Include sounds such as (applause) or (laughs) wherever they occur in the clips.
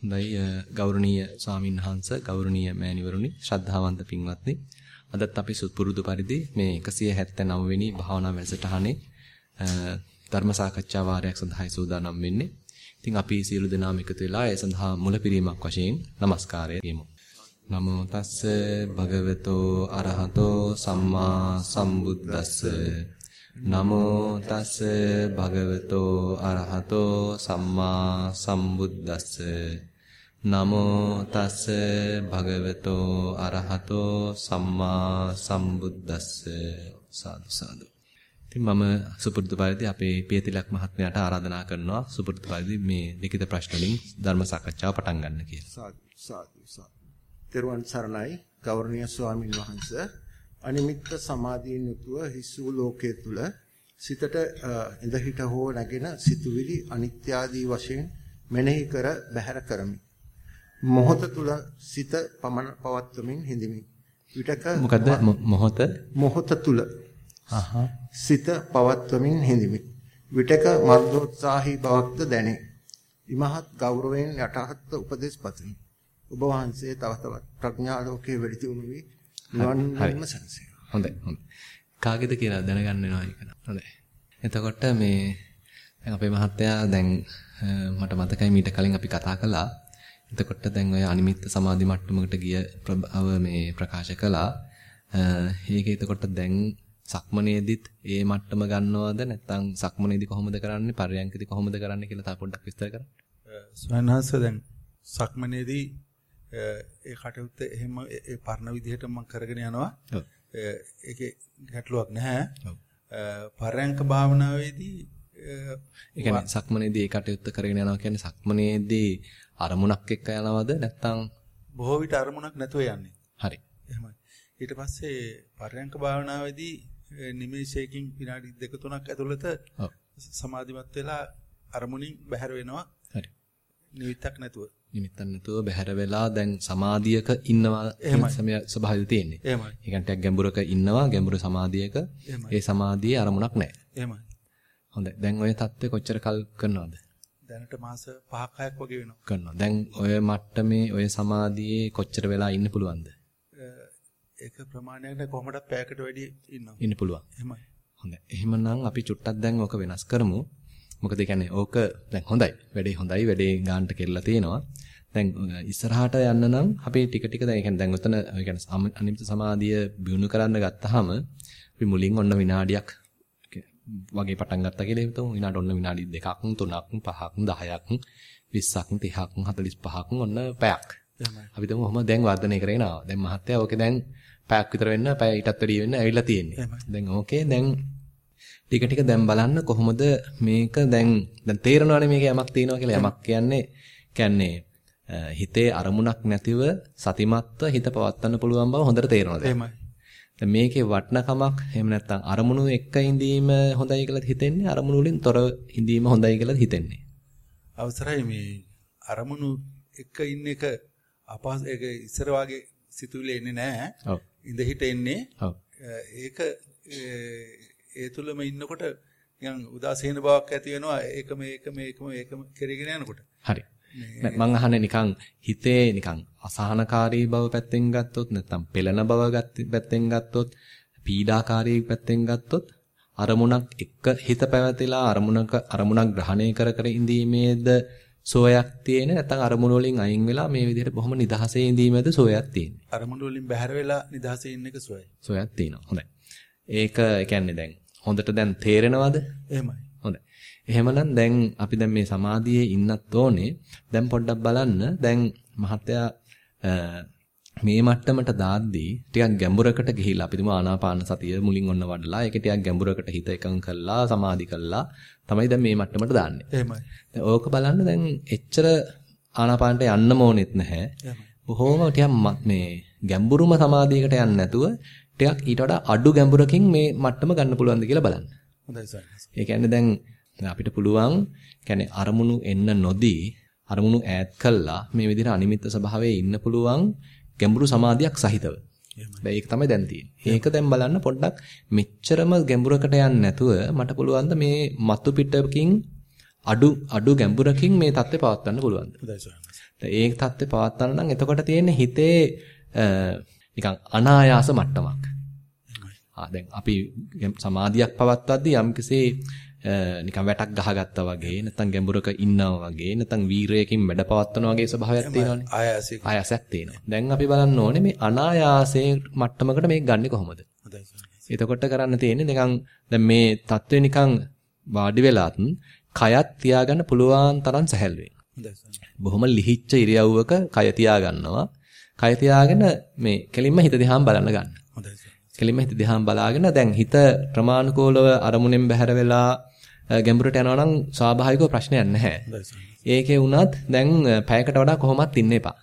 හොඳයි ගෞරවනීය ස්වාමින් වහන්සේ ගෞරවනීය මෑණිවරුනි ශ්‍රද්ධාවන්ත පින්වත්නි අදත් අපි සුපුරුදු පරිදි මේ 179 වෙනි භාවනා වැඩසටහනේ ධර්ම සාකච්ඡා වාරයක් සඳහායි සූදානම් වෙන්නේ. ඉතින් අපි සියලු දෙනාම එකතු වෙලා ඒ සඳහා මුලපිරීමක් වශයෙන් নমස්කාරය කියමු. නමෝ තස්ස භගවතෝ අරහතෝ සම්මා සම්බුද්දස්ස නමෝ තස්ස භගවතෝ අරහතෝ සම්මා සම්බුද්දස්ස නමෝ තස්ස භගවතෝ අරහතෝ සම්මා සම්බුද්දස්ස සාදු සාදු. ඉතින් මම සුපුරුදු පරිදි අපේ පියතිලක් මහත්මයාට ආරාධනා කරනවා සුපුරුදු පරිදි මේ ලිඛිත ප්‍රශ්න වලින් ධර්ම සාකච්ඡාව පටන් ගන්න කියලා. සාදු සාදු සාදු. තෙරුවන් සරණයි ගෞරවනීය ස්වාමින් වහන්සේ අනිමිත්ත සමාධියෙන් යුතුව හිස්සු ලෝකයේ තුල සිතට ඉඳහිට හෝ නැගෙන සිතුවිලි අනිත්‍ය ආදී වශයෙන් මෙනෙහි කර බැහැර කරමි. මොහොත තුල සිත පමණ පවත්වමින් හිඳිමි. විටක මොකද්ද මොහොත මොහොත තුල සිත පවත්වමින් හිඳිමි. විටක මර්ධෝත්සාහී බවක්ද දැනේ. ඉමහත් ගෞරවයෙන් යටහත් උපදේශ පතමි. ඔබ වහන්සේ තව තවත් ප්‍රඥා ලෝකයේ වැඩි දියුණු වී නිවන් මඟ සැනසේවා. හොඳයි හොඳයි. කාගේද කියලා දැනගන්න වෙනවා ඒක. හොඳයි. එතකොට මේ දැන් අපේ මහත්තයා දැන් මට මතකයි මීට කලින් අපි කතා කළා එතකොට දැන් ඔය අනිමිත්ත සමාධි මට්ටමකට ගිය ප්‍රභව මේ ප්‍රකාශ කළා. ඒකේ එතකොට දැන් සක්මනේදිත් ඒ මට්ටම ගන්නවද නැත්නම් සක්මනේදි කොහොමද කරන්නේ පරයන්කදී කොහොමද කරන්නේ කියලා තා පොඩ්ඩක් විස්තර කරන්න. ස්වයන්හස දැන් සක්මනේදී ඒ කටයුත්ත එහෙම ඒ පරණ විදිහට මම කරගෙන යනවා. ඔව්. ඒකේ ගැටලුවක් නැහැ. පරයන්ක භාවනාවේදී ඒ කියන්නේ සක්මනේදී ඒ කටයුත්ත කරගෙන යනවා කියන්නේ සක්මනේදී අරමුණක් එක්ක යනවද නැත්නම් බොහෝ විට අරමුණක් නැතුව යන්නේ. හරි. එහෙමයි. ඊට පස්සේ පරයන්ක භාවනාවේදී නිමේෂයකින් විනාඩි දෙක තුනක් ඇතුළත සමාධිමත් වෙලා අරමුණින් බැහැර වෙනවා. හරි. නිමිත්තක් නැතුව. නිමිත්තක් නැතුව බහැර වෙලා දැන් සමාධියක ඉන්නවා කියන සමය ස්වභාවය තියෙන්නේ. එහෙමයි. ඒ කියන්නේ ටිකක් ගැඹුරක ඉන්නවා ගැඹුරු සමාධියක. ඒ සමාධියේ අරමුණක් නැහැ. එහෙමයි. හොඳයි. දැන් ওই தත්ත්වය කොච්චර කල් කරනවද? දැනට මාස 5ක් 6ක් වගේ වෙනවා. කරනවා. දැන් ඔය මට්ටමේ ඔය සමාධියේ කොච්චර වෙලා ඉන්න පුළුවන්ද? ඒක ප්‍රමාණයක් නෑ කොහොමද පැයකට වැඩි ඉන්නවා. ඉන්න පුළුවන්. එහෙමයි. හොඳයි. එහෙමනම් අපි චුට්ටක් දැන් ඔක වෙනස් කරමු. මොකද කියන්නේ ඕක දැන් හොඳයි. වැඩේ හොඳයි. වැඩේ ගානට කෙරලා තියෙනවා. දැන් ඉස්සරහට යන්න නම් අපි ටික ටික දැන් කියන්නේ දැන් උතන කියන්නේ අනිමිත සමාධිය බියුණු කරන්න ගත්තාම අපි මුලින් ඔන්න විනාඩියක් වගේ පටන් ගත්තා කියලා හිතමු. ඊළඟට ඔන්න විනාඩි 2ක් 3ක් 5ක් 10ක් 20ක් 30ක් 45ක් ඔන්න පැයක්. අපි තමු ඔහම දැන් වර්ධනය කරගෙන ආවා. දැන් මහත්තයා ඕකේ දැන් පැයක් විතර වෙන්න පැය ඊටත් වැඩිය වෙන්න ඇවිල්ලා තියෙන්නේ. දැන් ඕකේ දැන් ටික ටික දැන් බලන්න කොහොමද මේක දැන් දැන් තේරෙනවනේ මේක යමක් තියෙනවා කියලා යමක් කියන්නේ කියන්නේ හිතේ අරමුණක් නැතිව සතිමත්ව හිත පවත්වන්න පුළුවන් බව හොඳට තේරෙනවා දැන්. එහෙමයි. දැන් මේකේ වටිනකමක් එහෙම නැත්නම් අරමුණු එක්ක ඉඳීම හොඳයි කියලා හිතෙන්නේ අරමුණු වලින් තොර ඉඳීම හොඳයි කියලා හිතෙන්නේ. අවසරයි මේ අරමුණු එක්ක ඉන්න එක අපහසු ඒක ඉස්සර වාගේ සිතුවිලි එන්නේ නැහැ. ඔව්. ඉඳ හිට එන්නේ. ඔව්. ඒක ඒ තුලම ඉන්නකොට නිකන් උදාසීන බවක් ඇති වෙනවා. ඒක මේක මේක මේකම කරගෙන යනකොට. හරි. මම අහන්නේ නිකන් හිතේ නිකන් අසහනකාරී බව පැත්තෙන් ගත්තොත් නැත්නම් පෙළෙන බව පැත්තෙන් ගත්තොත් පීඩාකාරී පැත්තෙන් ගත්තොත් අරමුණක් එක්ක හිත පැවතිලා අරමුණක අරමුණක් ග්‍රහණය කර කර ඉඳීමේද සෝයක් තියෙන නැත්නම් අරමුණ වලින් අයින් වෙලා මේ විදිහට බොහොම නිදහසේ ඉඳීමේද සෝයක් තියෙන්නේ අරමුණ වලින් බැහැර වෙලා නිදහසේ ඉන්න එක සෝයයි සෝයක් තියෙනවා හොඳයි ඒක කියන්නේ දැන් හොඳට දැන් තේරෙනවද එහෙමයි එහෙමනම් දැන් අපි දැන් මේ සමාධියේ ඉන්නත් ඕනේ. දැන් පොඩ්ඩක් බලන්න. දැන් මහත්තයා මේ මට්ටමට දාද්දී ටිකක් ගැඹුරකට ගිහිලා අපි තුමා ආනාපාන සතිය මුලින් ඔන්න වඩලා ඒක ටිකක් ගැඹුරකට හිත එකඟ කළා සමාධි කළා තමයි දැන් මේ මට්ටමට දාන්නේ. එහෙමයි. දැන් ඕක බලන්න දැන් එච්චර ආනාපානට යන්න ඕනෙත් නැහැ. බොහොම ටිකක් මේ ගැඹුරුම සමාධියකට යන්නේ නැතුව ටිකක් ඊට වඩා අඩු ගැඹුරකින් මේ මට්ටම ගන්න පුළුවන්ද කියලා බලන්න. හොඳයි සර්. ඒ කියන්නේ දැන් අපිට පුළුවන් කියන්නේ අරමුණු එන්න නොදී අරමුණු ඈත් කළා මේ විදිහට අනිමිත්ත ස්වභාවයේ ඉන්න පුළුවන් ගැඹුරු සමාධියක් සහිතව. දැන් ඒක තමයි දැන් තියෙන්නේ. ඒක දැන් බලන්න පොඩ්ඩක් මෙච්චරම ගැඹුරකට යන්නේ නැතුව මට පුළුවන් මේ මතු පිටකින් අඩු අඩු ගැඹුරකින් මේ தත්ත්වය පවත්වන්න පුළුවන්ද? හොඳයි ස්වාමීන් ඒ தත්ත්වය පවත්වන්න නම් එතකොට තියෙන්නේ හිතේ නිකන් අනායාස මට්ටමක්. ආ දැන් අපි සමාධියක් පවත්වද්දී යම්කිසි නිකන් වැටක් ගහගත්තා වගේ නැත්නම් ගැඹුරක ඉන්නවා වගේ නැත්නම් වීරයකින් වැඩ පවත්වනවා වගේ ස්වභාවයක් තියෙනවානේ. ආයාසයෙන්. ආයාසයක් තියෙනවා. දැන් අපි බලන්න ඕනේ මේ අනායාසයේ මට්ටමකට මේක ගන්නෙ කොහොමද? එතකොට කරන්න තියෙන්නේ නිකන් දැන් මේ தત્ත්වය නිකන් වාඩි වෙලාත් කයත් තියාගන්න පුළුවන් තරම් සැහැල්ලුවෙන්. බොහොම ලිහිච්ච ඉරියව්වක කය තියාගන්නවා. කය තියාගෙන මේ කෙලින්ම හිත දිහාම බලන්න ගන්න. හොඳයි කෙලින්ම හිත දිහාම බලාගෙන දැන් හිත ප්‍රමාණිකෝලව අරමුණෙන් බැහැර වෙලා ගැඹුරට යනවා නම් ස්වාභාවිකව ප්‍රශ්නයක් නැහැ. ඒකේ වුණත් දැන් පැයකට වඩා කොහොමත් ඉන්න එපා.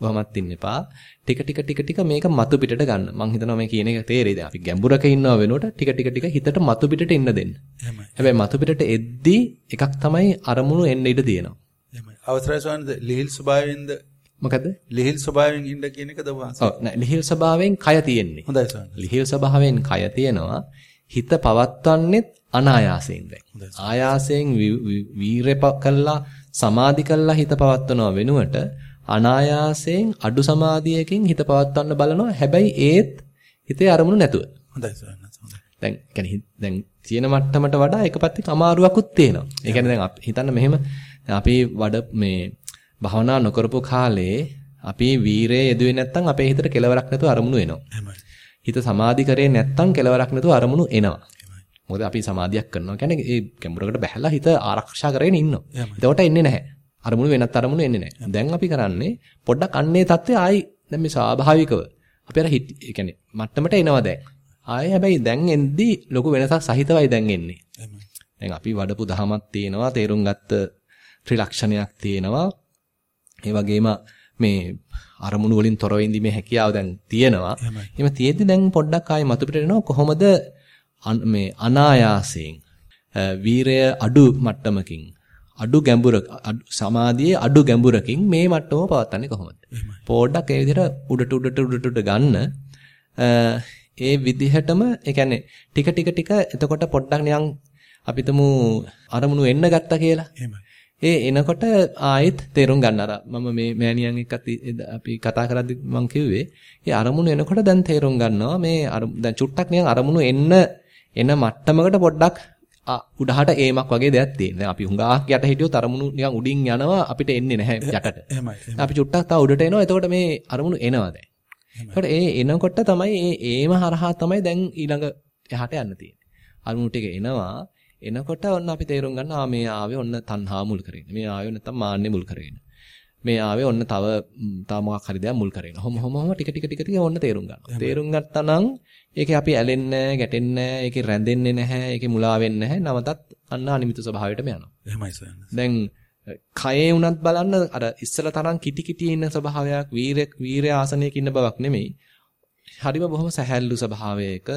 කොහොමත් ඉන්න එපා. ටික ටික ටික ටික මේක මතු පිටට ගන්න. මම හිතනවා මේ කියන එක තේරෙයි. දැන් අපි ගැඹුරක ඉන්නව වෙනකොට ටික ටික ටික හිතට මතු පිටට ඉන්න දෙන්න. හැබැයි මතු පිටට එද්දී එකක් තමයි අරමුණු එන්න ඉඩ තියෙනවා. එහෙමයි. අවසරයි ස්වාමීන් ලිහිල් ස්වභාවයෙන්ද මොකද? ලිහිල් ස්වභාවයෙන් ඉන්න කියන එකද වහන්සේ. ඔව් නෑ ලිහිල් ස්වභාවයෙන් කය තියෙන්නේ. හොඳයි ස්වාමීන් ලිහිල් ස්වභාවයෙන් කය තියෙනවා. හිත පවත්වන්නෙත් අනායාසයෙන් දැන්. ආයාසයෙන් වීරය කළා සමාධි කළා හිත පවත්වනවා වෙනුවට අනායාසයෙන් අඩු සමාධියකින් හිත පවත්වන්න බලනවා. හැබැයි ඒත් හිතේ අරමුණු නැතුව. හොඳයි ස්වාමීන්. දැන් කියන්නේ දැන් තියෙන මට්ටමට වඩා එක පැත්තක අමාරුවකුත් තියෙනවා. ඒ කියන්නේ දැන් හිතන්න මෙහෙම අපි වඩ මේ භවනා නොකරපු කාලේ අපි වීරයේ යෙදුවේ නැත්නම් අපේ හිතට කෙලවරක් නැතුව අරමුණු එනවා. හිත සමාධි කරේ නැත්නම් කෙලවරක් නැතුව අරමුණු එනවා. මොකද අපි සමාධියක් කරනවා කියන්නේ ඒ ගැඹුරකට බැහැලා හිත ආරක්ෂා කරගෙන ඉන්නවා. එතකොට එන්නේ නැහැ. අරමුණු වෙනත් අරමුණු එන්නේ නැහැ. දැන් අපි කරන්නේ පොඩ්ඩක් අන්නේ தත්ත්වය ආයි දැන් මේ ස්වාභාවිකව අපි අර හිත ඒ කියන්නේ මට්ටමට එනවා දැන්. ආයේ හැබැයි දැන් එද්දි ලොකු වෙනසක් සහිතවයි දැන් එන්නේ. දැන් අපි වඩපු දහමක් තියෙනවා තේරුම් ගත්ත ත්‍රිලක්ෂණයක් තියෙනවා. ඒ වගේම මේ අරමුණු වලින් තොරව ඉඳීමේ හැකියාව දැන් තියෙනවා. එහෙම තියෙද්දි දැන් පොඩ්ඩක් ආයේ මතු පිටට එනවා කොහොමද මේ අනායාසයෙන් වීරය අඩු මට්ටමකින් අඩු ගැඹුර සමාධියේ අඩු ගැඹුරකින් මේ මට්ටම පවත්න්නේ කොහොමද? පොඩ්ඩක් ඒ විදිහට උඩට උඩට උඩට උඩට ගන්න ඒ විදිහටම ඒ කියන්නේ ටික ටික ටික එතකොට පොඩ්ඩක් නිකන් අපිටම අරමුණු එන්න ගත්තා කියලා. එහෙමයි. ඒ එනකොට ආයෙත් තේරුම් ගන්න අර මම මේ මෑණියන් එක්කත් අපි කතා කරද්දි මම කිව්වේ ඒ අරමුණු එනකොට දැන් තේරුම් ගන්නවා මේ දැන් චුට්ටක් නිකන් අරමුණු එන්න එන මට්ටමකට පොඩ්ඩක් උඩහට ඒමක් වගේ දෙයක් තියෙනවා. අපි හුඟක් යට හිටියොත් අරමුණු නිකන් උඩින් යනවා අපිට එන්නේ නැහැ යටට. එහෙමයි. අපි චුට්ටක් තව උඩට එනවා. එතකොට මේ අරමුණු එනවා දැන්. එතකොට ඒ එනකොට තමයි ඒ ඒම හරහා තමයි දැන් ඊළඟ එහාට යන්න තියෙන්නේ. අරමුණු ටික එනවා. එනකොට ඔන්න අපි තේරුම් ගන්නවා මේ ආවේ ඔන්න තණ්හා මුල් කරගෙන. මේ ආවේ නැත්තම් මාන්නේ මුල් කරගෙන. මේ ආවේ ඔන්න තව තව මොකක් හරි දෙයක් මුල් කරගෙන. හොම හොම හොම ටික ටික ටික ටික ඔන්න තේරුම් ගන්නවා. තේරුම් ගත්තා නම් ඒකේ අපි ඇලෙන්නේ නැහැ, ගැටෙන්නේ නැහැ, ඒකේ රැඳෙන්නේ නැහැ, ඒකේ මුලා වෙන්නේ නැහැ. නවතත් අන්න අනිමිත ස්වභාවයටම යනවා. එහෙමයි ස්වාමීන් දැන් කයේ උනත් බලන්න අර ඉස්සල තරම් කිටි කිටි ඉන්න ස්වභාවයක් වීර වීර ආසනයක ඉන්න බවක් නෙමෙයි. හරිම බොහොම සැහැල්ලු ස්වභාවයක,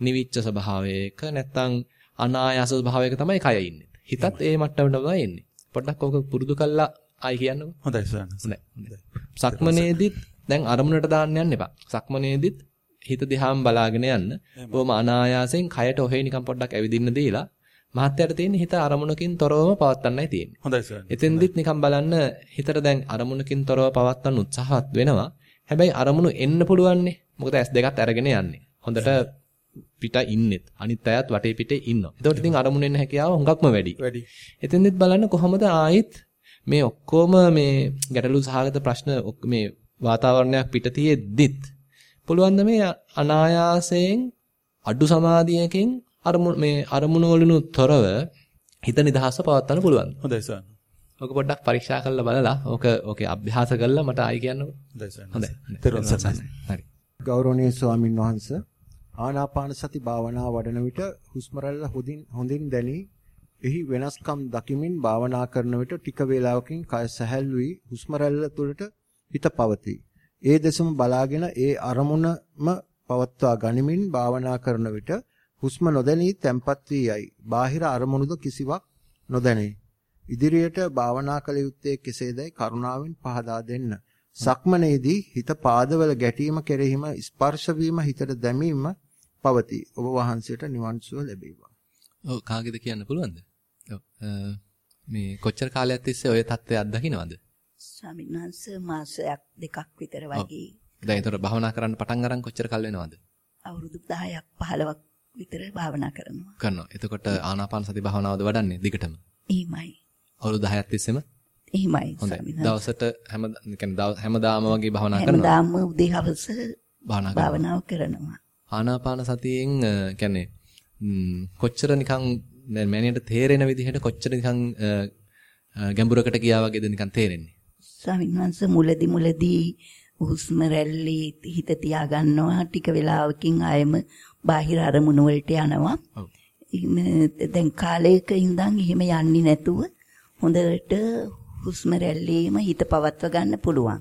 නිවිච්ච ස්වභාවයක නැත්තම් අනායාස ස්වභාවයක තමයි කය ඉන්නේ. හිතත් ඒ මට්ටමට තමයි එන්නේ. පොඩ්ඩක් ඕක පුරුදු කළා ආයි කියන්නකෝ. හොඳයි ස්වාමීන් හොඳයි. සක්මනේදිත් දැන් අරමුණට දාන්න යන්න එපා. සක්මනේදිත් හිත දිහාම බලාගෙන යන්න. බොහොම අනායාසයෙන් කයට ඔහේ නිකන් පොඩ්ඩක් ඇවිදින්න දීලා මහත්යට තියෙන හිත අරමුණකින් තොරවම පවත්වන්නයි තියෙන්නේ. හොඳයි ස්වාමීන් එතෙන්දිත් නිකන් බලන්න හිතට දැන් අරමුණකින් තොරව පවත්වන්න උත්සාහවත් වෙනවා. හැබැයි අරමුණු එන්න පුළුවන්නේ. මොකද S දෙකත් අරගෙන යන්නේ. හොඳට පිට ඉන්නෙත්. අනිත් අයත් වටේ පිටේ ඉන්නවා. ඒතකොට ඉතින් අරමුණු එන්න හැකියාව හුඟක්ම වැඩි. වැඩි. එතෙන්දිත් බලන්න කොහොමද ආයිත් මේ ඔක්කොම මේ ගැටලු සහගත ප්‍රශ්න මේ වාතාවරණයක් පිට තියෙද්දිත් පුළුවන් මේ අනායාසයෙන් අඩු සමාධියකින් අරමුණු මේ අරමුණු වලිනුත් තොරව හිත නිදහස්ව පවත්වන්න පුළුවන්. හොඳයි ස්වාමීන් ඔක පොඩ්ඩක් පරීක්ෂා කරලා බලලා ඕක ඕකේ අභ්‍යාස කරලා මට ආයි කියන්නකෝ. හොඳයි ස්වාමීන් හොඳයි. හරි. ගෞරවනීය ස්වාමින් වහන්සේ ආනාපාන සති භාවනා වඩන විට හුස්ම රැල්ල හොඳින් හොඳින් දැනී එහි වෙනස්කම් දකිමින් භාවනා කරන විට ටික වේලාවකින් කය සැහැල්ලු වී හුස්ම රැල්ල තුළට හිත පවතී. ඒ දෙසම බලාගෙන ඒ අරමුණම පවත්වා ගනිමින් භාවනා කරන විට හුස්ම නොදැනී තැම්පත් වී යයි. බාහිර අරමුණුද කිසිවක් නොදැනේ. ඉදිරියට භාවනා කළ යුත්තේ කෙසේදයි කරුණාවෙන් පහදා දෙන්න. සක්මනේදී හිත පාදවල ගැටීම කෙරෙහිම ස්පර්ශ වීම හිතට දැමීම පවතී. ඔබ වහන්සේට නිවන් සුව ලැබේවා. ඔව් කාගෙද කියන්න පුළුවන්ද? මේ කොච්චර කාලයක් තිස්සේ ඔය தත්ත්වය අත්දකින්නවද? ස්වාමීන් වහන්සේ මාසයක් දෙකක් විතර වගේ. දැන් ඒතර භාවනා කරන්න පටන් අරන් කොච්චර කාල වෙනවද? අවුරුදු 10ක් 15ක් විතර භාවනා කරනවා. කරනවා. එතකොට ආනාපාන සති භාවනාවද වඩන්නේ දිගටම? එහෙමයි. අවුරුදු 10ක් තිස්සෙම? එහෙමයි. හොඳයි. දවසට හැම يعني හැමදාම වගේ භාවනා කරනවා. හැමදාම උදේ හවස භාවනාව කරනවා. ආනාපාන සතියෙන් ම්, කොච්චර නිකන් දැන් මෑණියට තේරෙන විදිහට කොච්චර නිකන් ගැඹුරකට ගියා වගේද නිකන් තේරෙන්නේ. ස්වාමීන් වහන්සේ මුලදී මුලදී හුස්ම රැල්ලේ හිත තියා ගන්නවා ටික වෙලාවකින් ආයෙම බාහිර අරමුණු වලට යනවා. දැන් කාලයක ඉඳන් එහෙම යන්නේ නැතුව හොඳට හුස්ම රැල්ලේම හිත පවත්වා ගන්න පුළුවන්.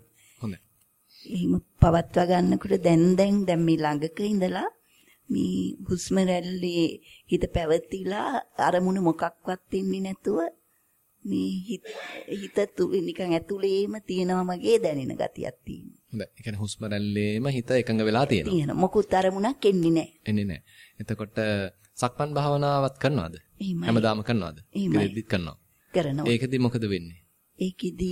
එහෙම පවත්වා ගන්නකොට දැන් දැන් දැන් මේ ළඟක ඉඳලා මේ හුස්ම රැල්ලේ හිත පැවතිලා අරමුණු මොකක්වත් වෙන්නේ නැතුව මේ හිත හිත නිකන් ඇතුලේම තියෙනවා වගේ දැනෙන ගතියක් තියෙනවා. හොඳයි. ඒ කියන්නේ හුස්ම රැල්ලේම හිත එකඟ වෙලා තියෙනවා. තියෙන මොකුත් අරමුණක් එන්නේ නැහැ. එන්නේ නැහැ. එතකොට සක්මන් භාවනාවත් කරනවද? හැමදාම කරනවද? කෙරෙද්දිත් කරනවා. කරනවා. ඒකෙදි මොකද වෙන්නේ? ඒකෙදි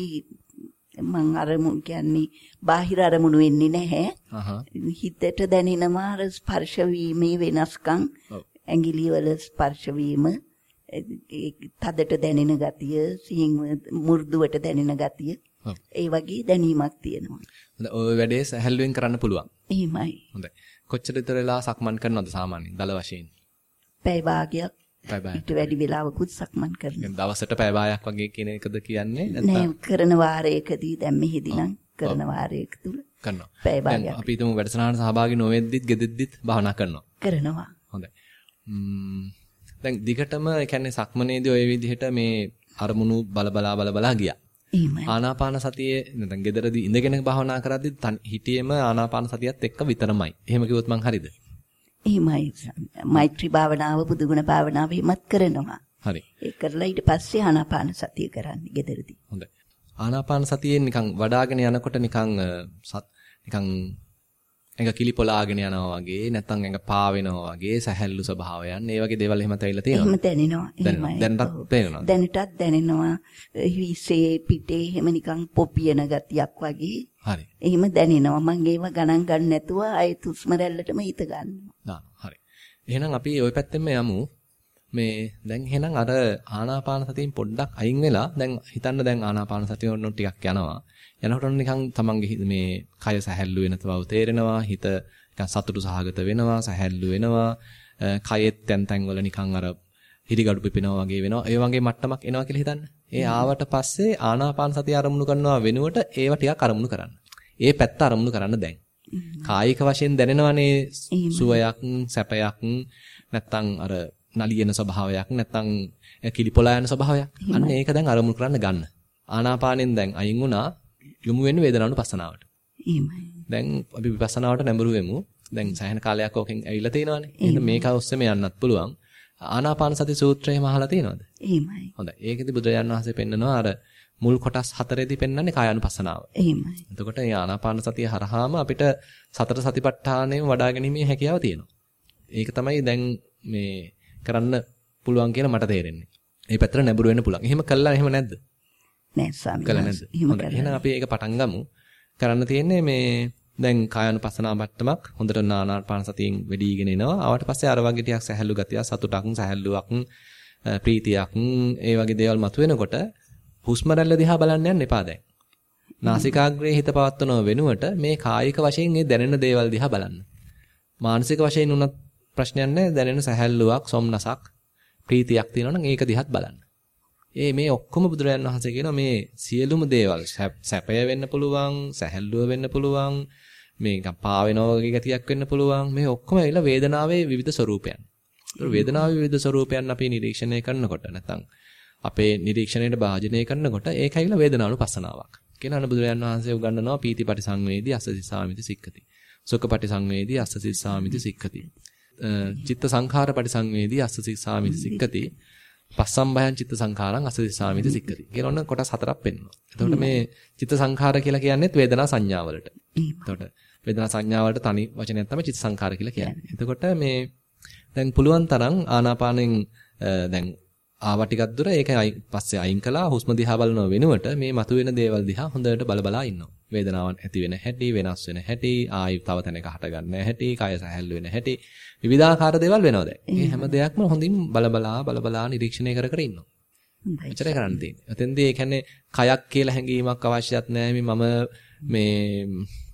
මං අරමුණු කියන්නේ බාහිර අරමුණු වෙන්නේ නැහැ. හිතට දැනෙනවා අර ස්පර්ශ වීමේ වෙනස්කම්. ඇඟිලි වල ස්පර්ශ වීම තදට දැනෙන ගතිය සිහින් මු르දුවට දැනෙන ගතිය. ඒ වගේ දැනීමක් තියෙනවා හොඳයි. ඔය වැඩේ සැහැල්ලුවෙන් කරන්න පුළුවන්. එහෙමයි හොඳයි. කොච්චර විතර වෙලා සක්මන් කරනවද සාමාන්‍යයෙන් දල වශයෙන්? පැය භාගයක්. ඊට වැඩි වෙලාවකුත් සක්මන් කරනවා දවසට පැය භාගයක් වගේ කියන එකද කියන්නේ නෑ නැත්නම් කරන වාරයකදී දැන් මෙහිදී නම් කරන වාරයක තුල කරනවා. පැය භාගයක් අපි හිතමු වැඩසටහන සහභාගී නොවෙද්දිත් ගෙදෙද්දිත් භාවනා කරනවා. කරනවා හොඳයි. දැන් දිගටම ඒ කියන්නේ සක්මනේදී ওই විදිහට මේ අරමුණු බල බලා බල බලා ගියා. එහෙමයි ආනාපාන සතියේ නැත්නම් ගෙදරදී ඉඳගෙන භාවනා කරද්දි හිටියේම ආනාපාන සතියත් එක්ක විතරමයි. එහෙම කිව්වොත් මං හරිද? එහෙමයි මෛත්‍රී භාවනාව බුදුගුණ භාවනාව හිමත් කරනවා හරි. ඒ කරලා ඊට පස්සේ ආනාපාන සතිය කරන්නේ gederදී හොඳයි. ආනාපාන සතියෙන් නිකන් වඩාගෙන යනකොට නිකන් සත් නිකන් ඇඟ කිලිපොලාගෙන යනවා වගේ නැත්නම් ඇඟ පා වෙනවා වගේ සැහැල්ලු ස්වභාවයන් ඒ වගේ දේවල් එහෙම තැවිලා තියෙනවා. එහෙම දැනෙනවා දැනෙනවා. එහෙමයි දැනටත් ඔව්. දැනෙනවද? දැනටත් දැනෙනවා හිසේ පිටේ එහෙම නිකන් පොපියන ගතියක් වගේ හරි. එහෙම දැනෙනවා මම ඒව ගණන් ගන්න නැතුව ආයෙත් හුස්ම රැල්ලටම හිත ගන්නවා. හරි. එහෙනම් අපි ওই පැත්තෙන්ම යමු. මේ දැන් එහෙනම් අර ආනාපාන සතියෙන් පොඩ්ඩක් අයින් වෙලා දැන් හිතන්න දැන් ආනාපාන සතිය ඔන්න ටිකක් යනවා. යනකොට නිකන් තමන්ගේ මේ කය සැහැල්ලු වෙන බව තේරෙනවා. හිත නිකන් සතුටු සහගත වෙනවා, සැහැල්ලු වෙනවා. කයෙත් තැන් තැන් වල නිකන් අර හිරිගඩු පිපෙනවා වගේ වෙනවා. ඒ වගේ මට්ටමක් එනවා කියලා හිතන්න. ඒ ආවට පස්සේ ආනාපාන සතිය අරමුණු කරනවා වෙනුවට ඒව ටිකක් අරමුණු කරන්න. ඒ පැත්ත අරමුණු කරන්න දැන්. කායික වශයෙන් දැනෙනවනේ සුවයක්, සැපයක්, නැත්තම් අර නලියන ස්වභාවයක්, නැත්තම් කිලිපොලා යන ස්වභාවයක්. අන්න ඒක දැන් අරමුණු කරන්න ගන්න. ආනාපානෙන් දැන් අයින් වුණා යොමු වෙන්නේ වේදනානුපස්සනාවට. එහෙමයි දැන් අපි විපස්සනාවට නැඹුරු වෙමු. දැන් සෑහෙන කාලයක් ඕකෙන් ඇවිල්ලා තිනවනේ. එහෙනම් මේක ඔස්සේම යන්නත් පුළුවන්. ආනාපාන සති සූත්‍රයම අහලා තියෙනවද? එහෙමයි හොඳයි. ඒකෙදි බුදුරජාණන් වහන්සේ පෙන්නනවා අර මුල් කොටස් හතරේදී පෙන්වන්නේ කායानुපස්සනාව. එහෙමයි එතකොට මේ ආනාපාන සතිය හරහාම අපිට සතර සතිපට්ඨානයෙන් වඩා ගැනීමේ හැකියාව තියෙනවා. ඒක තමයි දැන් මේ කරන්න පුළුවන් කියලා මට තේරෙන්නේ. මේ පැත්තට නැඹුරු වෙන්න පුළුවන්. එහෙම කළා එහෙම නැද්ද? නෑ ස්වාමීන් වහන්සේ අපි ඒක පටන් ගමු. කරන්න තියෙන්නේ මේ දැන් කායानुපස්සනා මට්ටමක් හොඳට නානාපාන සතියෙන් වැඩිගෙන එනවා. ආවට පස්සේ අර වගේ ටිකක් සැහැල්ලු ගතියක්, සතුටක්, සැහැල්ලුවක්, ප්‍රීතියක්, ඒ වගේ දේවල් මතුවෙනකොට හුස්ම රැල්ල දිහා බලන්න යන්න එපා දැන්. නාසිකාග්‍රයේ හිත පවත්වනව වෙනුවට මේ කායික වශයෙන් මේ දැනෙන දේවල් දිහා බලන්න. මානසික වශයෙන් උනත් ප්‍රශ්නයක් නැහැ දැනෙන සැහැල්ලුවක්, සොම්නසක්, ප්‍රීතියක් තියෙනවා නම් ඒක දිහාත් බලන්න. ඒ මේ ඔක්කොම බුදුරජාණන් වහන්සේ කියනවා මේ සියලුම දේවල් සැප- සැපය වෙන්න පුළුවන්, සැහැල්ලුව වෙන්න පුළුවන්, මේ නිකන් පාවෙනවා වගේ ගතියක් වෙන්න පුළුවන්. මේ ඔක්කොම ඇවිල්ලා වේදනාවේ විවිධ ස්වરૂපයන්. ඒතර වේදනාවේ විවිධ ස්වરૂපයන් අපි නිරීක්ෂණය කරනකොට නැත්නම් අපේ නිරීක්ෂණයට භාජනය කරනකොට ඒක ඇවිල්ලා වේදනානුපස්සනාවක්. කියලා අනුබුදුරයන් වහන්සේ උගන්වනවා පීතිපටි සංවේදී අස්සසිසාමිති සික්කති. සුඛපටි සංවේදී අස්සසිසාමිති සික්කති. අ, චිත්ත සංඛාරපටි සංවේදී අස්සසිසාමිති සික්කති. පස්සම්බයං චිත්ත සංඛාරං අස්සසිසාමිති සික්කති. කියලා ඔන්න කොටස් හතරක් පෙන්වනවා. එතකොට මේ චිත්ත සංඛාර කියලා කියන්නේත් වේදනා සංඥාවලට. එතකොට වේදනා සංඥාවලට තනි වචනයක් තමයි චිත්ත සංඛාර කියලා කියන්නේ. එතකොට මේ දැන් පුළුවන් තරම් ආනාපානෙන් දැන් ආවා ටිකක් දුර ඒක පස්සේ අයින් කළා හුස්ම දිහා බලන වෙනුවට මේ මතුවෙන දේවල් දිහා හොඳට බල බලා ඉන්නවා. වේදනාවන් ඇති වෙන හැටි වෙනස් වෙන හැටි ආයි තව තැනක හට ගන්න හැටි කය සැහැල්ලු වෙන හැටි විවිධාකාර දේවල් වෙනවා දැන්. මේ හැම දෙයක්ම හොඳින් බල බලා බල බලා නිරීක්ෂණය කර කර ඉන්නවා. එච්චරයි කරන්න තියෙන්නේ. එතෙන්දී ඒ කියන්නේ කයක් කියලා හැඟීමක් අවශ්‍යත් නැහැ. මම මේ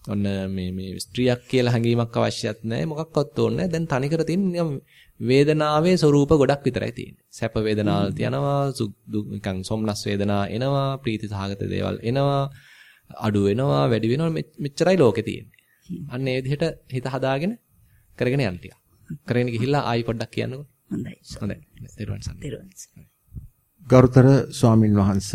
ඔන්න මේ මේ ස්ත්‍රියක් කියලා හැඟීමක් අවශ්‍යත් නැහැ. මොකක්වත් ඕනේ නැහැ. දැන් තනිකර තියෙන වේදනාවේ ස්වરૂප ගොඩක් විතරයි තියෙන්නේ. සැප වේදනාවල් තියනවා, නිකන් සොම්නස් වේදනා එනවා, ප්‍රීති සහගත දේවල් එනවා, අඩු වෙනවා, වැඩි වෙනවා මෙච්චරයි ලෝකේ තියෙන්නේ. අන්න ඒ විදිහට හිත හදාගෙන කරගෙන යන්න ටික. කරගෙන ගිහිල්ලා ආයි පොඩ්ඩක් කියන්නකෝ. හොඳයි. හොඳයි. ගරුතර ස්වාමින් වහන්ස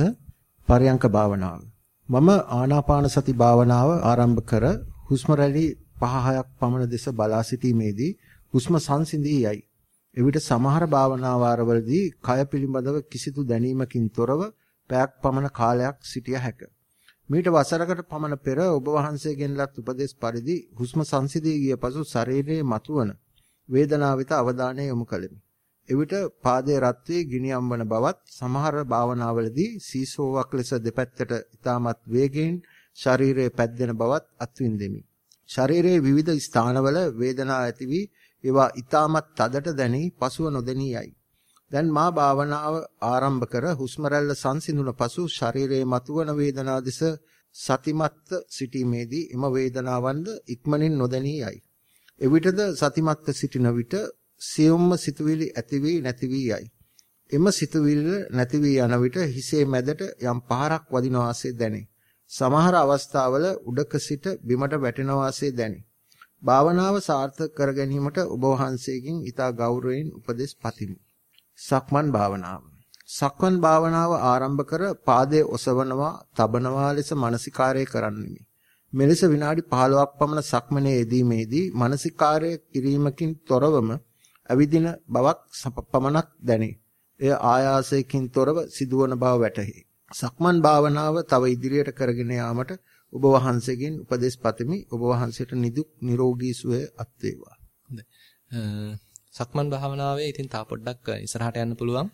පරයන්ක භාවනාව මම ආනාපාන සති භාවනාව ආරම්භ කර හුස්ම රැලි 5-6ක් පමණ දෙස බලා සිටීමේදී හුස්ම සංසිඳී යයි. එවිට සමහර භාවනා වාරවලදී කය පිළිබඳව කිසිදු දැනීමකින් තොරව පැයක් පමණ කාලයක් සිටිය හැක. මීට වසරකට පමණ පෙර ඔබ වහන්සේගෙන් ලත් උපදේශ පරිදි හුස්ම සංසිඳී ගිය පසු ශරීරයේ මතුවන වේදනාව වෙත අවධානය යොමු කළෙමි. එවිට පාදයේ රත් වී ගිනි අම්බන බවත් සමහර භාවනාවලදී සීසෝවක් ලෙස දෙපැත්තට ඊටමත් වේගයෙන් ශරීරයේ පැද්දෙන බවත් අත්විඳෙමි. ශරීරයේ විවිධ ස්ථානවල වේදනා ඇති වී ඒවා ඊටමත් තදට දැනි පසුව නොදෙනී යයි. දැන් මා භාවනාව ආරම්භ කර හුස්ම රැල්ල සංසිඳුන පසු ශරීරයේ මතුවන වේදනා දෙස සතිමත්ව සිටීමේදී එම වේදනාවන්ද ඉක්මනින් නොදැනී යයි. එවිටද සතිමත්ව සිටින විට සියුම්ම සිතුවිලි ඇති වී නැති වී යයි. එම සිතුවිල්ල නැති වී යන විට හිසේ මැදට යම් පහරක් වදින වාසේ දැනේ. සමහර අවස්ථාවල උඩක සිට බිමට වැටෙන වාසේ දැනේ. භාවනාව සාර්ථක කර ගැනීමට ඔබ වහන්සේගෙන් ඊතා ගෞරවයෙන් උපදෙස් පතිමි. සක්මන් භාවනාව. සක්මන් භාවනාව ආරම්භ කර පාදයේ ඔසවනවා, තබනවා ලෙස මානසිකාරය කරන්නෙමි. මෙලෙස විනාඩි 15ක් පමණ සක්මනේ යෙදීමේදී මානසිකාරය කිරීමකින් තොරවම ඇවිදින බවක් පමණක් දැනේ. එය ආයාසයකින් තොරව සිදුවන බව වැටහි. සක්මන් භාවනාව තව ඉදිරියට කරගෙන යාමට ඔබ වහන්සේගෙන් උපදෙස් පතමි. ඔබ වහන්සේට නිදුක් නිරෝගී සුවය අත් වේවා. හොඳයි. සක්මන් භාවනාවේ ඉතින් තා පොඩ්ඩක් ඉස්සරහට යන්න පුළුවන්.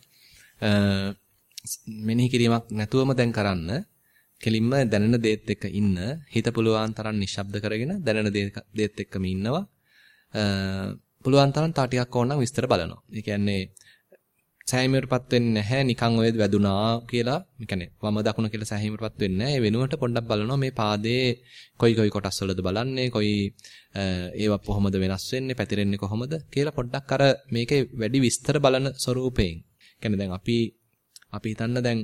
මෙනෙහි කිරීමක් නැතුවම දැන් කරන්න. කෙලින්ම දැනෙන දේත් එක්ක ඉන්න. හිත පුළුවන් තරම් නිශ්ශබ්ද කරගෙන දැනෙන දේත් එක්කම ඉන්නවා. පුළුවන් තරම් තා ටිකක් ඕනනම් විස්තර බලනවා. ඒ කියන්නේ සෑහීමකටපත් වෙන්නේ නැහැ නිකන් ඔය වැදුනා කියලා. ඒ කියන්නේ වම දකුණ කියලා සෑහීමකටපත් වෙන්නේ නැහැ. ඒ වෙනුවට පොඩ්ඩක් බලනවා මේ පාදයේ කොයි කොයි කොටස් වලද බලන්නේ, කොයි ඒවා කොහොමද වෙනස් වෙන්නේ, පැතිරෙන්නේ කොහොමද කියලා පොඩ්ඩක් අර මේකේ වැඩි විස්තර බලන ස්වරූපයෙන්. කියන්නේ දැන් අපි අපි හිතන්න දැන්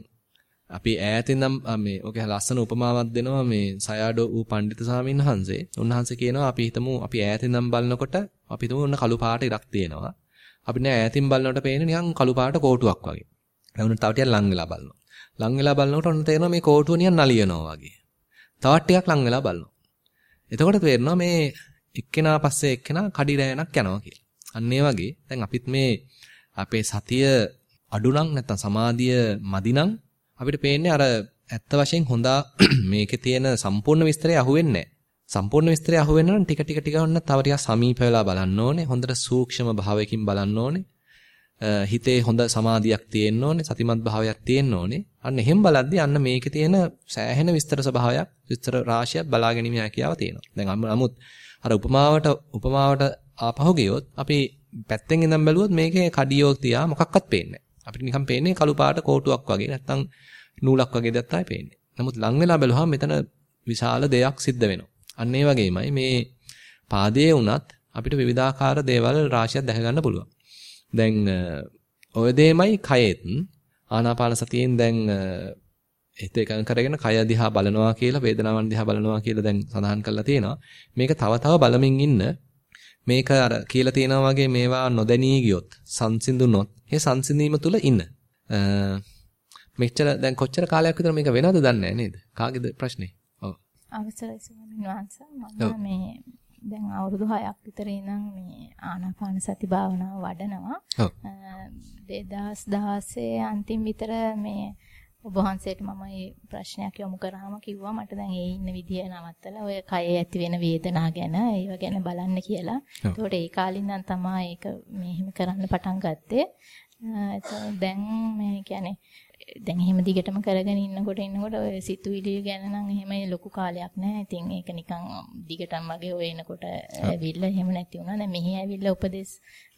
අපි ඈතින් නම් මේ ඔකේ ලස්සන උපමාවක් දෙනවා මේ සයාඩෝ ඌ පඬිතු ස්වාමීන් වහන්සේ. උන්වහන්සේ කියනවා අපි හිතමු අපි ඈතින් නම් බලනකොට අපි හිතමු ඔන්න කළු පාට ඉරක් තියෙනවා. අපිට නෑ ඈතින් බලනකොට පේන්නේ නිකන් කළු පාට කෝටුවක් වගේ. දැන් උන් තව ටිකක් ලං වෙලා බලනවා. ලං වෙලා බලනකොට ඔන්න තේරෙනවා මේ කෝටුව නිකන් නලියනවා වගේ. තවත් ටිකක් ලං වෙලා බලනවා. එතකොට තේරෙනවා මේ එක්කෙනා පස්සේ එක්කෙනා කඩි රෑනක් යනවා කියලා. අන්න ඒ වගේ දැන් අපිත් මේ අපේ සතිය අඩු නම් නැත්තම් සමාධිය මදි නම් අපිට පේන්නේ අර ඇත්ත වශයෙන් හොඳා (clears throat) මේකේ තියෙන සම්පූර්ණ විස්තරය අහුවෙන්නේ නැහැ. සම්පූර්ණ විස්තරය අහුවෙන්න නම් ටික ටික ටික ඔන්න තව ටිකක් සමීප වෙලා බලන්න ඕනේ. හොඳට සූක්ෂම භාවයකින් බලන්න ඕනේ. හිතේ හොඳ සමාධියක් තියෙන්න ඕනේ, සතිමත් භාවයක් තියෙන්න ඕනේ. අන්න එහෙම බලද්දී අන්න මේකේ තියෙන සෑහෙන විස්තර ස්වභාවයක්, විස්තර රාශියක් බලා ගැනීම හැකියාව තියෙනවා. දැන් නමුත් අර උපමාවට උපමාවට ආපහු ගියොත් අපි පැත්තෙන් ඉඳන් බැලුවොත් මේකේ කඩියෝ තියා මොකක්වත් පේන්නේ නැහැ. අපිට නිකන් පේන්නේ කළු පාට කෝටුවක් වගේ නැත්තම් නූලක් වගේ දෙයක් තමයි පේන්නේ. නමුත් ලං වෙලා බැලුවහම මෙතන විශාල දෙයක් සිද්ධ වෙනවා. අන්න ඒ වගේමයි මේ පාදයේ වුණත් අපිට විවිධාකාර දේවල් රාශියක් දැක ගන්න පුළුවන්. දැන් ඔය දෙයමයි කයෙත් ආනාපාන සතියෙන් දැන් හිත එකඟ කරගෙන කය දිහා බලනවා කියලා වේදනාවන් දිහා බලනවා කියලා දැන් සඳහන් කරලා තියෙනවා. මේක තව තව බලමින් ඉන්න මේක අර කියලා තියෙනවා වගේ මේවා නොදැනී ගියොත් සංසිඳුනොත් ඒ සංසිඳීම තුල ඉන්න. මෙච්චර දැන් කොච්චර කාලයක් විතර මේක වෙනවද දන්නේ නැහැ නේද? කාගේද ප්‍රශ්නේ? අවසරයි ස්වාමීන් වහන්සේ. මම මේ දැන් අවුරුදු 6ක් විතර ඉඳන් මේ ආනාපාන සති භාවනාව වඩනවා. 2016 අන්තිම විතර මේ ඔබ වහන්සේට මම මේ ප්‍රශ්නයක් යොමු කරාම කිව්වා මට දැන් ඒ ඉන්න විදිය නවත්තලා ඔය කයේ ඇති වෙන වේදනා ගැන ඒව ගැන බලන්න කියලා. ඒකට ඒ කාලින් නම් තමයි ඒක මෙහෙම කරන්න පටන් ගත්තේ. දැන් මේ කියන්නේ දැන් එහෙම දිගටම කරගෙන ඉන්නකොට ඉන්නකොට ඔය සිතුවිලි ගැන නම් එහෙම ලොකු කාලයක් නැහැ. ඉතින් ඒක නිකන් දිගටම වගේ ඔය එනකොට ඇවිල්ලා එහෙම නැති වුණා. දැන් මෙහි ඇවිල්ලා උපදෙස්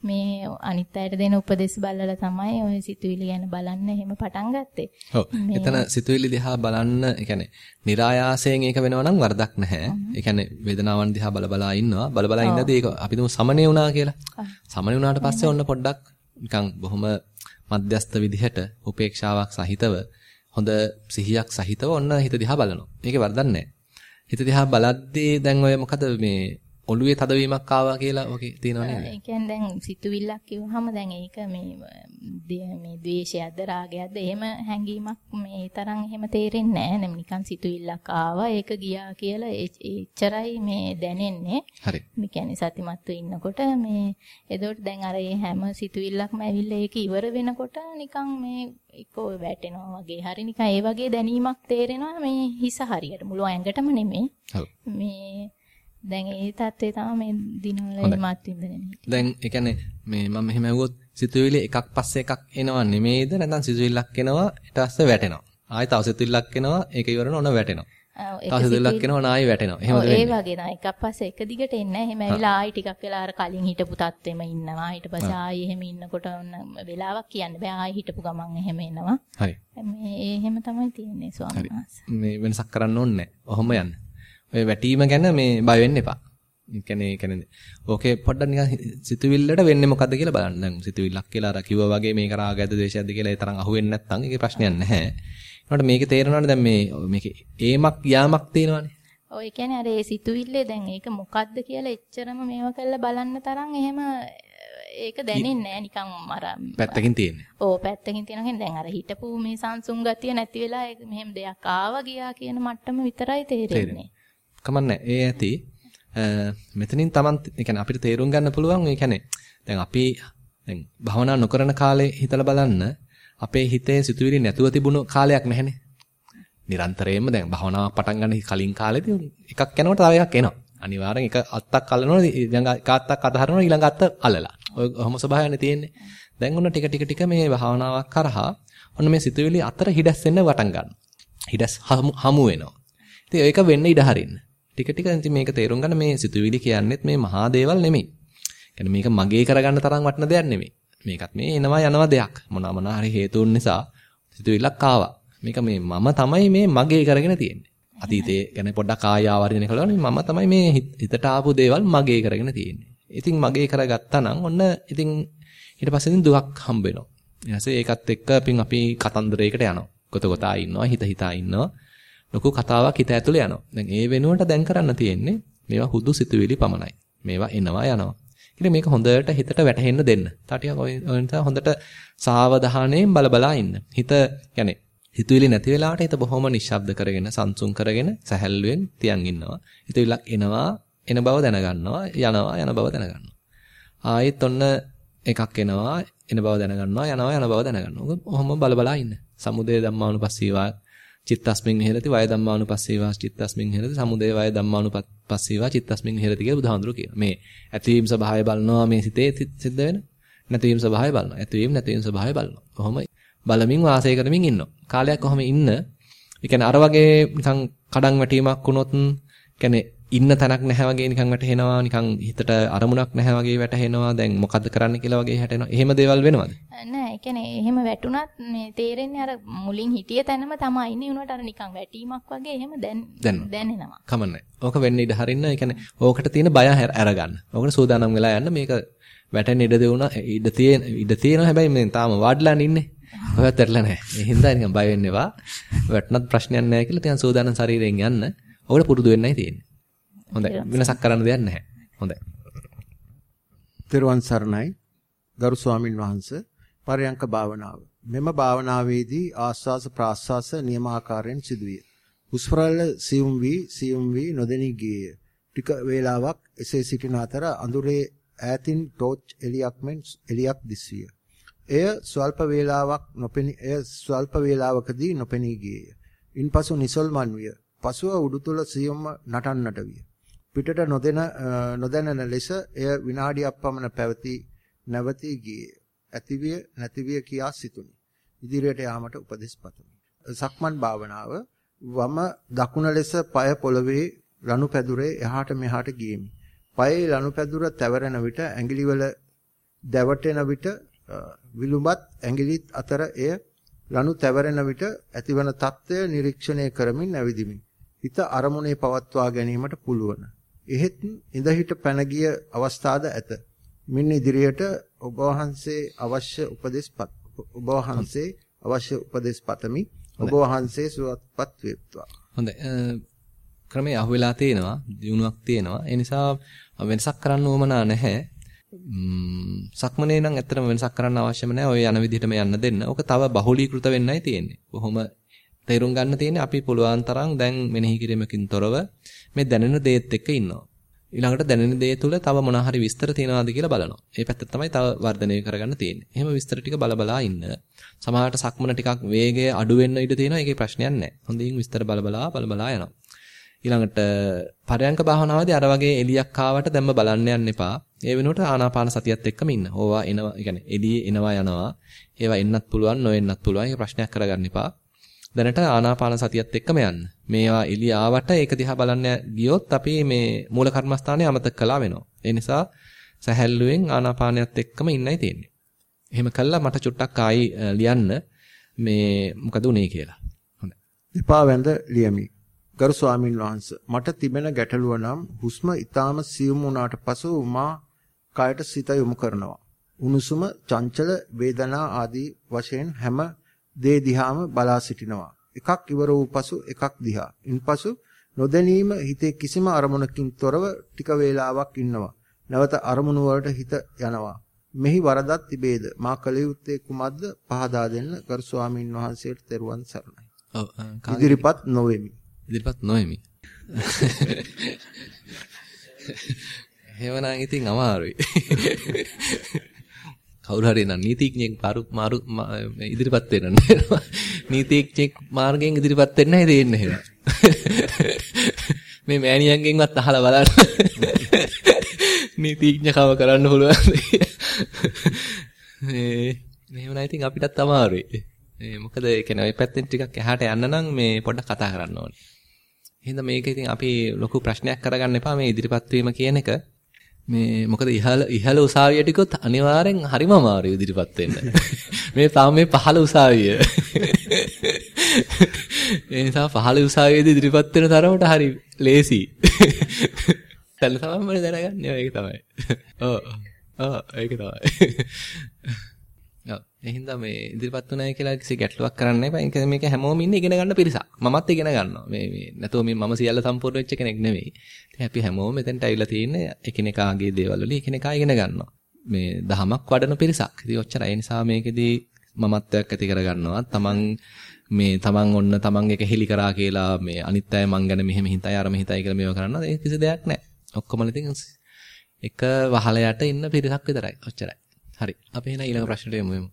මේ අනිත් අයට දෙන උපදෙස් බලලා තමයි ඔය සිතුවිලි ගැන බලන්න එහෙම පටන් ගත්තේ. ඔව්. එතන සිතුවිලි දිහා බලන්න, ඒ කියන්නේ નિરાයාසයෙන් ඒක වෙනවා නම් වරදක් නැහැ. ඒ කියන්නේ වේදනාවන් දිහා බල බලා ඉන්නවා. බල බලා ඉන්නදී ඒක අපි දුමු සමනේ වුණා කියලා. සමනේ වුණාට පස්සේ ඔන්න පොඩ්ඩක් නිකන් බොහොම මධ්‍යස්ත විදිහට උපේක්ෂාවක් සහිතව හොඳ සිහියක් සහිතව ඔන්න හිත දිහා බලනවා. මේකේ වරදක් නැහැ. හිත දිහා බලද්දී දැන් ඔය මොකද මේ ඔළුවේ තදවීමක් ආවා කියලා ඔකේ තියෙනව නේද? ඒ කියන්නේ දැන් සිතුවිල්ලක් කිව්වහම දැන් ඒක මේ මේ ද්වේෂයක්ද රාගයක්ද එහෙම හැඟීමක් මේ තරම් එහෙම තේරෙන්නේ නැහැ. නිකන් සිතුවිල්ලක් ආවා ඒක ගියා කියලා එච්චරයි මේ දැනෙන්නේ. හරි. මේ කියන්නේ සතිමත්ව ඉන්නකොට මේ එතකොට දැන් අර හැම සිතුවිල්ලක්ම ඇවිල්ලා ඒක ඉවර වෙනකොට නිකන් මේ එක්කෝ වැටෙනවා වගේ හරි නිකන් ඒ වගේ දැනීමක් තේරෙනවා මේ හිස හරියට මුළු ඇඟටම නෙමෙයි. මේ දැන් ඒ தත්ත්වය තමයි මේ දිනවල මත් විඳින්නේ. දැන් ඒ කියන්නේ මේ මම මෙහෙම ඇහුවොත් සිතුවිලි එකක් පස්සේ එකක් එනවා නෙමෙයිද නැත්නම් සිතුවිල්ලක් එනවා ඊට පස්සේ වැටෙනවා. ආයෙ තව සිතුවිල්ලක් එනවා ඒක ඉවරන ඔන්න වැටෙනවා. තව සිතුවිල්ලක් එනවා නායෙ වැටෙනවා. එහෙමද වෙන්නේ? ඒ වගේ තමයි. එකක් පස්සේ එක දිගට එන්නේ නැහැ. එහෙම ඇවිල්ලා ආයෙ ටිකක් වෙලා අර කලින් හිටපු තත්ත්වෙම ඉන්නවා. ඊට පස්සේ ආයෙ එහෙම ඉන්නකොට ඔන්න වෙලාවක් කියන්න බෑ. ආයෙ හිටපු ගමන් එහෙම එනවා. හරි. මේ එහෙම තමයි තියෙන්නේ ස්වාමීන් වහන්සේ. මේ වෙනසක් කරන්න ඕනේ නැහැ. ඔහොම යන්න. ඔය වැටීම ගැන මේ බය වෙන්න එපා. ඒ කියන්නේ ඒ කියන්නේ ඕකේ පොඩ්ඩක් නිකන් සිතුවිල්ලට වෙන්නේ මොකද්ද කියලා බලන්න. දැන් සිතුවිල්ලක් කියලා අර කිව්වා වගේ මේක රාගයක්ද ද්වේෂයක්ද කියලා ඒ තරම් අහුවෙන්නේ නැත්නම් ඒකේ ප්‍රශ්නයක් නැහැ. ඒකට මේකේ තේරෙනවනේ දැන් මේ මේකේ ඒමක් යාමක් තියෙනවනේ. ඔය කියන්නේ අර ඒ සිතුවිල්ලේ දැන් ඒක මොකද්ද කියලා එච්චරම මේවා කරලා බලන්න තරම් එහෙම ඒක දැනෙන්නේ නැහැ නිකන් අර පැත්තකින් තියෙන්නේ. ඔව් පැත්තකින් තියෙනවා දැන් අර හිටපු මේ සංසුන් ගතිය නැති වෙලා මෙහෙම දෙයක් ආවා ගියා කියන මට්ටම විතරයි තේරෙන්නේ. කමන්නේ ඒ ඇති මෙතනින් Taman يعني අපිට තේරුම් ගන්න පුළුවන් ඒ කියන්නේ දැන් අපි දැන් භවනා නොකරන කාලේ හිතලා බලන්න අපේ හිතේ සිතුවිලි නැතුව තිබුණු කාලයක් නැහැනේ. නිරන්තරයෙන්ම දැන් භවනාවක් පටන් ගන්න කලින් කාලෙදී එකක් යනකොට තව එකක් එනවා. අනිවාර්යෙන් එක අත්තක් අල්ලනවා ඊළඟ එක අත්තක් අතහරිනවා ඊළඟ අත්ත අල්ලලා. ඔය ඔහොම ස්වභාවයනේ තියෙන්නේ. දැන් ඔන්න ටික ටික ටික මේ භාවනාවක් කරහා ඔන්න මේ සිතුවිලි අතර හිඩස් වෙන්න වටන් ගන්නවා. හිඩස් හමු වෙනවා. ඉතින් ඒක වෙන්න ඉඩ හරින්න. ටික ටික ඉතින් මේක තේරුම් ගන්න මේ සිතුවිලි කියන්නේත් මේ මහා දේවල් නෙමෙයි. يعني මේක මගේ කරගන්න තරම් වටින දෙයක් නෙමෙයි. මේකත් මේ එනවා යනවා දෙයක්. මොනවා මොනවා හරි හේතුන් නිසා සිතුවිල්ලක් ආවා. මේක මේ මම තමයි මේ මගේ කරගෙන තියෙන්නේ. අතීතයේ ගැන පොඩ්ඩක් ආය ආවර්ජනය කළා මම තමයි මේ හිතට ආපු දේවල් මගේ කරගෙන තියෙන්නේ. ඉතින් මගේ කරගත්තා නම් ඔන්න ඉතින් ඊට පස්සේ ඉතින් දුකක් හම්බ වෙනවා. ඊට ඒකත් එක්ක අපින් අපි කතන්දරයකට යනවා. ගොත ගොතා ඉන්නවා හිත හිතා ඉන්නවා. ලොකු කතාවක් හිත ඇතුලේ යනවා. දැන් ඒ වෙනුවට දැන් කරන්න තියෙන්නේ මේවා හුදු සිතුවිලි පමණයි. මේවා එනවා යනවා. ඉතින් මේක හොඳට හිතට වැටහෙන්න දෙන්න. තා ටිකක් ඔය නිසා හොඳට සාවධානයෙන් බලබලා ඉන්න. හිත يعني හිතුවිලි නැති වෙලාවට හිත බොහොම නිශ්ශබ්ද කරගෙන සංසුන් කරගෙන සැහැල්ලුවෙන් තියන් ඉන්නවා. හිතවිල්ලක් එනවා එන බව දැනගන්නවා යනවා යන බව දැනගන්නවා. ආයෙත් ඔන්න එකක් එනවා එන බව දැනගන්නවා යනවා යන බව දැනගන්නවා. ඔහොම බලබලා ඉන්න. සමුදය ධම්මානුපස්සීවා චිත්තස්මින් විහෙරති වය ධම්මානුපස්සීවා චිත්තස්මින් විහෙරති සමුදය වය ධම්මානුපස්සීවා චිත්තස්මින් විහෙරති කියලා බුදුහාඳුරු කියනවා. මේ ඇතිවීම ස්වභාවය බලනවා මේ සිතේ සිද්ධ වෙන නැතිවීම ස්වභාවය බලනවා. ඇතිවීම නැතිවීම ස්වභාවය බලනවා. කොහොම බලමින් වාසය කරමින් ඉන්නවා. කාලයක් කොහොම ඉන්න. ඒ කියන්නේ අර වගේ නිකන් කඩන් වැටීමක් වුණොත් කියන්නේ ඉන්න තැනක් නැහැ වගේ නිකන් වැටහෙනවා නිකන් හිතට අරමුණක් නැහැ වගේ වැටහෙනවා දැන් මොකද්ද කරන්න කියලා වගේ හැටෙනවා. එහෙම දේවල් වෙනවද? නෑ ඒ කියන්නේ එහෙම වැටුණත් මේ තේරෙන්නේ අර මුලින් හිටිය තැනම තමයි ඉන්නේ උනට අර නිකන් වැටීමක් වගේ එහෙම දැන් දැනෙනවා. කමන්නේ. ඕක වෙන්න ඉඩ හරින්න. ඒ කියන්නේ ඕකට තියෙන බය අරගන්න. ඕකට සූදානම් වෙලා යන්න. මේක වැටෙන්න ඉඩ දෙවුණා ඉඩ තියෙන ඉඩ තියෙනවා. හැබැයි මේ තාම වාඩ්ලාන ඉන්නේ. ඔයත් ඇරලා නැහැ ඒ හින්දා නිකන් බය වෙන්න එපා වැටුණත් ප්‍රශ්නයක් නැහැ කියලා තියන් සූදානම් ශරීරයෙන් යන්න. ඕකට පුරුදු වෙන්නයි තියෙන්නේ හොඳයි. වෙනසක් කරන්න දෙයක් නැහැ. හොඳයි. තෙරුවන් සරණයි. ගරු ස්වාමින් වහන්සේ පරයන්ක භාවනාව. මෙම භාවනාවේදී ආස්වාස ප්‍රාස්වාස නියමාකාරයෙන් සිදුවිය. හුස්ම රැල්ල සියුම් වී සියුම් වී නොදෙනී ගියේය. ටික වේලාවක් එසේ සිටින අතර අඳුරේ ඈතින් ටෝච් එලියක් මෙන් එලියක් දිස්විය. එය ස්වල්ප වේලාවක් නොපෙනී එය ස්වල්ප වේලාවකදී නොපෙනී ගියේය. ඉන්පසු නිසල්මන් විය. පසුව උඩුතුල සියුම්ම නටන්නට විය. පිටට නොදෙන නොදැනන ලෙස එය විනාඩියක් පමණ පැවති නැවතී ගියේ. ඇතිවිය නැතිවිය කියා සිතුනි. ඉදිරියට යාමට උපදෙස් පතමි. සක්මන් භාවනාව වම දකුණ ලෙස পায় පොළවේ ලනු පැදුරේ එහාට මෙහාට ගියමි. পায়ে ලනු පැදුර තැවරෙන විට ඇඟිලිවල දැවටෙන විට විලුඹත් ඇඟිලිත් අතර එය ලනු තැවරෙන විට ඇතිවන తත්වය නිරීක්ෂණය කරමින් ඇවිදිමි. හිත අරමුණේ පවත්වා ගැනීමට පුළුවන්. එහෙත් ඉඳහිට පැන ගිය අවස්ථාද ඇත. මින් ඉදිරියට ඔබ වහන්සේ අවශ්‍ය උපදෙස් ඔබ වහන්සේ අවශ්‍ය උපදෙස් පතමි. ඔබ වහන්සේ සුවපත් වේත්වා. හොඳයි. ක්‍රමයේ අහුවෙලා තේනවා, දිනුවක් තේනවා. ඒ නිසා වෙනසක් කරන්න ඕමනා නැහැ. සක්මනේ නම් ඇත්තටම වෙනසක් කරන්න අවශ්‍යම නැහැ. ඔය යන විදිහටම යන්න දෙන්න. ඕක තව බහුලීකృత වෙන්නයි තියෙන්නේ. කොහොම තේරුම් ගන්න තියෙන්නේ අපි පුළුවන් තරම් දැන් මෙනෙහි කිරීමකින් තොරව මේ දැනෙන දේත් එක්ක ඉන්නවා. ඊළඟට දැනෙන දේ තුල තව මොන හරි විස්තර තියෙනවද කියලා බලනවා. ඒ පැත්ත තමයි තව වර්ධනය කරගන්න තියෙන්නේ. එහෙම විස්තර ටික බලබලා ඉන්න. සමහරට සක්මන ටිකක් වේගය අඩු වෙන්න ඉඩ තියෙනවා. ඒකේ ප්‍රශ්නයක් නැහැ. හොඳින් විස්තර බලබලා බලබලා යනවා. ඊළඟට පරයන්ක භාවනාවේදී අර වගේ එලියක් ආවට දැම්ම බලන්න යන්න එපා. ඒ වෙනුවට ආනාපාන සතියත් එක්කම ඉන්න. ඕවා එනවා, ඒ කියන්නේ එළියේ එනවා යනවා. ඒවා එන්නත් පුළුවන්, නොඑන්නත් පුළුවන්. ඒක ප්‍රශ්නයක් කරගන්න එපා. දැනට ආනාපාන සතියත් එක්කම යන්න. මේවා එළිය ආවට ඒක දිහා බලන්න ගියොත් අපි මේ මූල කර්මස්ථානය අමතක කළා වෙනවා. ඒ නිසා සැහැල්ලුවෙන් ආනාපානයත් එක්කම ඉන්නයි තියෙන්නේ. එහෙම කළා මට චුට්ටක් ආයි ලියන්න මේ මොකද උනේ කියලා. හොඳයි. විපා වැඳ ලියමි. ගරු ස්වාමින් වහන්සේ මට තිබෙන ගැටලුව නම් හුස්ම ඊටාම සියුම් වුණාට පසු මා කයට සිත යොමු කරනවා. උණුසුම, චංචල, වේදනා ආදී වශයෙන් හැම දේ දිහාම බලා සිටිනවා. එකක් ඉවර වූ පසු එකක් දිහා. ඉන්පසු නොදැනීම හිතේ කිසිම අරමුණකින් තොරව ටික වේලාවක් ඉන්නවා. නැවත අරමුණු වලට හිත යනවා. මෙහි වරදක් තිබේද? මා කල යුත්තේ කුමක්ද? පහදා දෙන්න කරු ස්වාමින් වහන්සේට තෙරුවන් සරණයි. ඉදිරිපත් නොවෙමි. ඉදිරිපත් නොවෙමි. (laughs) එහෙමනම් ඉතින් අමාරුයි. (laughs) කවුරු හරි නම් නීතිඥයෙක් පාරු මාරු ඉදිරිපත් වෙන්න නේද? නීතිඥයෙක් මාර්ගයෙන් ඉදිරිපත් වෙන්න නෑ දෙන්නේ එහෙම. මේ මෑණියන්ගෙන්වත් අහලා බලන්න. නීතිඥකම කරන්න පුළුවන්. මේ එහෙම නම් ඉතින් අපිටත් අමාරුයි. මේ මොකද ඒ කියන්නේ ওই පැත්තෙන් ටිකක් එහාට යන්න නම් මේ පොඩ්ඩක් කතා කරන්න ඕනේ. එහෙනම් මේක ඉතින් අපි ලොකු ප්‍රශ්නයක් කරගන්න එපා මේ ඉදිරිපත් වීම කියන එක. මේ මොකද ඉහළ ඉහළ උසාවියට ගියොත් අනිවාර්යෙන් හරිම අමාරුයි ඉදිරිපත් වෙන්න. (laughs) මේ තාම මේ පහළ උසාවිය. ඒ නිසා පහළ උසාවියේදී ඉදිරිපත් වෙන තරමට හරි (laughs) ලේසි. දැන් තමයි මම දැනගන්නේ ඒක තමයි. ඔව්. ඔව් ඒක තමයි. (laughs) ඔව්. එහෙනම් මේ ඉදිරිපත් උනායි කියලා කිසි ගැටලුවක් කරන්න එපා. ඒක මේක හැමෝම ඉන්නේ ඉගෙන ගන්න පිරිසක්. මමත් ඉගෙන ගන්නවා. මේ මේ නැතුව මේ මම සියල්ල සම්පූර්ණ වෙච්ච කෙනෙක් නෙවෙයි. ඉතින් අපි හැමෝම මෙතෙන්ට ඇවිල්ලා තියෙන්නේ එකිනෙකාගේ දේවල් වලින් එකිනෙකා ඉගෙන ගන්නවා. මේ දහමක් වඩන පිරිසක්. ඉතින් ඔච්චරයි. ඒ නිසා මේකෙදී මමත්වයක් ඇති කර ගන්නවා. තමන් මේ තමන් ඔන්න තමන් එක හෙලි කරා කියලා මේ අනිත් අය මං ගැන මෙහෙම හිතයි අර මෙහිතයි කියලා මේව කරනවා. ඒක කිසි දෙයක් නැහැ. ඔක්කොම ඉතින් එක වහලයට ඉන්න පිරිසක් විතරයි. ඔච්චරයි. හරි. අපි එහෙනම් ඊළඟ ප්‍රශ්නට යමු.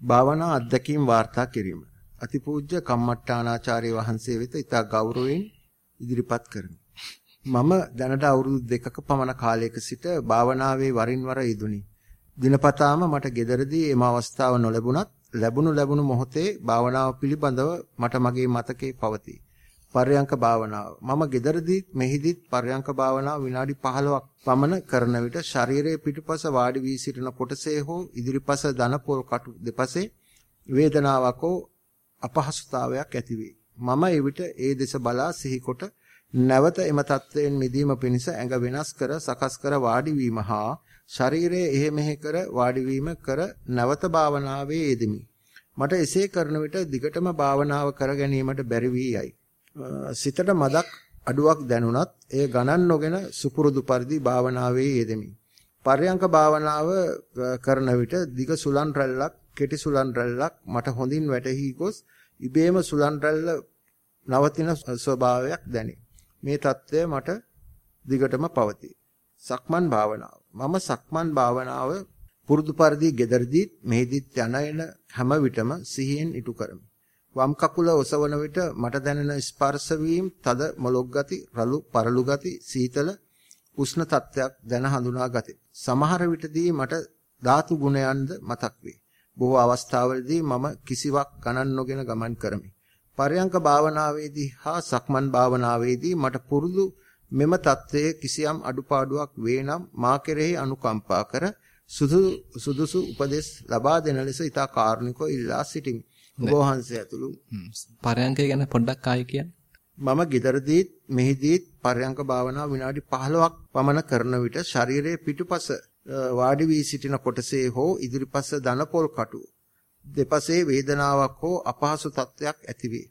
භාවනා අත්දැකීම් වාර්තා කිරීම. අතිපූජ්‍ය කම්මට්ටානාචාර්ය වහන්සේ වෙත ඉතා ගෞරවයෙන් ඉදිරිපත් කරමි. මම දැනට අවුරුදු දෙකක පමණ කාලයක සිට භාවනාවේ වරින් වර යෙදුනි. දිනපතාම මට gederදී එම අවස්ථාව නොලැබුණත් ලැබුණු ලැබුණු මොහොතේ භාවනාව පිළිබඳව මට මගේ මතකේ පවතී. පර්යංක භාවනාව. මම gederදීත් මෙහිදීත් පර්යංක භාවනාව විනාඩි 15ක් පමණ කරන විට ශරීරයේ පිටුපස වාඩි වී සිටින කොටසේ හෝ ඉදිරිපස දන පොල් කටු දෙපසේ වේදනාවක් හෝ අපහසුතාවයක් ඇතිවේ. මම එවිට ඒ දෙස බලා සිහිකොට නැවත එම තත්වයෙන් මිදීම පිණිස ඇඟ වෙනස් කර සකස් කර වාඩි වීම හා ශරීරයේ එහෙ මෙහෙ කර වාඩි වීම කර නැවත භාවනාවේ යෙදෙමි. මට එසේ කරන විට දිගටම භාවනාව කර ගැනීමට බැරි වී යයි. සිතට මදක් අඩුවක් දැනුණත් එය ගණන් නොගෙන සුපුරුදු පරිදි භාවනාවේ යෙදෙමි. පර්යංක භාවනාව කරන විට දිග සුලන් රැල්ලක්, කෙටි සුලන් රැල්ලක් මට හොඳින් වැටහි ගොස් ඉබේම සුලන් රැල්ල නවතින ස්වභාවයක් දැනේ. මේ తත්වය මට දිගටම පවතී. සක්මන් භාවනාව. මම සක්මන් භාවනාව පුරුදු පරිදි gederදීත් මෙහිදීත් යන එන හැම විටම සිහියෙන් ඉටු කරමි. වම් කකුල ඔසවන විට මට දැනෙන ස්පර්ශ වීම, තද මොලොක් ගති, රළු පරළු ගති, සීතල උෂ්ණ තත්ත්වයක් දැන හඳුනා ගති. සමහර විටදී මට ධාතු ගුණයන්ද මතක් වේ. බොහෝ අවස්ථාවලදී මම කිසිවක් ගණන් නොගෙන ගමන් කරමි. පරයන්ක භාවනාවේදී හා සක්මන් භාවනාවේදී මට පුරුදු මෙම தත්වයේ කිසියම් අඩුපාඩුවක් වේ නම් මා කෙරෙහි අනුකම්පා කර සුදුසු උපදෙස් ලබා දෙන ලෙස ඉතා කාරුණිකව ඉල්ලා සිටිමි. ඔබ වහන්සේ ඇතුළු පරයන්කය ගැන පොඩ්ඩක් ආයෙ කියන්න. මම gederදීත් මෙහිදීත් පරයන්ක භාවනාව විනාඩි 15ක් පමණ කරන විට ශරීරයේ පිටුපස වාඩි වී සිටින කොටසේ හෝ ඉදිරිපස දනපොල් කටු දෙපසේ වේදනාවක් හෝ අපහසු තත්වයක් ඇතිවේ.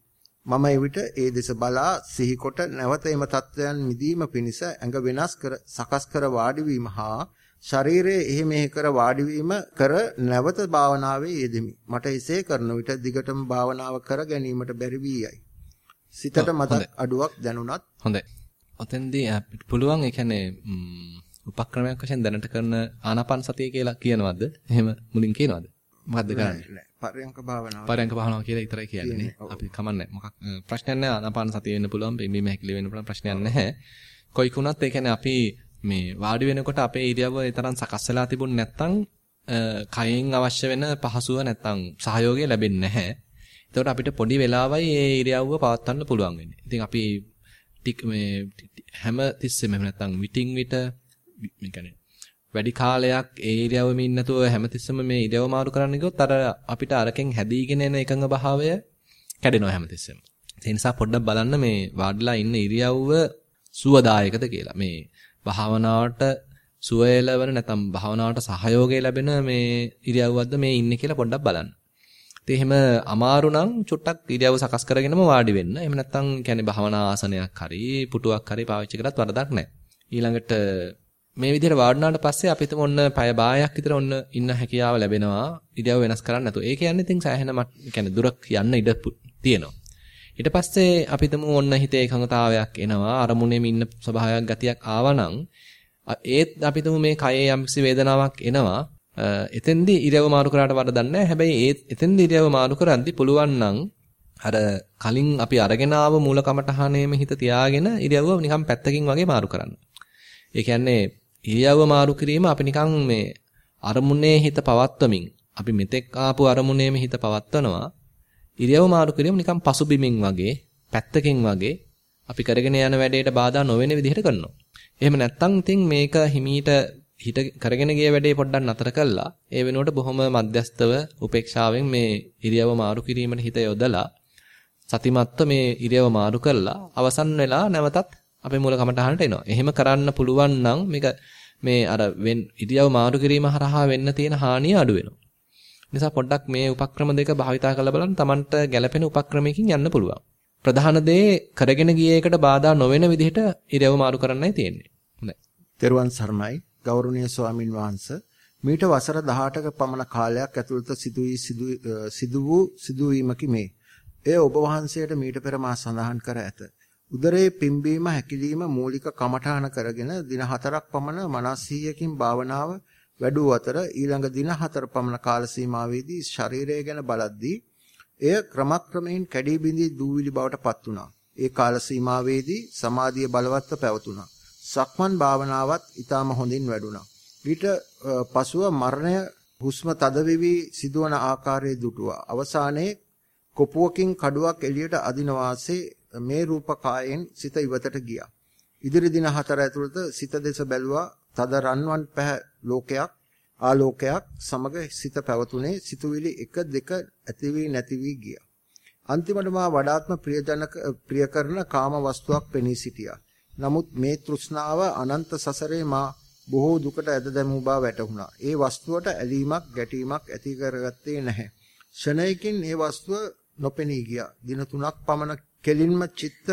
මම එවිට ඒ දෙස බලා සිහිකොට නැවත එම තත්වයන් මිදීම පිණිස ඇඟ වෙනස් කර සකස් කර වාඩි වීම හා ශරීරයේ එහෙ මෙහෙ කර වාඩි කර නැවත භාවනාවේ යෙදෙමි. මට එසේ කරන විට දිගටම භාවනාව කර ගැනීමට බැරි වී යයි. සිතට මතක් අඩුවක් දැනුණත් හොඳයි. ඔතෙන්දී අපිට පුළුවන් ඒ කියන්නේ උපක්‍රමයක් වශයෙන් දැනට කරන ආනාපාන සතිය කියලා කියනවද? එහෙම මුලින් කියනවද? මොකද්ද කරන්නේ? පරයන්ක භාවනාව. පරයන්ක භාවනාව කියලා විතරයි කියන්නේ. අපි කමන්නේ. මොකක් ප්‍රශ්නයක් නැහැ. ආනාපාන සතිය වෙන්න පුළුවන්, පිම්බීම හැකිලි වෙන්න පුළුවන් ප්‍රශ්නයක් නැහැ. කොයිකුණත් ඒ කියන්නේ අපි මේ වාඩි වෙනකොට අපේ ඉරියව්ව ඒ තරම් සකස් වෙලා තිබුණ නැත්නම් කයෙන් අවශ්‍ය වෙන පහසුව නැත්නම් සහයෝගය ලැබෙන්නේ නැහැ. එතකොට අපිට පොඩි වෙලාවයි ඒ ඉරියව්ව පවත්වන්න පුළුවන් වෙන්නේ. ඉතින් අපි ටික මේ හැම තිස්සෙම එහෙම නැත්නම් විටින් විට මේ කියන්නේ වැඩි කාලයක් ඒ ඉරියව්වෙම ඉන්න නැතුව හැමතිස්සෙම මේ ඉරියව්ව මාරු කරන්න ගියොත් අර අපිට අරකින් හැදීගෙන එන එකඟ භාවය කැඩෙනවා හැමතිස්සෙම. ඒ නිසා පොඩ්ඩක් බලන්න මේ වාඩිලා ඉන්න ඉරියව්ව සුවදායකද කියලා. මේ භාවනාවට සුවය ලැබෙන නැත්නම් භාවනාවට සහයෝගය ලැබෙන මේ ඉරියව්වක්ද මේ ඉන්නේ කියලා පොඩ්ඩක් බලන්න. ඉතින් එහෙම අමාරු නම් චුට්ටක් ඉරියව්ව සකස් කරගෙනම වාඩි වෙන්න. එහෙම නැත්නම් කියන්නේ භාවනා ආසනයක් හරි පුටුවක් හරි පාවිච්චි කරත් වරදක් නැහැ. ඊළඟට මේ විදිහට වාඩිනාට පස්සේ අපි හිතමු ඔන්න පැය භාගයක් විතර ඔන්න ඉන්න හැකියාව ලැබෙනවා ඉරියව් වෙනස් කරන්න නැතුව. ඒ කියන්නේ ඉතින් සෑහෙන කියන්නේ දුරක් යන්න ඉඩ තියෙනවා. ඊට පස්සේ අපි හිතමු ඔන්න හිතේ එකඟතාවයක් එනවා අරමුණේම ඉන්න ස්වභාවයක් ගතියක් ආවනම් ඒත් අපි හිතමු මේ කයේ යම්කිසි වේදනාවක් එනවා එතෙන්දී ඉරියව් මාරු කරාට වරදක් නැහැ. හැබැයි ඒ එතෙන්දී ඉරියව් මාරු කරද්දී පුළුවන් නම් අර කලින් අපි අරගෙන ආව මූල කමටහනේම හිත තියාගෙන ඉරියව්ව නිකන් පැත්තකින් වගේ මාරු කරන්න. ඒ කියන්නේ ඉරියව්ව මාරු කිරීම අපි නිකන් මේ අරමුණේ හිත පවත්වමින් අපි මෙතෙක් ආපු අරමුණේම හිත පවත්වනවා ඉරියව් මාරු කිරීම නිකන් පසුබිමින් වගේ පැත්තකින් වගේ අපි කරගෙන යන වැඩේට බාධා නොවන විදිහට කරනවා. එහෙම නැත්නම් ඉතින් මේක හිමීට හිත කරගෙන ගිය වැඩේ පොඩ්ඩක් නතර කළා. ඒ වෙනුවට බොහොම මධ්‍යස්තව උපේක්ෂාවෙන් මේ ඉරියව මාරු කිරීමට හිත යොදලා සතිමත්ව මේ ඉරියව මාරු කළා. අවසන් වෙලා නැවතත් අපේ මූල කමටහනට එනවා. එහෙම කරන්න පුළුවන් නම් මේක මේ අර ඉරියව මාරු කිරීම හරහා වෙන්න තියෙන හානිය අඩු වෙනවා. නිසා පොඩ්ඩක් මේ උපක්‍රම දෙක භාවිතා කරලා බලන්න Tamanට ගැළපෙන උපක්‍රමයකින් යන්න පුළුවන්. ප්‍රධාන දේ කරගෙන ගිය එකට බාධා නොවන විදිහට ඉරියව මාරු කරන්නයි තියෙන්නේ. හොඳයි. තෙරුවන් සරණයි ගෞරවනීය ස්වාමින් වහන්සේ මීට වසර 18ක පමණ කාලයක් ඇතුළත සිදුවී සිදු වූ සිදුවීමකි මේ. එය ඔබ වහන්සේට මීට පෙර මා සඳහන් කර ඇත. උදරයේ පිම්බීම හැකිලිම මූලික කමඨාන කරගෙන දින 4ක් පමණ මනසීයකින් භාවනාව වැඩුව අතර ඊළඟ දින 4 පමණ කාල සීමාවේදී ශරීරය ගැන බලද්දී එය ක්‍රමක්‍රමයෙන් කැඩී බිඳී දූවිලි බවට පත් වුණා. ඒ කාල සීමාවේදී සමාධිය බලවත්ව පැවතුණා. සක්මන් භාවනාවත් ඊටම හොඳින් වැඩුණා. ඊට පසුව මරණය හුස්ම තද වෙවි සිදුවන ආකාරයේ දුටුවා. අවසානයේ කොපුවකින් කඩුවක් එළියට අදින වාසේ මේ රූප කායෙන් සිත ඉවතට ගියා. ඉදිරි දින හතර ඇතුළත සිත දෙස බැලුවා තද රන්වන් පැහැ ලෝකයක් ආලෝකයක් සමග සිත පැවතුනේ සිතුවිලි 1 2 ඇති වී නැති වී ගියා. අන්තිමට මා වඩාත්ම ප්‍රියජනක ප්‍රිය කරන කාම වස්තුවක් පෙනී සිටියා. නමුත් මේ තෘෂ්ණාව අනන්ත සසරේ මා බොහෝ දුකට ඇද දැමූ බව වැටහුණා. ඒ වස්තුවට ඇලීමක් ගැටීමක් ඇති කරගත්තේ නැහැ. ෂණයකින් ඒ වස්තුව නොපෙනී ගියා. දින තුනක් පමණ කෙලින්ම චිත්ත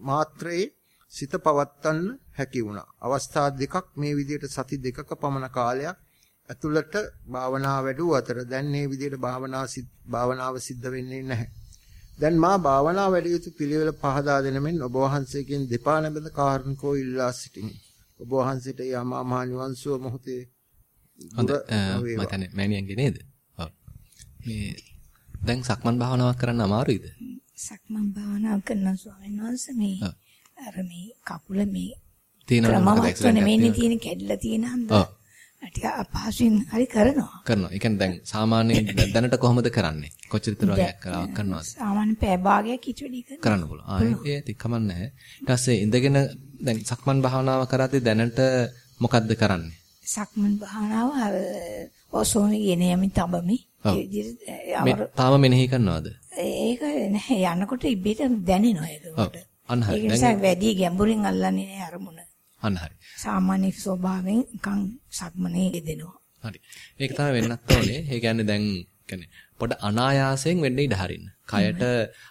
මාත්‍රයේ සිත පවත්වන්න හැකි වුණා. අවස්ථා දෙකක් මේ විදිහට සති දෙකක පමණ කාලයක් ඇතුළත භාවනා වැඩුව අතර දැන් මේ විදිහට භාවනා භාවනාව සිද්ධ වෙන්නේ නැහැ. දැන් මා භාවනා වැඩි යුතු පිළිවෙල පහදා දෙන මෙන් ඔබ වහන්සේගෙන් දෙපා නැබඳ කාරණකෝ ඉල්ලා සිටිමි. ඔබ වහන්සේට යමා මහ නිවන් සුව මොහොතේ හොඳ මම හිතන්නේ මෑණියන්ගේ නේද? ඔව්. මේ දැන් සක්මන් භාවනාවක් කරන්න අමාරුයිද? සක්මන් භාවනාව කරන ස්වාමීන් වහන්සේ මේ අර මේ කකුල මේ තියෙනවා නෙමෙයි තියෙන කැඩලා තියෙන හන්ද ටික අපහසුයෙන් හරි කරනවා. කරනවා. ඒ කියන්නේ දැන් සාමාන්‍යයෙන් (laughs) දැනට කොහොමද කරන්නේ? කොච්චර විතර වගේක් කරනවද? සාමාන්‍ය පැය භාගයක් ඉච්චුවඩි කරනවා. කරන්න පුළුවන්. ආ ඒ ඇති කමක් නැහැ. ඊට පස්සේ ඉඳගෙන දැන් සක්මන් භාවනාව කරද්දී දැනට මොකද්ද කරන්නේ? සක්මන් භාවනාව අර ඔසෝනේ ගෙන යමින් තබමි. ඒ විදිහට තාම මෙනෙහි කරනවද? ඒක නැහැ යනකොට ඉබේට දැනෙනවා ඒකට. අන්න හරි. ඒ නිසා වැඩි ගැඹුරින් අල්ලන්නේ නැහැ අරමුණ. අන්න හරි. සාමාන්‍ය ස්වභාවයෙන් නිකන් සක්මනේ යෙදෙනවා. හරි. ඒක තමයි වෙන්නත් ඕනේ. ඒ කියන්නේ දැන් කියන්නේ පොඩ අනායාසයෙන් වෙන්න ඉඩ හරින්න. කයට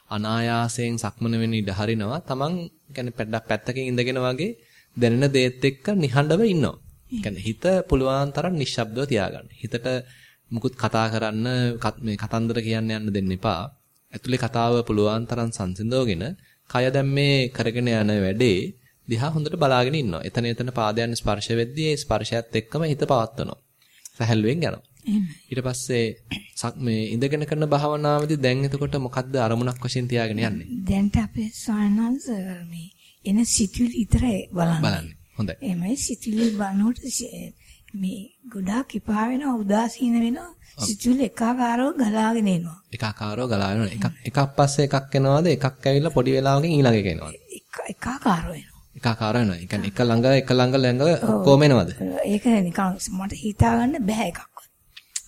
අනායාසයෙන් සක්මන වෙන්න ඉඩ හරිනවා. Taman කියන්නේ පැඩක් පැත්තකින් ඉඳගෙන වගේ දැනෙන දේත් එක්ක නිහඬව ඉන්නවා. කියන්නේ හිත පුළුවන් තරම් නිශ්ශබ්දව තියාගන්න. හිතට මුකුත් කතා කරන්න මේ කතන්දර කියන්න යන්න දෙන්න එපා. ඇතුලේ කතාව පුළුවන් තරම් සංසිඳවගෙන කය දැන් මේ කරගෙන යන වැඩේ දිහා හොඳට බලාගෙන ඉන්නවා. එතන එතන පාදයන් ස්පර්ශ වෙද්දී ඒ ස්පර්ශයත් එක්කම හිත පවත්වනවා. සැහැල්ලුවෙන් යනවා. ඊට පස්සේ මේ ඉඳගෙන කරන භාවනාවේදී දැන් එතකොට මොකද්ද අරමුණක් වශයෙන් තියාගෙන යන්නේ? දැන්ට අපේ සානන්ස් මේ එන සිතුවිලි විතරයි බලන්නේ. බලන්නේ. හොඳයි. එමේ සිතුවිලි බලනකොට මේ ගොඩාක් කිපා වෙනවා උදාසීන වෙනවා සිතුවිලි එකාකාරව ගලාගෙන එනවා. එකාකාරව ගලාගෙන එනවා. එකක් එකක් පස්සේ එකක් එනවාද එකක් ඇවිල්ලා පොඩි වෙලාවකින් ඊළඟ එක එනවාද? එකාකාරව එනවා. එකාකාර වෙනවා. ඒ කියන්නේ එක ළඟ එක ළඟ ළඟ ඔක්කොම එනවද? ඒක නිකන් මට හිතා ගන්න බෑ එකක්වත්.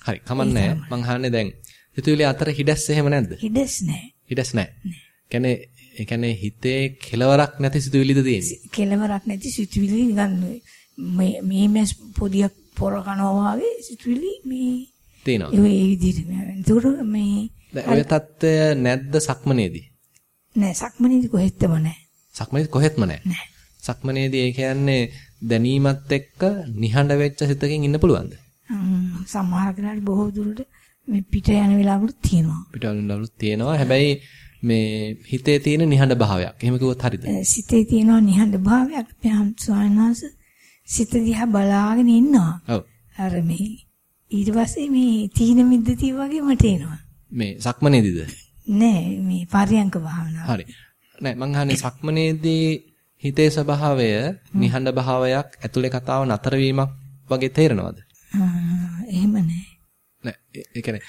හරි. කමන්නේ මං අහන්නේ දැන් හිතුවිලි අතර හිඩැස් එහෙම නැද්ද? හිඩැස් නැහැ. හිඩැස් නැහැ. කියන්නේ ඒ කියන්නේ හිතේ කෙලවරක් නැති සිතුවිලිද තියෙන්නේ? කෙලවරක් නැති සිතුවිලි නිකන් මේ මේ මස් පොදියක් පොර කනවා වගේ සිතුවිලි මේ තියෙනවා. ඒ විදිහට මේ. ඒකට මේ ඔය தত্ত্বය නැද්ද සක්මනේදී? නෑ සක්මනේදී කොහෙත්ම නෑ. සක්මනේදී කොහෙත්ම නෑ. නෑ. සක්මනේදී ඒ කියන්නේ දැනීමත් එක්ක නිහඬ වෙච්ච සිතකින් ඉන්න පුළුවන්ද? සමහර කෙනාට බොහෝ දුරට මේ පිට යන වෙලාවලුත් තියෙනවා. පිට යන වෙලාවලුත් තියෙනවා. හැබැයි මේ හිතේ තියෙන නිහඬ භාවයක්. එහෙම කිව්වොත් හරිද? සිතේ තියෙන නිහඬ භාවයක්. මම ස්වාමීන් වහන්සේ සිත දිහා බලාගෙන ඉන්නවා. ඔව්. අර මේ ඊට පස්සේ මේ තීන මිද්දති වගේ මට එනවා. මේ සක්මනේදීද? නෑ මේ පරියංක භාවනාව. හරි. නෑ මං අහන්නේ සක්මනේදී හිතේ ස්වභාවය නිහඬ භාවයක් ඇතුලේ කතාව නතර වීමක් වගේ තේරෙනවද? එහෙම නෑ. නෑ ඒ කියන්නේ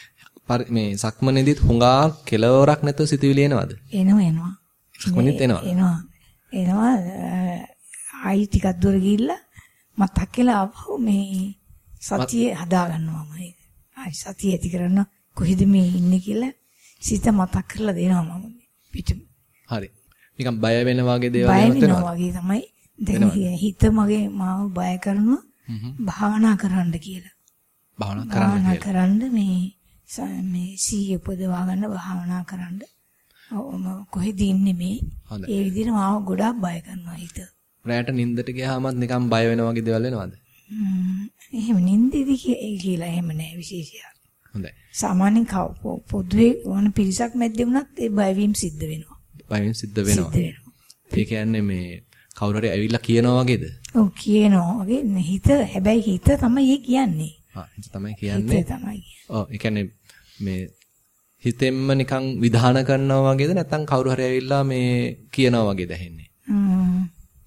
මේ සක්මනේදීත් හුඟා කෙලවරක් නැතුව සිතුවිලි එනවද? එනවා එනවා. සක්මනේත් එනවා. එනවා. එනවා ආයි ටිකක් දුර ගිහිල්ලා මතක් කියලා මේ සතිය හදා ගන්නවා මම. ආයි සතිය ඇති කරන්න කොහෙද මේ ඉන්නේ කියලා සිත මතක් කරලා දෙනවා මම. පිට. හරි. නිකන් බය වෙන වගේ දේවල් වෙනවා වගේ තමයි. දැන් හිත මගේ මාව බය කරනවා භාවනා කරන්න කියලා. භාවනා කරන්න කියලා. කරන්න මේ මේ සීය උපදවා ගන්න භාවනා කරන්න. කොහෙද ඉන්නේ මේ? ඒ විදිහට මාව ගොඩාක් බය කරනවා හිත. රැයට නිින්දට ගියාමත් නිකන් බය වෙන වගේ දේවල් වෙනවද? එහෙම නිින්දෙදි කියලා එහෙම නෑ විශේෂයක්. හොඳයි. සාමාන්‍යයෙන් පොදුවේ වුණ පිරිසක් මැද්දේ වුණත් ඒ බයවීම සිද්ධ වෙනවා. බයවීම සිද්ධ වෙනවා. ඒ කියන්නේ මේ කවුරු හරි ඇවිල්ලා කියනවා වගේද? ඔව් කියනවා වගේ හිත හැබැයි හිත තමයි ඒ කියන්නේ. ආ හිත තමයි කියන්නේ. හිත තමයි. ඔව් ඒ කියන්නේ මේ හිතෙන්ම නිකන් විධාන කරනවා වගේද නැත්නම් කවුරු හරි ඇවිල්ලා මේ කියනවා වගේද ඇහෙන්නේ?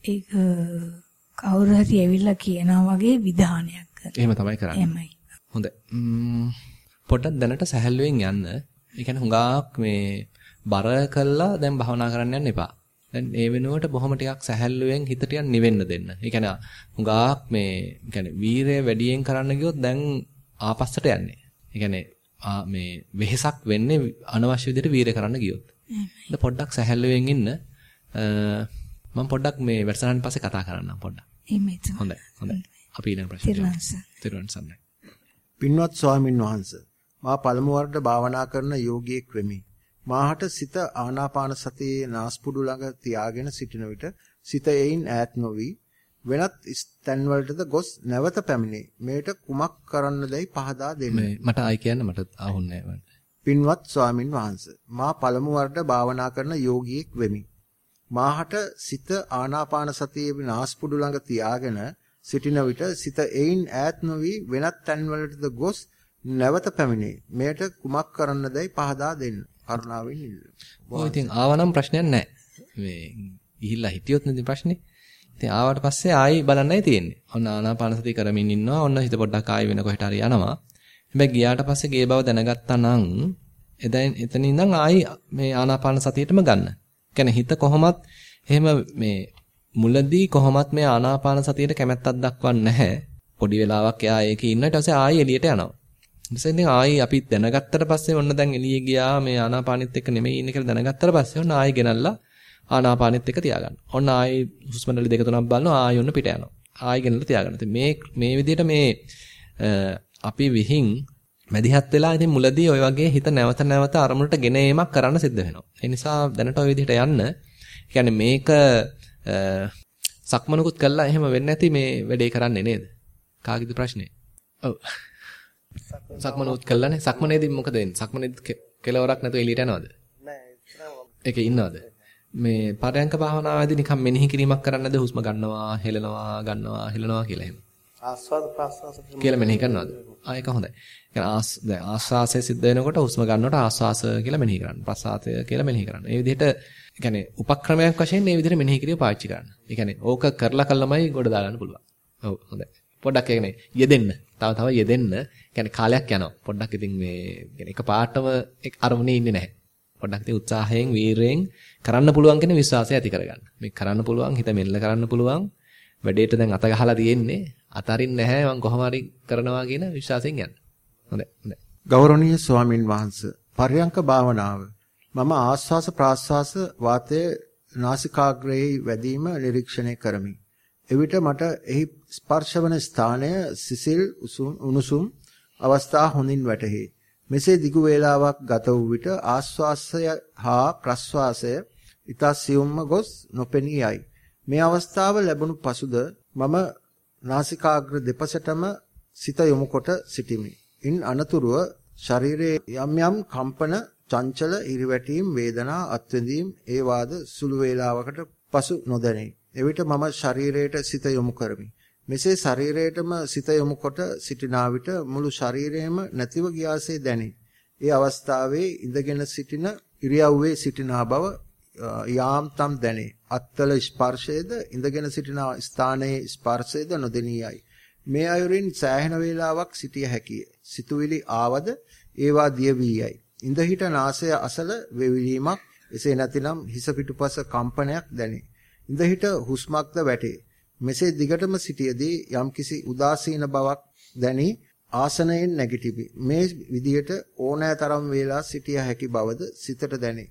ඒක කවුරු හරි ඇවිල්ලා කියනවා වගේ විධානයක්. එහෙම තමයි කරන්නේ. එහෙමයි. හොඳයි. පොඩ්ඩක් දැනට සැහැල්ලුවෙන් යන්න. ඒ කියන්නේ හුඟක් මේ බර කළා දැන් භවනා කරන්න යන්න එපා. දැන් ඒ වෙනුවට බොහොම ටිකක් සැහැල්ලුවෙන් හිත ටිකක් නිවෙන්න දෙන්න. ඒ කියන්නේ හුඟක් මේ කියන්නේ වීරය වැඩියෙන් කරන්න ගියොත් දැන් ආපස්සට යන්නේ. ඒ කියන්නේ මේ වෙහෙසක් වෙන්නේ අනවශ්‍ය විදිහට වීරය කරන්න ගියොත්. පොඩ්ඩක් සැහැල්ලුවෙන් ඉන්න. මම පොඩ්ඩක් මේ වැඩසටහන් පස්සේ කතා කරන්නම් පොඩ්ඩක්. එහෙමයි. හොඳයි. හොඳයි. අපි ඊළඟ ප්‍රශ්නයට. තිරුවන් සරණයි. පින්වත් ස්වාමින් වහන්සේ මා පළමු වරට භාවනා කරන යෝගියෙක් වෙමි. මාහට සිත ආනාපාන සතියේ නාස්පුඩු ළඟ තියාගෙන සිටින විට සිත එයින් ඈත් නොවි වෙනත් ස්තන් වලටද ගොස් නැවත පැමිණේ. මේට කුමක් කරන්නදයි පහදා දෙන්න. මට ආයි කියන්න මට ආහුන්නේ පින්වත් ස්වාමින් වහන්සේ මා පළමු වරට භාවනා කරන යෝගියෙක් වෙමි. මාහට සිත ආනාපාන සතියේ නාස්පුඩු ළඟ තියාගෙන සිටින විට සිත එයින් ඈත් නොවි වෙනත් තැන් වලටද ගොස් නැවත පැමිණේ. මෙයට කුමක් කරන්නදයි පහදා දෙන්න. කරුණාවෙන් ඉල්ලනවා. ඔය ඉතින් ආවනම් ප්‍රශ්නයක් නැහැ. මේ ගිහිල්ලා හිටියොත් නෙද ප්‍රශ්නේ. ඉතින් ආවට පස්සේ ආයි බලන්නයි තියෙන්නේ. ඔන්න ආනාපාන සතිය කරමින් ඉන්නවා. ඔන්න හිත පොඩ්ඩක් ආයි වෙන කොහෙට හරි යනවා. හැබැයි ගියාට පස්සේ ගේ බව දැනගත්තා නම් එතෙන් එතන ඉඳන් ආයි මේ ආනාපාන සතියටම ගන්න. කියන්නේ හිත කොහොමත් එහෙම මේ මුලදී කොහොමත් මේ ආනාපාන සතියට කැමැත්තක් දක්වන්නේ නැහැ. පොඩි වෙලාවක් එයා ඒකේ ඉන්න ඊට පස්සේ ආයි එළියට යනවා. ඊපස්සේ ඉතින් ආයි අපි දැනගත්තට පස්සේ ඔන්න දැන් එළියේ ගියා මේ ආනාපානෙත් එක්ක නෙමෙයි ඉන්නේ කියලා දැනගත්තට පස්සේ ඔන්න ආයි ගෙනල්ලා ආනාපානෙත් එක්ක තියාගන්න. ඔන්න ආයි හුස්ම රටල දෙක තුනක් බලනවා ආයි ඔන්න පිට යනවා. ආයි ගෙනල්ලා තියාගන්න. ඉතින් මේ මේ විදිහට මේ අපි විහිං මැදිහත් වෙලා ඉතින් මුලදී ඔය වගේ හිත නැවත නැවත අරමුණට ගෙන ඒමක් කරන්න සිද්ධ වෙනවා. ඒ නිසා දැනට ඔය විදිහට යන්න. කියන්නේ මේක සක්මනකුත් කළා එහෙම වෙන්නේ නැති මේ වැඩේ කරන්නේ නේද? කාගේද ප්‍රශ්නේ? ඔව්. සක්මනකුත් කළානේ. සක්මනේදී මොකද වෙන්නේ? සක්මනේදී කෙලවරක් නැතුව එළියට යනවද? නෑ. ඉන්නවද? මේ පරයන්ක භාවනාවේදී නිකන් මෙනෙහි කිරීමක් කරන්නද හුස්ම ගන්නවා, හෙලනවා, ගන්නවා, හෙලනවා කියලා එහෙම. ආස්වාද ප්‍රාස්වාස කියලා මෙනෙහි කරනවද? ආ ඒක හොඳයි. يعني ආස් දැන් ආස්වාසය සිද්ධ වෙනකොට හුස්ම ගන්නකොට ආස්වාස කියලා මෙනෙහි කරන්න. ප්‍රසආතය කියලා මෙනෙහි කරන්න. ඒ විදිහට يعني උපක්‍රමයක් වශයෙන් මේ විදිහට මෙනෙහි කිරීම පාවිච්චි කරන්න. ඒ කියන්නේ ඕක කරලා කළමයි ගොඩ දාගන්න පුළුවන්. ඔව් හොඳයි. පොඩ්ඩක් ඒ කියන්නේ යෙදෙන්න. තව තව යෙදෙන්න. يعني කාලයක් යනවා. පොඩ්ඩක් ඉතින් මේ يعني එක පාටම අරමුණේ ඉන්නේ නැහැ. පොඩ්ඩක් ඉතින් උත්සාහයෙන් වීරයෙන් කරන්න පුළුවන් කියන විශ්වාසය ඇති කරගන්න. මේ කරන්න පුළුවන්, හිත මෙල්ල කරන්න පුළුවන්. වැඩේට දැන් අත ගහලා තියෙන්නේ. අතරින් නැහැ මම කොහොම හරි කරනවා කියන විශ්වාසයෙන් යන්න. හොඳයි. හොඳයි. ගෞරවනීය ස්වාමින් වහන්සේ පර්යංක භාවනාව මම ආස්වාස ප්‍රාස්වාස වාතයේ නාසිකාග්‍රයේ වැඩිම නිරීක්ෂණය කරමි. එවිට මට එහි ස්පර්ශවන ස්ථානය සිසිල් උණුසුම් අවස්ථා හොඳින් වැටහි. මෙසේ දිගු වේලාවක් ගත වූ විට ආස්වාසය හා ප්‍රස්වාසය ඊතා සියුම්ම ගොස් නොපෙනී යයි. මේ අවස්ථාව ලැබුණු පසුද මම නාසිකාග්‍ර දෙපසටම සිත යොමු කොට සිටිමි. ඉන් අනතුරුව ශරීරයේ යම් යම් කම්පන චංචල ඉරිවැටීම් වේදනා අත්විඳීම් ඒ වාද සුළු වේලාවකට පසු නොදැනේ. එවිට මම ශරීරයට සිත යොමු කරමි. මෙසේ ශරීරයටම සිත යොමු කොට සිටිනා විට මුළු ශරීරයම නැතිව ගියාසේ දැනේ. ඒ අවස්ථාවේ ඉඳගෙන සිටින ඉරියව්වේ සිටිනා බව යාම්තම් දැනේ. අත්තල ස්පර්ශයේද ඉඳගෙන සිටින ස්ථානයේ ස්පර්ශයේද නොදෙනියයි. මේ අයුරින් සෑහෙන වේලාවක් සිටිය හැකිය. සිතුවිලි ආවද ඒවා දිය වී යයි. ඉඳ හිට නාසය අසල වෙවිලීමක් එසේ නැතිනම් හිස පිටුපස කම්පනයක් දැනේ. ඉඳ හිට හුස්මක්ද වැටේ. මෙසේ දිගටම සිටියේදී යම්කිසි උදාසීන බවක් දැනි ආසනයෙන් නැගිටිමි. මේ විදියට ඕනෑ තරම් වේලා සිටිය හැකි බවද සිතට දැනේ.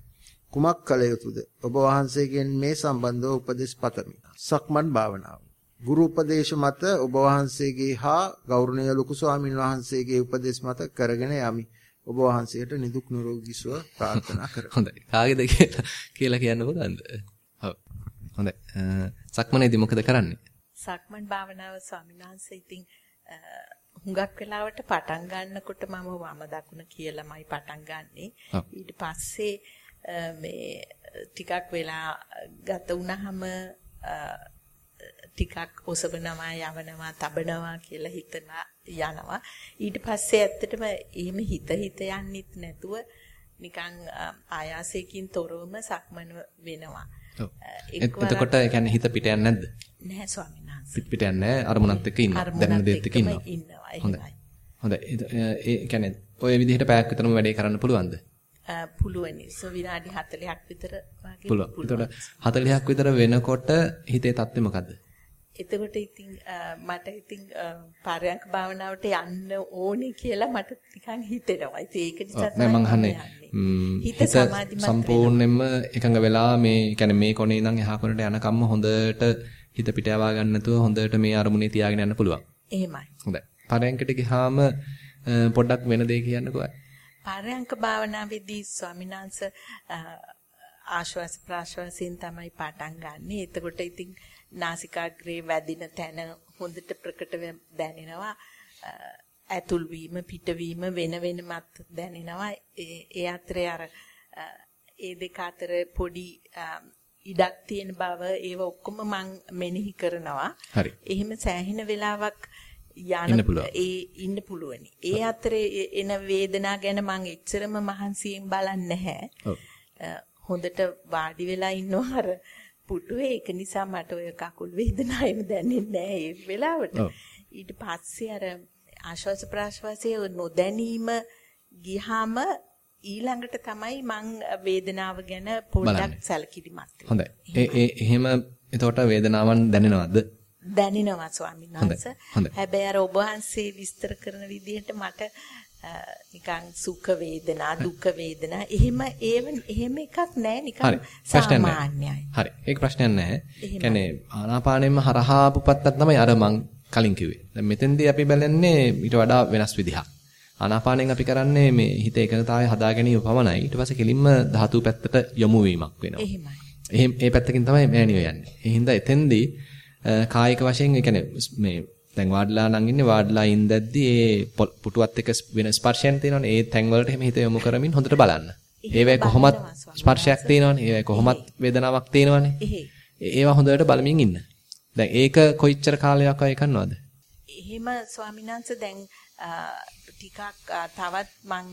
කුමක් කළ යුතුද? ඔබ වහන්සේගෙන් මේ සම්බන්ධව උපදෙස් පතමි. සක්මන් භාවනාව. ගුරු උපදේශ මත ඔබ වහන්සේගේ හා ගෞරවනීය ලොකු ස්වාමින් වහන්සේගේ උපදෙස් මත කරගෙන යමි. ඔබ වහන්සේට නිදුක් නිරෝගී සුව ප්‍රාර්ථනා කරමි. (laughs) හොඳයි. කාගේද කියලා කියලා කියන්න පුළුවන්ද? ඔව්. හොඳයි. සක්මනේදී මොකද කරන්නේ? සක්මන් භාවනාව ස්වාමීන් වහන්සේ ඉතින් හුඟක් වෙලාවට පටන් ගන්නකොට මම වම දකුණ කියලාමයි පටන් ගන්නෙ. ඊට පස්සේ මේ ටිකක් වෙලා ගත වුණාම ටිකක් ඔසවනවා යවනවා තබනවා කියලා හිතලා යනවා ඊට පස්සේ ඇත්තටම එහෙම හිත හිත යන්නෙත් නැතුව නිකන් ආයාසයෙන් තොරවම සක්මන වෙනවා එතකොට ඒ කියන්නේ හිත පිට යන්නේ නැද්ද? නැහැ ස්වාමීන් වහන්සේ. පිට පිට යන්නේ අරමුණත් එක්ක ඉන්නවා. දැනෙන දේත් එක්ක ඉන්නවා. එහෙමයි. හොඳයි. ඒ කියන්නේ ඔය විදිහට පැයක් විතරම වැඩේ කරන්න පුළුවන්ද? පුළුවනි. සෝ විනාඩි 40ක් විතර වගේ පුළුවන්. එතකොට 40ක් විතර වෙනකොට හිතේ තත්ත්වය මොකද්ද? එතකොට ඉතින් මට ඉතින් පාරයන්ක භාවනාවට යන්න ඕනේ කියලා මට නිකන් හිතෙනවා. ඉතින් ඒක නිසා තමයි මම අහන්නේ. හිත සම්පූර්ණයෙන්ම එකඟ වෙලා මේ කියන්නේ මේ කොනේ ඉඳන් එහා කොනට යනකම්ම හොඳට හිත පිට යවා ගන්න නැතුව හොඳට මේ අරමුණේ තියාගෙන යන්න පුළුවන්. එහෙමයි. හොඳයි. පාරයන්කට ගියාම පොඩ්ඩක් වෙන දෙයක් කියන්නකෝ. පාරයන්ක භාවනාවේදී ස්වාමීන් වහන්සේ ආශ්වාස ප්‍රාශ්වාසයෙන් තමයි පටන් ගන්නෙ. එතකොට ඉතින් නාසිකාග්‍රේ වැදින තැන හොඳට ප්‍රකටව දැනෙනවා. ඇතුල් වීම පිටවීම වෙන වෙනමත් දැනෙනවා. ඒ අතරේ අර ඒ දෙක අතර පොඩි ඉඩක් තියෙන බව ඒව ඔක්කොම මං මෙනෙහි කරනවා. හරි. එහෙම සෑහෙන වෙලාවක් යන ඒ ඉන්න පුළුවනි. ඒ අතරේ එන වේදනා ගැන මං එච්චරම මහන්සියෙන් බලන්නේ නැහැ. හොඳට වාඩි වෙලා ඉන්නවා අර පුටුවේ ඒක නිසා මට ඔය කකුල් වේදනාව එම දැනෙන්නේ නැහැ ඒ වෙලාවට. ඊට පස්සේ අර ආශ්වාස ප්‍රාශ්වාසයේ නොදැනීම ගියාම ඊළඟට තමයි මං වේදනාව ගැන පොඩ්ඩක් සැලකිලිමත් හොඳයි. ඒ එහෙම එතකොට වේදනාවන් දැනෙනවද? දැනෙනවා ස්වාමීන් වහන්සේ. හැබැයි අර ඔබ වහන්සේ විස්තර කරන විදිහට මට නිකන් සුඛ වේදනා දුක් වේදනා එහෙම ඒව එහෙම එකක් නැහැ නිකන් සාමාන්‍යයි. හරි. ඒක ප්‍රශ්නයක් නැහැ. කියන්නේ ආනාපානෙම හරහා පුපත්තක් තමයි අර මං කලින් කිව්වේ. දැන් මෙතෙන්දී අපි බලන්නේ ඊට වඩා වෙනස් විදිහක්. ආනාපානෙන් අපි කරන්නේ මේ හිත එකඟතාවය හදා ගැනීම පමණයි. ඊට පස්සේ කෙලින්ම ධාතු පැත්තට යොමු වීමක් වෙනවා. එහෙමයි. එහෙම ඒ පැත්තකින් තමයි මෑනියෝ යන්නේ. ඒ හින්දා එතෙන්දී කායික වශයෙන් ඒ කියන්නේ මේ දැන් වාඩිලා නම් ඉන්නේ වාඩිලා ඉඳද්දි ඒ පුටුවත් එක්ක වෙන ස්පර්ශයන් තියෙනවනේ. ඒ තැන් වලට එහෙම හිත යොමු කරමින් හොඳට බලන්න. ඒවැ කොහොමත් ස්පර්ශයක් තියෙනවනේ. ඒවැ කොහොමත් වේදනාවක් තියෙනවනේ. ඒවා හොඳට බලමින් ඉන්න. දැන් ඒක කොයිච්චර කාලයක් අය කරනවද? එහෙම ස්වාමීන් වහන්සේ දැන් ටිකක් තවත් මං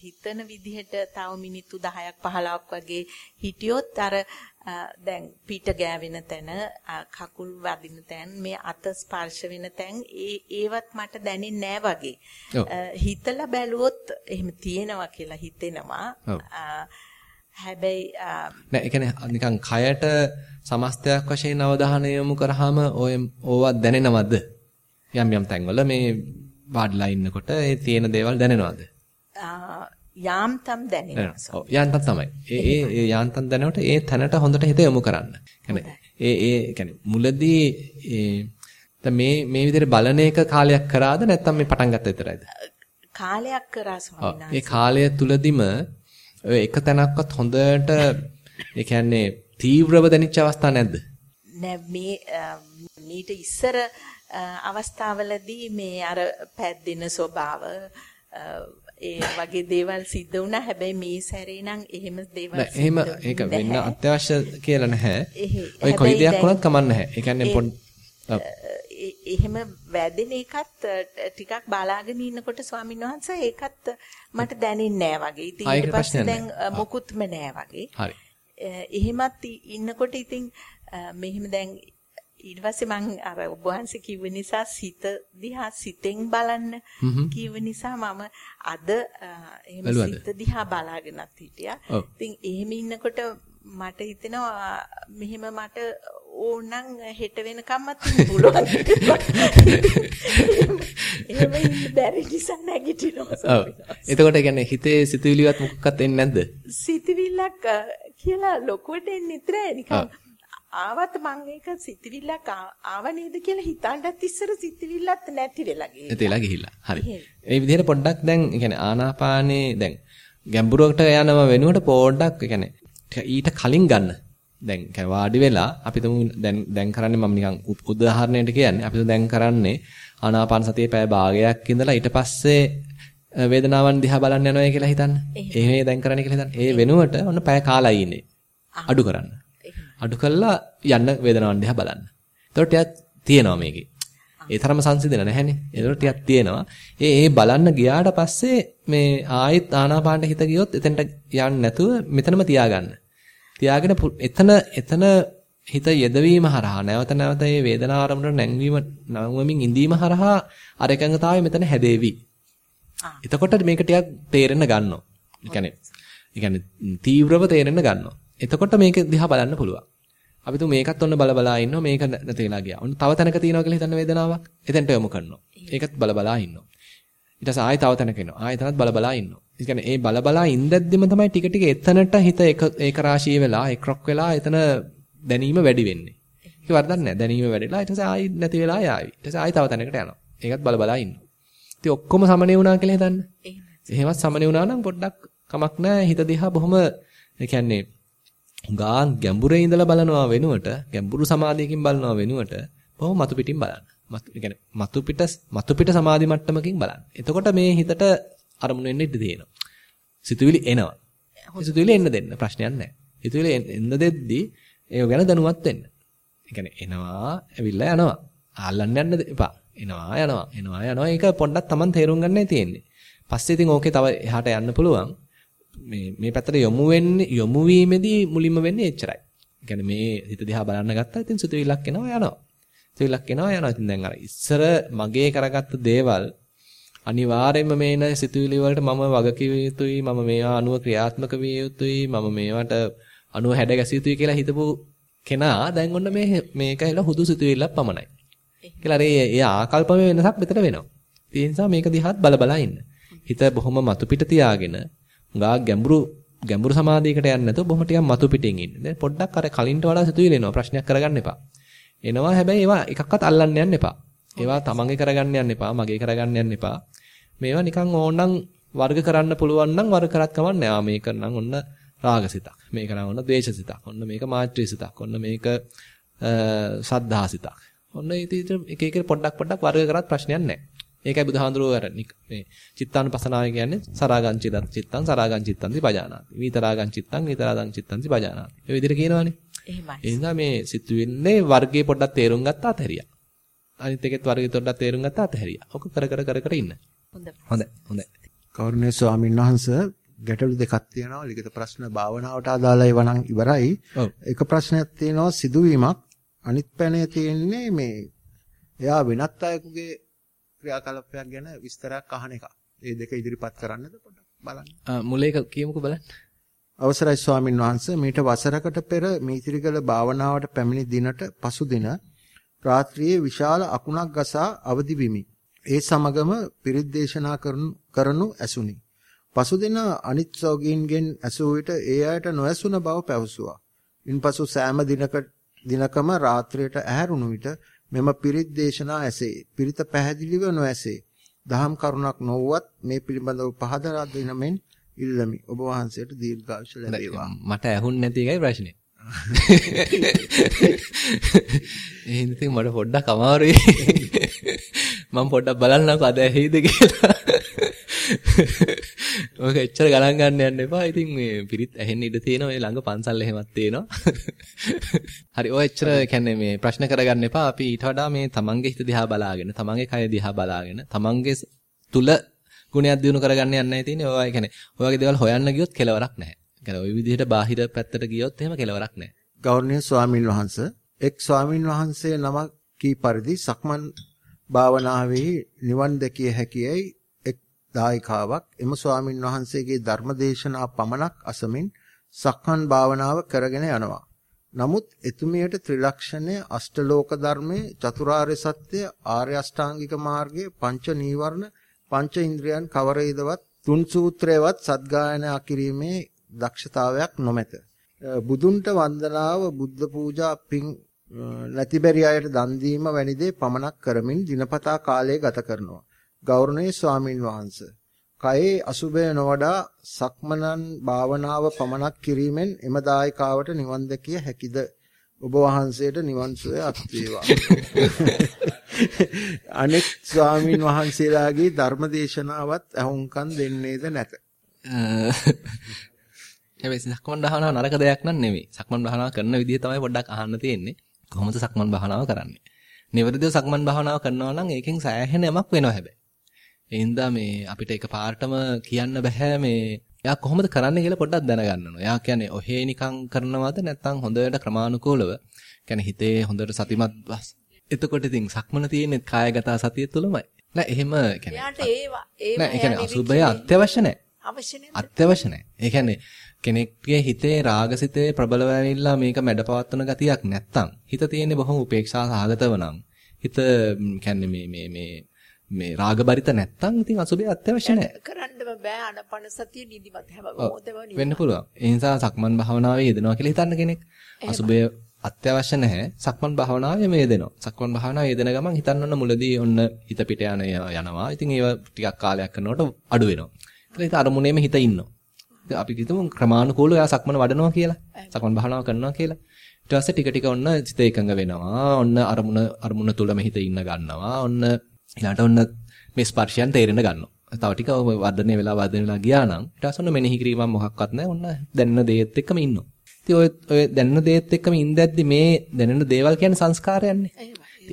හිතන විදිහට තව මිනිත්තු 10ක් 15ක් වගේ හිටියොත් අර දැන් පිට ගෑවෙන තැන කකුල් වදින තැන් මේ අත ස්පර්ශ වෙන තැන් ඒ ඒවත් මට දැනෙන්නේ වගේ. හිතලා බැලුවොත් එහෙම තියෙනවා කියලා හිතෙනවා. හැබැයි නෑ ඒ කියන්නේ නිකන් කයට සමස්තයක් වශයෙන් අවධානය යොමු කරාම ඔය ඕවා දැනෙනවද? යම් යම් තැන්වල මේ වාඩිලා ඉන්නකොට ඒ තියෙන දේවල් දැනෙනවද? යාම්තම් දැනෙනවා. ඔව් යාන්තම් තමයි. ඒ ඒ ඒ යාන්තම් දැනනකොට ඒ තැනට හොඳට හිත යොමු කරන්න. කියන්නේ ඒ ඒ කියන්නේ මුලදී ඒ මේ මේ විදිහට බලන එක කාලයක් කරාද නැත්නම් මේ පටන් ගත්ත විතරයිද? කාලයක් කරා ස්වාමීන් ඒ කාලය තුලදිම ඔය එක තැනක්වත් හොඳට ඒ කියන්නේ තීව්‍රව දැනෙච්ච අවස්ථා නැද්ද? නෑ මේ මීට ඉස්සර අවස්ථාවලදී මේ අර පැද්දෙන ස්වභාව ඒ වගේ දේවල් සිද්ධ වුණා. හැබැයි මේ සැරේ නම් එහෙම දේවල් නෑ එහෙම ඒක වෙන්න අත්‍යවශ්‍ය කියලා නැහැ. ඔය කොයි දෙයක් වුණත් කමක් නැහැ. ඒ කියන්නේ පොඩ් එහෙම වැදෙන එකත් ටිකක් බලාගෙන ඉන්නකොට ස්වාමීන් වහන්සේ ඒකත් මට දැනෙන්නේ නැහැ වගේ. ඉතින් ඊට පස්සේ දැන් මොකුත්ම නැහැ වගේ. හරි. එහෙමත් ඉන්නකොට ඉතින් මෙහෙම දැන් ඊට පස්සේ මං අර ඔබ වහන්සේ කිව්ව නිසා සිත දිහා සිතෙන් බලන්න කිව්ව නිසා මම අද එහෙම සිත දිහා බලාගෙනත් හිටියා. ඉතින් එහෙම ඉන්නකොට මට හිතෙනවා මෙහෙම මට ඕනනම් හෙට වෙනකම්මත් පුළුවන්. (laughs) එහෙම ඉන්න බැරි නිසා නැගිටිනවා. එතකොට කියන්නේ හිතේ සිතුවිලිවත් මොකක්වත් එන්නේ නැද්ද? සිතුවිල්ලක් කියලා ලොකුවට එන්නේ නැහැ නිකන් ආවත් මං ඒක සිතවිල්ලක් ආව නේද කියලා හිතන්නත් ඉස්සර සිතවිල්ලත් නැති වෙලා ගිහිල්ලා. නැතිලා ගිහිල්ලා. හරි. මේ විදිහට පොඩ්ඩක් දැන් يعني ආනාපානේ දැන් ගැඹුරකට යනව වෙනුවට පොඩ්ඩක් يعني ඊට කලින් ගන්න. දැන් يعني වාඩි වෙලා අපි තුමු දැන් දැන් කරන්නේ මම නිකන් උදාහරණයකට කියන්නේ අපි දැන් කරන්නේ ආනාපාන සතියේ පැය භාගයක් ඉඳලා ඊට පස්සේ වේදනාවන් දිහා බලන්න යනවා කියලා හිතන්න. එහෙම දැන් කරන්නේ කියලා හිතන්න. ඒ වෙනුවට ඔන්න පැය කාලයි ඉන්නේ. අඩු කරන්න. අඩු කළා යන්න වේදනාවන් දිහා බලන්න. එතකොට ටිකක් තියෙනවා මේකේ. ඒ තරම සංසිඳන නැහැනේ. එතකොට ටිකක් තියෙනවා. ඒ ඒ බලන්න ගියාට පස්සේ මේ ආයෙත් ආනාපානට හිත ගියොත් එතනට යන්නේ නැතුව මෙතනම තියාගන්න. තියාගෙන එතන එතන හිත යෙදවීම හරහා නැවත නැවත මේ වේදනාව ආරමුණට නැංවීම නැංවමින් ඉඳීම හරහා අර එකඟතාවය මෙතන හැදේවි. එතකොට මේක ටිකක් තේරෙන්න ගන්නවා. ඒ කියන්නේ ඒ කියන්නේ තීව්‍රව තේරෙන්න ගන්නවා. එතකොට මේක දිහා බලන්න පුළුවන්. අපි තු මේකත් ඔන්න බල බලා ඉන්නවා මේක නැති වෙලා ගියා. ඔන්න තව තැනක තියෙනවා කියලා හිතන්න වේදනාවක්. එතෙන්ට යොමු කරනවා. ඒකත් බල බලා ඉන්නවා. ඊට පස්සේ ආයෙ තව තැනක එනවා. ආයෙ තනත් බල බලා ඉන්නවා. ඒ කියන්නේ ඒ බල බලා ඉඳද්දිම තමයි ටික ටික එතනට හිත එක ඒක රාශිය වෙලා එක්රොක් වෙලා එතන දැනීම වැඩි වෙන්නේ. ඒක වරදක් නැහැ. දැනීම වැඩිලා ඊට පස්සේ ආයෙ නැති වෙලා ආයෙ. ඊට පස්සේ ආයෙ තව තැනකට යනවා. ඒකත් බල බලා ඉන්නවා. ඉතින් ඔක්කොම සමනේ වුණා කියලා හිතන්න. එහෙමත් සමනේ වුණා නම් පොඩ්ඩක් කමක් නැහැ. හිත දිහා බොහොම ඒ කියන්නේ හුඟා ගැඹුරේ ඉඳලා බලනවා වෙනුවට ගැඹුරු සමාධියකින් බලනවා වෙනුවට බොහොම මතු පිටින් බලන්න. මතු කියන්නේ මතු පිට මතු පිට සමාධි මට්ටමකින් බලන්න. එතකොට මේ හිතට අරමුණු වෙන්න ඉඩ දෙනවා. සිතුවිලි එනවා. සිතුවිලි එන්න දෙන්න ප්‍රශ්නයක් නැහැ. සිතුවිලි එන්න දෙද්දී ඒක ගැන දැනුවත් වෙන්න. ඒ කියන්නේ එනවා, ඇවිල්ලා යනවා. ආල්ලන්න යන්න එපා. එනවා, යනවා, එනවා, යනවා. ඒක පොඩ්ඩක් Taman තේරුම් ගන්නයි තියෙන්නේ. පස්සේ ඉතින් ඕකේ තව එහාට යන්න පුළුවන්. මේ මේ පැත්තට යොමු වෙන්නේ යොමු වීමේදී මුලින්ම වෙන්නේ එච්චරයි. කියන්නේ මේ හිත දිහා බලන්න ගත්තා ඉතින් සිතුවිල්ලක් එනවා යනවා. සිතුවිල්ලක් එනවා යනවා. ඉතින් දැන් අර ඉස්සර මගේ කරගත්ත දේවල් අනිවාර්යයෙන්ම මේන සිතුවිලි වලට මම වගකිව යුතුයි මම මේවා අනුව ක්‍රියාත්මක විය යුතුයි මම මේවට අනුව හැඩ ගැසිය යුතුයි කියලා හිතපු කෙනා දැන් ඔන්න මේ මේක එල හුදු සිතුවිල්ලක් පමණයි. කියලා ඒ ඒ ආකල්පමේ වෙනසක් මෙතන වෙනවා. ඒ නිසා මේක දිහාත් බල බල ඉන්න. හිත බොහොම මතු පිට තියාගෙන ගා ගැඹුරු ගැඹුරු සමාධියකට යන්නේ නැතුව බොහොම ටිකක් මතු පිටින් ඉන්න. දැන් පොඩ්ඩක් අර කලින්ට වඩා සිතුවිලි එනවා. ප්‍රශ්නයක් කරගන්න එපා. එනවා හැබැයි ඒවා එකක්වත් අල්ලන්න යන්න එපා. ඒවා තමන්ගේ කරගන්න යන්න එපා. මගේ කරගන්න යන්න එපා. මේවා නිකන් ඕනනම් වර්ග කරන්න පුළුවන් නම් වර්ග කරත් කමන්නේ. ආ මේක නම් ඔන්න රාගසිතක්. මේක නම් ඔන්න ද්වේෂසිතක්. ඔන්න මේක මාත්‍රිසිතක්. ඔන්න මේක සද්ධාසිතක්. ඔන්න ඉතින් එක එක පොඩ්ඩක් පොඩ්ඩක් වර්ග කරත් ප්‍රශ්නයක් නැහැ. ඒකයි බුදුහාඳුරෝ අර මේ චිත්තානුපසනාව කියන්නේ සරාගං චිත්තං චිත්තං සරාගං චිත්තං පජානාති. විතරාගං චිත්තං විතරාගං චිත්තං පජානාති. ඒ විදිහට කියනවනේ. එහෙමයි. එහෙනම් මේ සිතුවිල්ලේ වර්ගයේ පොඩ්ඩක් තේරුම් ගත්තා අතහැරියා. අනිත් එකෙත් වර්ගයේ පොඩ්ඩක් තේරුම් ගත්තා අතහැරියා. ඔක කර කර කර කර ඉන්න. හොඳයි. හොඳයි. හොඳයි. කෞර්ණේ ස්වාමීන් වහන්සේ ගැටලු දෙකක් තියෙනවා. ලිඛිත ප්‍රශ්න භාවනාවට අදාළ ඒවා නම් ඉවරයි. එක ප්‍රශ්නයක් තියෙනවා සිදුවීමක් අනිත් පැනේ තියෙන්නේ මේ එයා වෙනත් අයෙකුගේ ක්‍රියාකලාපයක් ගැන විස්තරයක් අහන එක. මේ දෙක ඉදිරිපත් කරන්නද පොඩ්ඩක් බලන්න. මුල එක කියමුකෝ බලන්න. අවසරයි ස්වාමින් වහන්සේ මීට වසරකට පෙර මීතිරිගල භාවනාවට පැමිණි දිනට පසු දින රාත්‍රියේ විශාල අකුණක් ගසා අවදි විමි. ඒ සමගම පිරිත් දේශනා කරනු ඇසුනි. පසුදින අනිත් සෝගීන්ගෙන් ඇසූ විට ඒ අයට නොඇසුන බව පැවසුවා. ඉන්පසු සෑම දිනක දිනකම රාත්‍රියට ඇහැරුණු විට මෙම පිරිත් දේශනා ඇසේ. පිරිත පැහැදිලිව නොඇසේ. දහම් කරුණක් නොවුවත් මේ පිළිබඳව පහදා දෙනමෙන් ඉල්ලමි. ඔබ වහන්සේට දීර්ඝායුෂ ලැබේවා. මට ඇහුන්නේ නැති එකයි ප්‍රශ්නේ. (laughs) එහෙනම් ඉතින් මට පොඩ්ඩක් අමාරුයි. (laughs) මම පොඩ්ඩක් බලන්නකෝ අද ඇහිද කියලා. (laughs) ඔක එච්චර ගණන් ගන්න යන්න එපා. ඉතින් මේ පිරිත් ඇහෙන්න ඉඩ තියෙනවා. මේ ළඟ පන්සල් එහෙමත් තියෙනවා. (laughs) හරි ඔය එච්චර කියන්නේ මේ ප්‍රශ්න කරගන්න එපා. අපි ඊට වඩා මේ තමන්ගේ හිත දිහා බලාගෙන, තමන්ගේ කය දිහා බලාගෙන, තමන්ගේ තුල ගුණයක් දිනු කරගන්න යන්නයි තියෙන්නේ. ඔය කියන්නේ ඔය වගේ දේවල් හොයන්න ගියොත් කෙලවරක් නැහැ. කියන්නේ ওই විදිහට බාහිර පැත්තට ගියොත් එහෙම කෙලවරක් නැහැ. ගෞරවනීය ස්වාමින් වහන්සේ එක් ස්වාමින් වහන්සේ නමක් කී පරිදි සක්මන් භාවනාවේ නිවන් දැකිය හැකියයි එක් දායකාවක් එම ස්වාමින් වහන්සේගේ ධර්මදේශනා පමණක් අසමින් සක්මන් භාවනාව කරගෙන යනවා. නමුත් එතුමියට ත්‍රිලක්ෂණය අෂ්ටලෝක ධර්මයේ චතුරාර්ය සත්‍ය ආර්ය අෂ්ටාංගික මාර්ගයේ පංච නීවරණ පංච ඉන්ද්‍රයන් කවරේදවත් තුන් සූත්‍රයවත් සද්ගායනා කිරීමේ දක්ෂතාවයක් නොමැත. බුදුන්ට වන්දනාව බුද්ධ පූජා පින් නැතිබරි අයට දන් දීම වැනි දේ පමණක් කරමින් දිනපතා කාලය ගත කරනවා. ගෞරවනීය ස්වාමින් වහන්සේ කයේ අසුබය නොවඩා සක්මනන් භාවනාව පමණක් කිරීමෙන් එම දායකාවට නිවන් දැකිය හැකිද ඔබ වහන්සේට නිවන් සුවය අත් වේවා (laughs) අනෙක් ස්වාමින් වහන්සේලාගේ ධර්ම දේශනාවත් අහුම්කම් දෙන්නේද නැත (laughs) හැබැයි සක්මන් භාවනාව නරක දෙයක් නන් නෙමෙයි. සක්මන් භාවනාව කරන විදිහ තමයි පොඩ්ඩක් අහන්න තියෙන්නේ. කොහොමද සක්මන් භාවනාව කරන්නේ? නිවැරදිව සක්මන් භාවනාව කරනවා නම් ඒකෙන් සෑහෙන යමක් වෙනවා හැබැයි. ඒ හින්දා මේ අපිට එක පාර්ටම කියන්න බෑ මේ එයා කොහොමද කරන්නේ කියලා පොඩ්ඩක් දැනගන්න ඕන. එයා කියන්නේ ඔහේ නිකන් කරනවද නැත්නම් හොඳට ක්‍රමානුකූලව කියන්නේ හිතේ හොඳට සතිමත් එතකොට ඉතින් සක්මන තියෙන්නේ කායගත සතිය තුලමයි. නෑ එහෙම කියන්නේ. එයාට ඒවා ඒවා නෑ ඒ කියන්නේ අසුබය අත්‍යවශ්‍ය නෑ. අවශ්‍ය නෑ. අත්‍යවශ්‍ය නෑ. ඒ කියන්නේ කෙනෙක්ගේ හිතේ රාගසිතේ ප්‍රබලව ඇවිල්ලා මේක මැඩපවත්වන ගතියක් නැත්තම් හිත තියෙන්නේ බොහොම උපේක්ෂා සහගතව නම් හිත කියන්නේ මේ මේ මේ මේ රාගබරිත නැත්තම් ඉතින් අසුබේ අත්‍යවශ්‍ය නැහැ. කරන්නම බෑ අනපන සතිය නිදිමත හැම මොහොතේම වෙන්න පුළුවන්. ඒ නිසා සක්මන් භාවනාවේ යෙදෙනවා කියලා හිතන්න කෙනෙක්. අසුබේ අත්‍යවශ්‍ය නැහැ. සක්මන් භාවනාවේ මේ යෙදෙනවා. සක්මන් භාවනාවේ යෙදෙන ගමන් හිතන්න ඔන්න මුලදී ඔන්න හිත පිට යන යනවා. ඉතින් ඒව ටිකක් කාලයක් කරනකොට අඩු වෙනවා. ඊට හිත අරමුණේම හිත ඉන්නවා. අපි හිතමු ක්‍රමානුකූලව එයා සක්මන වඩනවා කියලා. සක්මන් භාවනාව කරනවා කියලා. ඊට පස්සේ ටික ටික ඔන්න සිත එකඟ වෙනවා. ඔන්න අරමුණ අරමුණ තුලම හිත ඉන්න ගන්නවා. ඔන්න ඊළඟට ඔන්න මේ ස්පර්ශයන් තේරෙන්න ගන්නවා. තව ටික වර්ධනය වෙලා වර්ධනය වෙලා ගියා නම් ඊට පස්සේ ඔන්න මෙනෙහි කිරීමක් මොකක්වත් නැහැ. ඔන්න දැනෙන දේත් එක්කම ඉන්නවා. ඉතින් ඔය ඔය දැනෙන දේත් එක්කම ඉඳද්දි මේ දැනෙන දේවල් කියන්නේ සංස්කාරයන්නේ.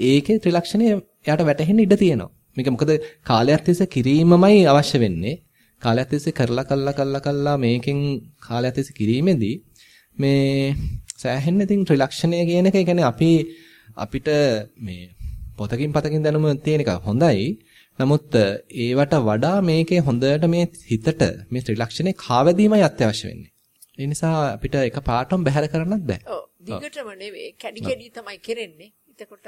ඒකේ ත්‍රිලක්ෂණය එයාට වැටහෙන්න ඉඩ තියෙනවා. මේක මොකද කාලයක් තිස්සේ කිරීමමයි අවශ්‍ය වෙන්නේ. කාලයක් තිස්සේ කරලා කළා කළා කළා මේකෙන් කාලයක් තිස්සේ කිරීමේදී මේ සෑහෙන්න ඉතින් ත්‍රිලක්ෂණය කියන එක කියන්නේ අපි අපිට මේ පොතකින් පතකින් දැනුම තියෙන එක හොඳයි. නමුත් ඒවට වඩා මේකේ හොඳට මේ හිතට මේ ත්‍රිලක්ෂණේ කාවැදීමයි අත්‍යවශ්‍ය වෙන්නේ. ඒ නිසා අපිට එක පාටම බැහැර කරන්නත් බෑ. ඔව්. දිගටම නෙවෙයි කැඩි කැඩි තමයි කරන්නේ. එතකොට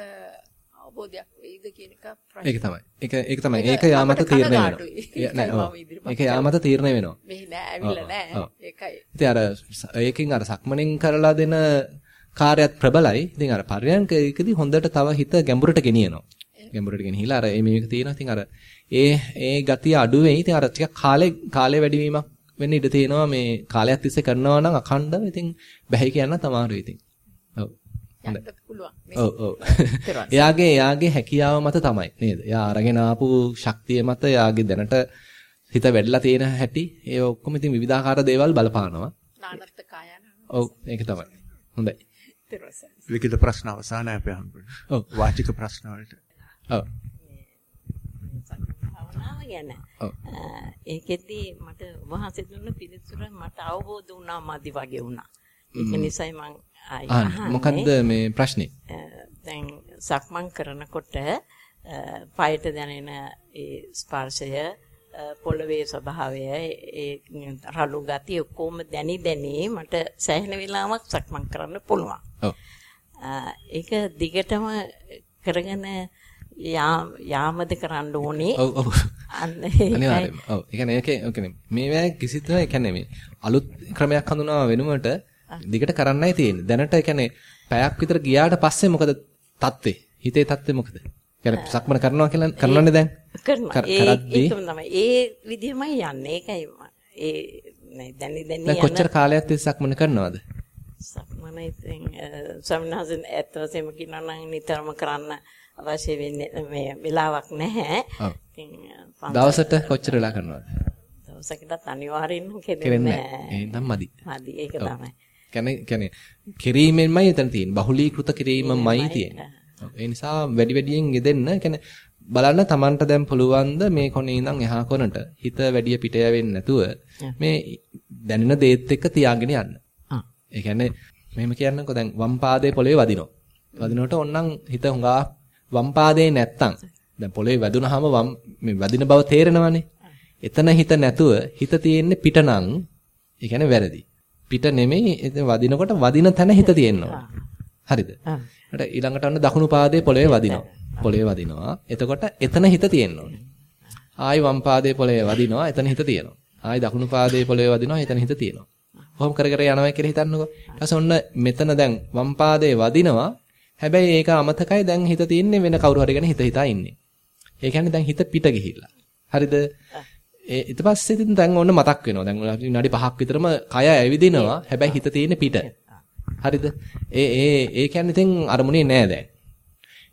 අවබෝධයක් වෙයිද කියන එක ප්‍රශ්න. ඒක තමයි. ඒක ඒක තමයි. ඒක යාමත තීරණය වෙනවා. නෑ ඔව්. ඒක යාමත තීරණය වෙනවා. මෙහි නෑ ඇවිල්ලා නෑ. ඒකයි. ඉතින් අර ඒකෙන් අර සක්මණෙන් කරලා දෙන කාර්යයත් ප්‍රබලයි. ඉතින් අර පර්යංකයකදී හොඳට තව හිත ගැඹුරට ගෙනියනවා. ගැඹුරට ගෙනහිලා අර මේක තියෙනවා. ඉතින් අර ඒ ඒ ගතිය අඩු වෙයි. ඉතින් අර ටිකක් කාලේ කාලේ වැඩිවීමක් වෙන්න ඉඩ තියෙනවා මේ කාලයක් තිස්සේ කරනවා නම් අඛණ්ඩව ඉතින් බැහැ කියන්න තමාරුයි ඉතින්. ඔව්. ඔව් ඔව්. (laughs) එයාගේ එයාගේ හැකියාව මත තමයි නේද? එයා අරගෙන ආපු ශක්තිය මත එයාගේ දැනට හිත වැඩිලා තියෙන හැටි ඒ ඔක්කොම ඉතින් විවිධාකාර දේවල් බලපානවා. නානත්ත කායන. ඔව් ඒක තමයි. හොඳයි. ලිඛිත ප්‍රශ්න අවසానයි අපේ හම්බුනේ. ඔව් වාචික ප්‍රශ්න වලට. ඔව්. භාවනාව ගැන. ඒකෙදි මට වහන්සේ දුන්න පිළිතුර මට අවබෝධ වුණා මදි වගේ වුණා. ඒක නිසායි මම ආයි මොකද්ද මේ ප්‍රශ්නේ? දැන් සක්මන් කරනකොට පයට දැනෙන ඒ ස්පර්ශය පොළවේ ස්වභාවය ඒ රළු ගතිය කොහොම දැනි දැනි මට සෑහෙන වෙලාවක් සක්මන් කරන්න පුළුවන්. ඔව්. ඒක දිගටම කරගෙන යාමද කරන්න ඕනේ. ඔව් ඔව්. (laughs) අනිවාර්යයෙන්ම. ඔව්. ඒ කියන්නේ ඒකේ ඒ කියන්නේ මේවා කිසිත් ඒ කියන්නේ මේ අලුත් ක්‍රමයක් හඳුනා වෙනුවට දිගට කරන්නයි තියෙන්නේ. දැනට ඒ කියන්නේ පැයක් විතර ගියාට පස්සේ මොකද තත්ත්වේ? හිතේ තත්ත්වේ මොකද? කියන්නේ සක්මන කරනවා කියලා කරනවනේ දැන්. කරනවා. ඒ තමයි. ඒ විදිහමයි යන්නේ. ඒකයි ඒ නේ දැනි දැනි යන. කොච්චර කාලයක් තිස්සේ සක්මන කරනවද? සක්මන ඉතින් සම්නාසෙන් ඇත්ත වශයෙන්ම කියනවා නම් නිතරම කරන්න අවශ්‍ය වෙන්නේ මේ වෙලාවක් නැහැ. ඉතින් දවසට කොච්චර වෙලා කරනවද? දවසකටත් අනිවාර්යෙන්ම කෙරෙන්නේ නැහැ. එහෙනම් මදි. මදි ඒක තමයි. කියන්නේ කියන්නේ කිරීමෙන්මයි එතන තියෙන්නේ. බහුලීකృత කිරීමමයි තියෙන්නේ. ඒ නිසා වැඩි වැඩියෙන් යෙදෙන්න කියන්නේ බලන්න Tamanට දැන් පුළුවන්ද මේ කොනේ ඉඳන් එහා කොනට හිත වැඩි පිට යවෙන්නේ නැතුව මේ දැනෙන දේත් එක්ක තියාගෙන යන්න. ඒ කියන්නේ මෙහෙම කියන්නකෝ දැන් වම් පාදයේ පොළවේ වදිනවා. වදිනකොට ඕන්නම් හිත හුඟා වම් පාදේ නැත්තම් දැන් පොළවේ වැදුනහම වම් මේ වදින බව තේරෙනවනේ. එතන හිත නැතුව හිත තියෙන්නේ පිටනම් ඒ කියන්නේ වැරදි. පිට නෙමෙයි වදිනකොට වදින තැන හිත තියෙනවා. හරිද? ඊට ඊළඟට අන්න දකුණු පාදයේ පොළවේ වදිනවා. පොළවේ වදිනවා. එතකොට එතන හිත තියෙනවා. ආයි වම් පාදයේ පොළවේ වදිනවා. එතන හිත තියෙනවා. ආයි දකුණු පාදයේ පොළවේ වදිනවා. එතන හිත තියෙනවා. කොහොම කර කර යනවා කියලා හිතන්නකෝ. ඊට ඔන්න මෙතන දැන් වම් පාදයේ වදිනවා. හැබැයි ඒක අමතකයි දැන් හිත තියෙන්නේ වෙන කවුරු හරි ගැන හිත හිතා ඉන්නේ. ඒ කියන්නේ දැන් හිත පිට ගිහිල්ලා. හරිද? ඒ ඊට පස්සේ ඉතින් දැන් ඔන්න මතක් වෙනවා. දැන් විනාඩි 5ක් විතරම කය ඇවිදිනවා. හැබැයි හිත තියෙන්නේ පිට. හරිද? ඒ ඒ ඒ කියන්නේ ඉතින් අරමුණේ නෑ දැන්.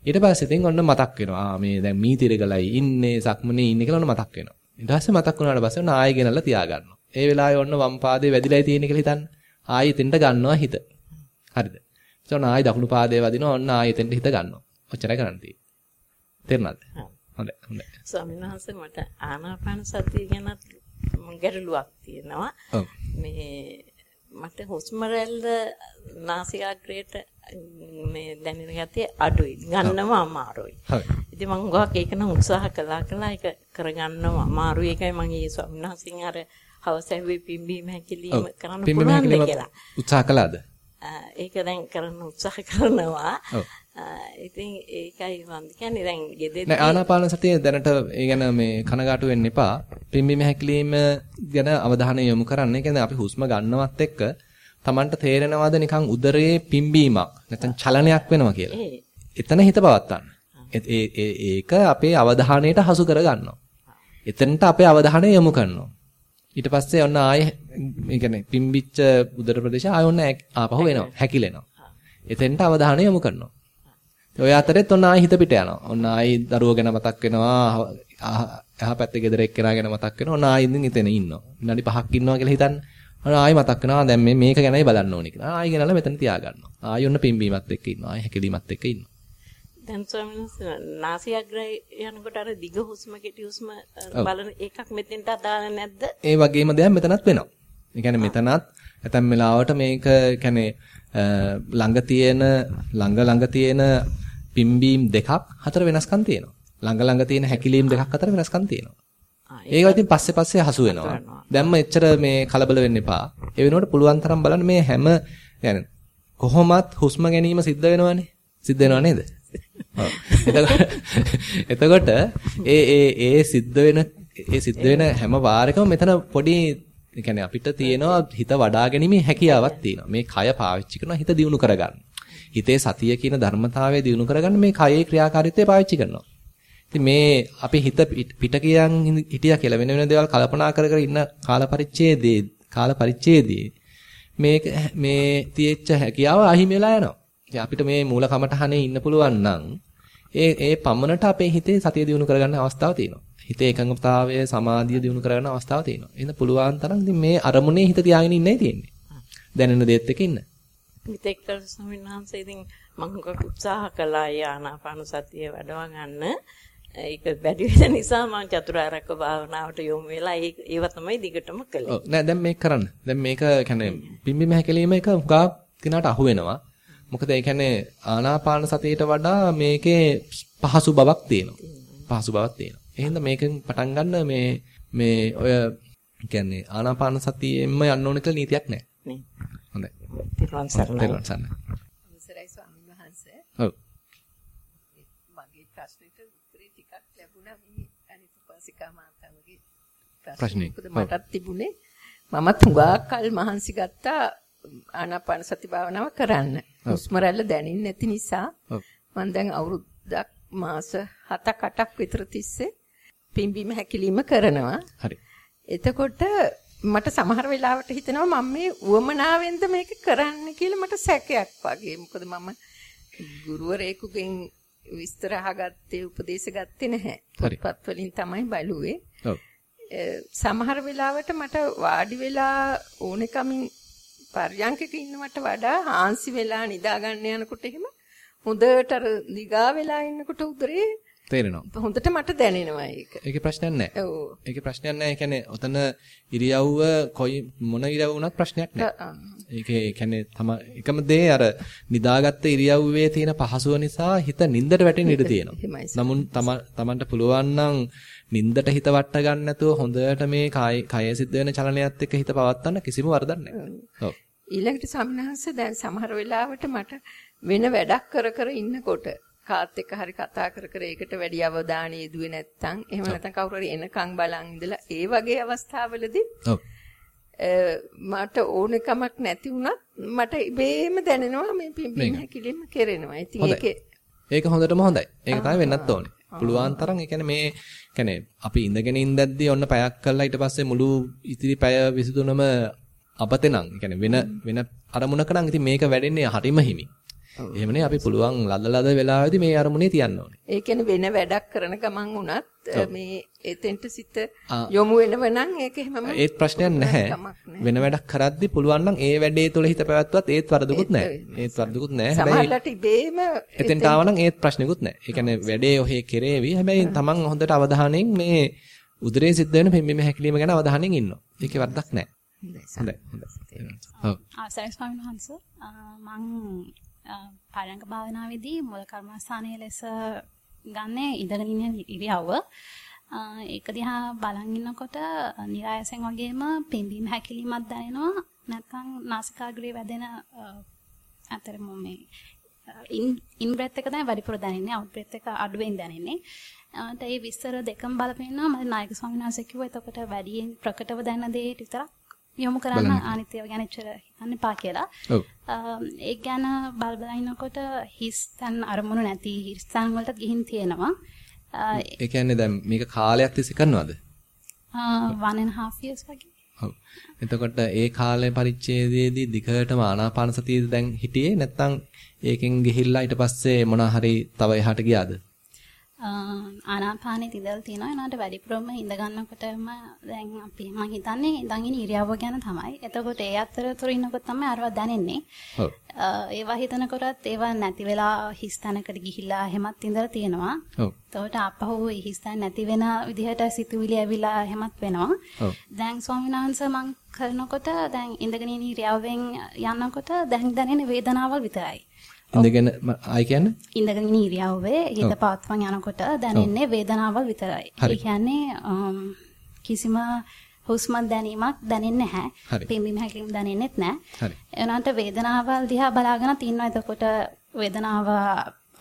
ඊට පස්සේ ඉතින් ඔන්න මතක් වෙනවා. ආ මේ දැන් මීතිරගලයි ඉන්නේ සක්මනේ ඉන්නේ කියලා ඔන්න මතක් වෙනවා. ඊට පස්සේ මතක් වුණාට පස්සේ ඔන්න ආයෙ ගෙනල්ලා තියාගන්නවා. ඒ වෙලාවේ ඔන්න වම් පාදේ වැදිලායි තියෙන්නේ කියලා හිතන්න. ආයෙ එතෙන්ට ගන්නවා හිත. හරිද? එතකොට ආයෙ දකුණු පාදේ වදිනවා ඔන්න ආයෙ එතෙන්ට හිත ගන්නවා. ඔච්චරයි කරන්න තියෙන්නේ. තේරුණාද? හොඳයි හොඳයි. ස්වාමීන් වහන්සේ මට ආනාපාන සතිය ගැන ගැටලුවක් තියෙනවා. මේ මට හුස්ම රැල්ල නාසිකාග්‍රේට මේ දැනෙන ගැතිය අඩුයි. ගන්නම අමාරුයි. ඉතින් මම ගොඩක් ඒක නම් උත්සාහ කළා කළා ඒක කරගන්නම අමාරුයි. ඒකයි මම ඊ ස්වාමීන් වහන්සේගෙන් අර හවසැවි පිම්බීම හැකිලිම කරන්න පුළුවන් කියලා. උත්සාහ කළාද? ඒක දැන් කරන්න උත්සාහ කරනවා. ඉතින් ඒකයි මම කියන්නේ දැන් ගෙදෙද්දි නෑ ආනාපාන සතිය දැනට ඒ ගැන මේ කනගාටු වෙන්න එපා. පිම්බීම හැකිලිම ගැන අවධානය යොමු කරන්න. ඒ කියන්නේ අපි හුස්ම ගන්නවත් එක්ක Tamanට තේරෙනවද නිකන් උදරයේ පිම්බීමක් නැත්නම් චලනයක් වෙනවා කියලා. එතන හිත පවත්තන්න. ඒක අපේ අවධානයට හසු කර ගන්නවා. එතනට අපේ අවධානය යොමු කරනවා. ඊට පස්සේ ඔන්න ආයේ ඒ කියන්නේ පිම්බිච්ච උදර ප්‍රදේශය ආයෙ ඔන්න ආපහු එනවා හැකිලෙනවා. එතෙන්ට අවධානය යොමු කරනවා. ඔය අතරෙත් ඔන්න ආයෙ හිත පිට යනවා. ඔන්න ආයෙ දරුවෝ ගැන මතක් වෙනවා. එහා පැත්තේ ගෙදර එක්කෙනා ගැන මතක් වෙනවා. ඔන්න ආයෙ ඉඳන් එතන ඉන්නවා. විනාඩි 5ක් ඉන්නවා කියලා හිතන්න. ඔන්න ආයෙ මතක් වෙනවා. දැන් මේ මේක ගැනයි බලන්න ඕනේ කියලා. ආයෙ ගෙනල්ලා මෙතන තියාගන්නවා. ආයෙ ඔන්න පිම්බීමත් එක්ක ඉන්නවා. ආයෙ හැකිලීමත් එක්ක ඉන්නවා. දැන් ස්වාමීන් නාසියාග්‍රය යනකොට අර දිග හුස්ම කෙටි හුස්ම බලන එකක් මෙතෙන්ට අදාළ නැද්ද? ඒ වගේම දෙයක් මෙතනත් වෙනවා. ඒ කියන්නේ මෙතනත් ඇතැම් වෙලාවට මේක කියන්නේ ළඟ තියෙන ළඟ ළඟ තියෙන පිම්බීම් දෙකක් හතර වෙනස්කම් තියෙනවා. ළඟ ළඟ තියෙන හැකිලීම් දෙකක් අතර වෙනස්කම් තියෙනවා. ඒක ඉතින් පස්සේ පස්සේ හසු වෙනවා. දැන්ම එච්චර මේ කලබල වෙන්න එපා. ඒ වෙනුවට පුළුවන් තරම් බලන්න මේ හැම يعني කොහොමත් හුස්ම ගැනීම සිද්ධ වෙනවනේ. සිද්ධ වෙනව නේද? (laughs) එතකොට ඒ ඒ ඒ සිද්ධ වෙන ඒ සිද්ධ වෙන හැම වාරයකම මෙතන පොඩි يعني අපිට තියෙනවා හිත වඩා ගැනීමේ හැකියාවක් තියෙනවා. මේ කය පාවිච්චි කරනවා හිත දියුණු කරගන්න. හිතේ සතිය කියන ධර්මතාවය දියුණු කරගන්න මේ කයේ ක්‍රියාකාරීත්වය පාවිච්චි කරනවා. ඉතින් මේ අපි හිත පිට කියන් හිටියා කියලා වෙන වෙන දේවල් කල්පනා කර කර ඉන්න කාල පරිච්ඡේදයේ කාල පරිච්ඡේදයේ මේ මේ තියෙච්ච හැකියාව අහිමි වෙලා යනවා. ඉතින් අපිට මේ මූල කමටහනේ ඉන්න පුළුවන් නම් ඒ ඒ පමණට අපේ හිතේ සතිය දිනු කරගන්න අවස්ථාව තියෙනවා. හිතේ එකඟතාවය සමාධිය දිනු කරගන්න අවස්ථාව තියෙනවා. එහෙනම් පුළුවන් තරම් ඉතින් මේ අරමුණේ හිත තියාගෙන ඉන්නයි තියෙන්නේ. දැනෙන දේත් එක්ක ඉන්න. මෙතෙක් කල ස්වාමීන් වහන්සේ ඉතින් මම උත්සාහ කළා ආනාපාන සතිය වැඩව ගන්න. ඒක වැඩි වෙන නිසා මම චතුරාර්යක භාවනාවට යොමු වෙලා ඒව තමයි දිගටම කළේ. ඔව් නෑ දැන් මේක කරන්න. දැන් මේක කියන්නේ පිම්බිම හැකලීම එක හුඟා දිනකට අහු වෙනවා. මොකද ඒ කියන්නේ ආනාපාන සතියට වඩා මේකේ පහසු බවක් තියෙනවා. පහසු බවක් තියෙනවා. එහෙනම් මේකෙන් පටන් ගන්න මේ මේ ඔය කියන්නේ ආනාපාන සතියෙම යන්න ඕන කියලා නීතියක් නැහැ. තිරුවන් සරණයි. තිරුවන් සරණයි. අවසරයි ස්වාමීන් වහන්සේ. ඔව්. මගේ ප්‍රශ්නෙට උත්තරේ ටිකක් ලැබුණා මේ අනිත් උපාසිකා මාතාවගේ ප්‍රශ්නේ. මටත් තිබුණේ මම තුඟා කල් මහන්සි ගත්තා ආනාපාන සති භාවනාව කරන්න. හුස්ම රැල්ල දැනෙන්නේ නැති නිසා මම දැන් අවුරුද්දක් මාස 7ක් 8ක් විතර තිස්සේ පිම්බීම හැකිලිම කරනවා. හරි. එතකොට මට සමහර වෙලාවට හිතෙනවා මම මේ උවමනාවෙන්ද මේක කරන්න කියලා මට සැකයක් වගේ. මොකද මම ගුරුවරයෙකුගෙන් විස්තර අහගත්තේ උපදේශ ගත්තේ නැහැ. පොත්පත් වලින් තමයි බලුවේ. ඔව්. සමහර වෙලාවට මට වාඩි වෙලා ඕනෙකමින් පර්යංකක ඉන්නවට වඩා හාන්සි වෙලා නිදා ගන්න යනකොට එහෙම හොඳට අර නිගා වෙලා ඉන්නකොට උදරේ තේරෙනවා. හොඳට මට දැනෙනවා ඒක. ඒකේ ප්‍රශ්නයක් නැහැ. ඔව්. ඒකේ ප්‍රශ්නයක් නැහැ. ඒ කියන්නේ ඔතන ඉරියව්ව කොයි මොන ඉරියව් වුණත් ප්‍රශ්නයක් නැහැ. ඒකේ ඒ කියන්නේ තම එකම දේ අර නිදාගත්ත ඉරියව්වේ තියෙන පහසුව නිසා හිත නින්දට වැටෙන්න ඉඩ තියෙනවා. නමුත් තමන්ට පුළුවන් නම් නින්දට හිත වට ගන්න නැතුව හොඳට මේ කය සිද්ධ වෙන චලනයත් එක්ක හිත පවත්වන්න කිසිම වරදක් නැහැ. ඔව්. ඊළඟට සම්හස දැන් සමහර වෙලාවට මට වෙන වැඩක් කර කර ඉන්නකොට කාත් එක්ක හරි කතා කර කර ඒකට වැඩි අවධානය යොදුවේ නැත්නම් එහෙම නැත්නම් කවුරු හරි එනකන් බලන් ඉඳලා ඒ වගේ අවස්ථාවලදී ඔව් මට ඕනෙකමක් නැති වුණත් මට ඉබේම දැනෙනවා මේ පිම්බීම හැකිලිම කෙරෙනවා. ඉතින් ඒකේ ඒක හොඳටම හොඳයි. ඒක තමයි වෙන්නත් ඕනේ. පුළුවන් තරම් ඒ කියන්නේ මේ කියන්නේ අපි ඉඳගෙන ඉඳද්දී ඔන්න පැයක් කරලා ඊට පස්සේ මුළු ඉතිරි පැය 23ම අපතේ නම් කියන්නේ වෙන වෙන අරමුණක නම් ඉතින් මේක වැඩෙන්නේ හරිම හිමි. එහෙමනේ අපි පුළුවන් ලද ලද වෙලාවෙදි මේ අරමුණේ තියන්න ඕනේ. ඒ කියන්නේ වෙන වැඩක් කරන ගමන් උනත් මේ එතෙන්ට සිත යොමු වෙනව නම් ඒක එහෙමම ඒත් ප්‍රශ්නයක් නැහැ. වෙන වැඩක් කරද්දි පුළුවන් නම් ඒ වැඩේ තුළ හිත පැවැත්වුවත් ඒත් වරදකුත් නැහැ. ඒත් වරදකුත් නැහැ. සමහරවිට ඉබේම එතෙන්ට ආව නම් ඒත් ප්‍රශ්නකුත් නැහැ. ඒ කියන්නේ වැඩේ ඔහේ කෙරේවි. හැබැයි Taman හොඳට අවධානයෙන් මේ උදරේ සිද්ධ වෙන පෙම්බීම හැකිලිම ගැන අවධානයෙන් ඉන්නවා. ඒකේ වරදක් නැහැ. හොඳයි. හොඳයි. ඔව්. ආසයි ස්වාමීන් වහන්සේ මම පාරංග භාවනාවේදී මුල කර්මස්ථානයේ ලෙස ගන්නේ ඉඳගෙන ඉන්න ඉරියව්ව. ඒක දිහා බලන් ඉන්නකොට નિરાයසෙන් වගේම පිම්බීම හැකිලිමක් දැනෙනවා. නැත්නම් නාසිකාග්‍රේ වැදෙන අතරම මේ ඉන් ඉන් බ්‍රෙත් එක තමයි වැඩිපුර දැනෙන්නේ. අවුට් බ්‍රෙත් එක අඩුවෙන් දැනෙන්නේ. ඒ විස්තර දෙකම බලපෙන්නවා මම නායක ස්වාමීන් වහන්සේ කිව්වා එතකොට වැඩියෙන් ප්‍රකටව දැනන දේ විතරක් යොමු කරන්න අනිත් ඒවා ගැන එච්චර හිතන්න එපා කියලා. ඔව්. ඒක ගැන බල බල ඉන්නකොට හිස් තන් අරමුණු නැති හිස් තන් වලට ගිහින් තියෙනවා. ඒ කියන්නේ දැන් මේක කාලයක් තිස්සේ කරනවද? one and a half years වගේ. ඔව්. එතකොට ඒ කාලේ පරිච්ඡේදයේදී දිගටම ආනාපාන සතියේ දැන් හිටියේ නැත්නම් ඒකෙන් ගිහිල්ලා ඊට පස්සේ මොනවා හරි තව එහාට ගියාද? ආනාපානෙ තිදල් තියෙනවා එනකට වැඩිපුරම ඉඳ ගන්නකොටම දැන් අපි මම හිතන්නේ ඉඳන් ඉන්න ඉරියව්ව ගැන තමයි. එතකොට ඒ අතරතුර ඉන්නකොට තමයි අරව දැනෙන්නේ. ඔව්. ඒවා හිතනකොටත් ඒවා නැති වෙලා හිස් තැනකට ගිහිල්ලා හැමත් ඉඳලා තියෙනවා. ඔව්. එතකොට අපහු හිස් තැන නැති වෙන විදිහට සිතුවිලි ඇවිලා හැමත් වෙනවා. ඔව්. දැන් ස්වාමීන් වහන්සේ මම කරනකොට දැන් ඉඳගෙන ඉන්න ඉරියව්වෙන් යනකොට දැන් දැනෙන වේදනාවල් විතරයි. ඉඳගෙන ආයි කියන්නේ ඉඳගෙන ඉරියව්වේ හිත පවත්වන් යනකොට දැනෙන්නේ වේදනාවල් විතරයි. ඒ කියන්නේ කිසිම හුස්ම දැනීමක් දැනෙන්නේ නැහැ. පිම්බීම හැකිලිම දැනෙන්නෙත් නැහැ. එනන්ට වේදනාවල් දිහා බලාගෙන තින්නවා. එතකොට වේදනාව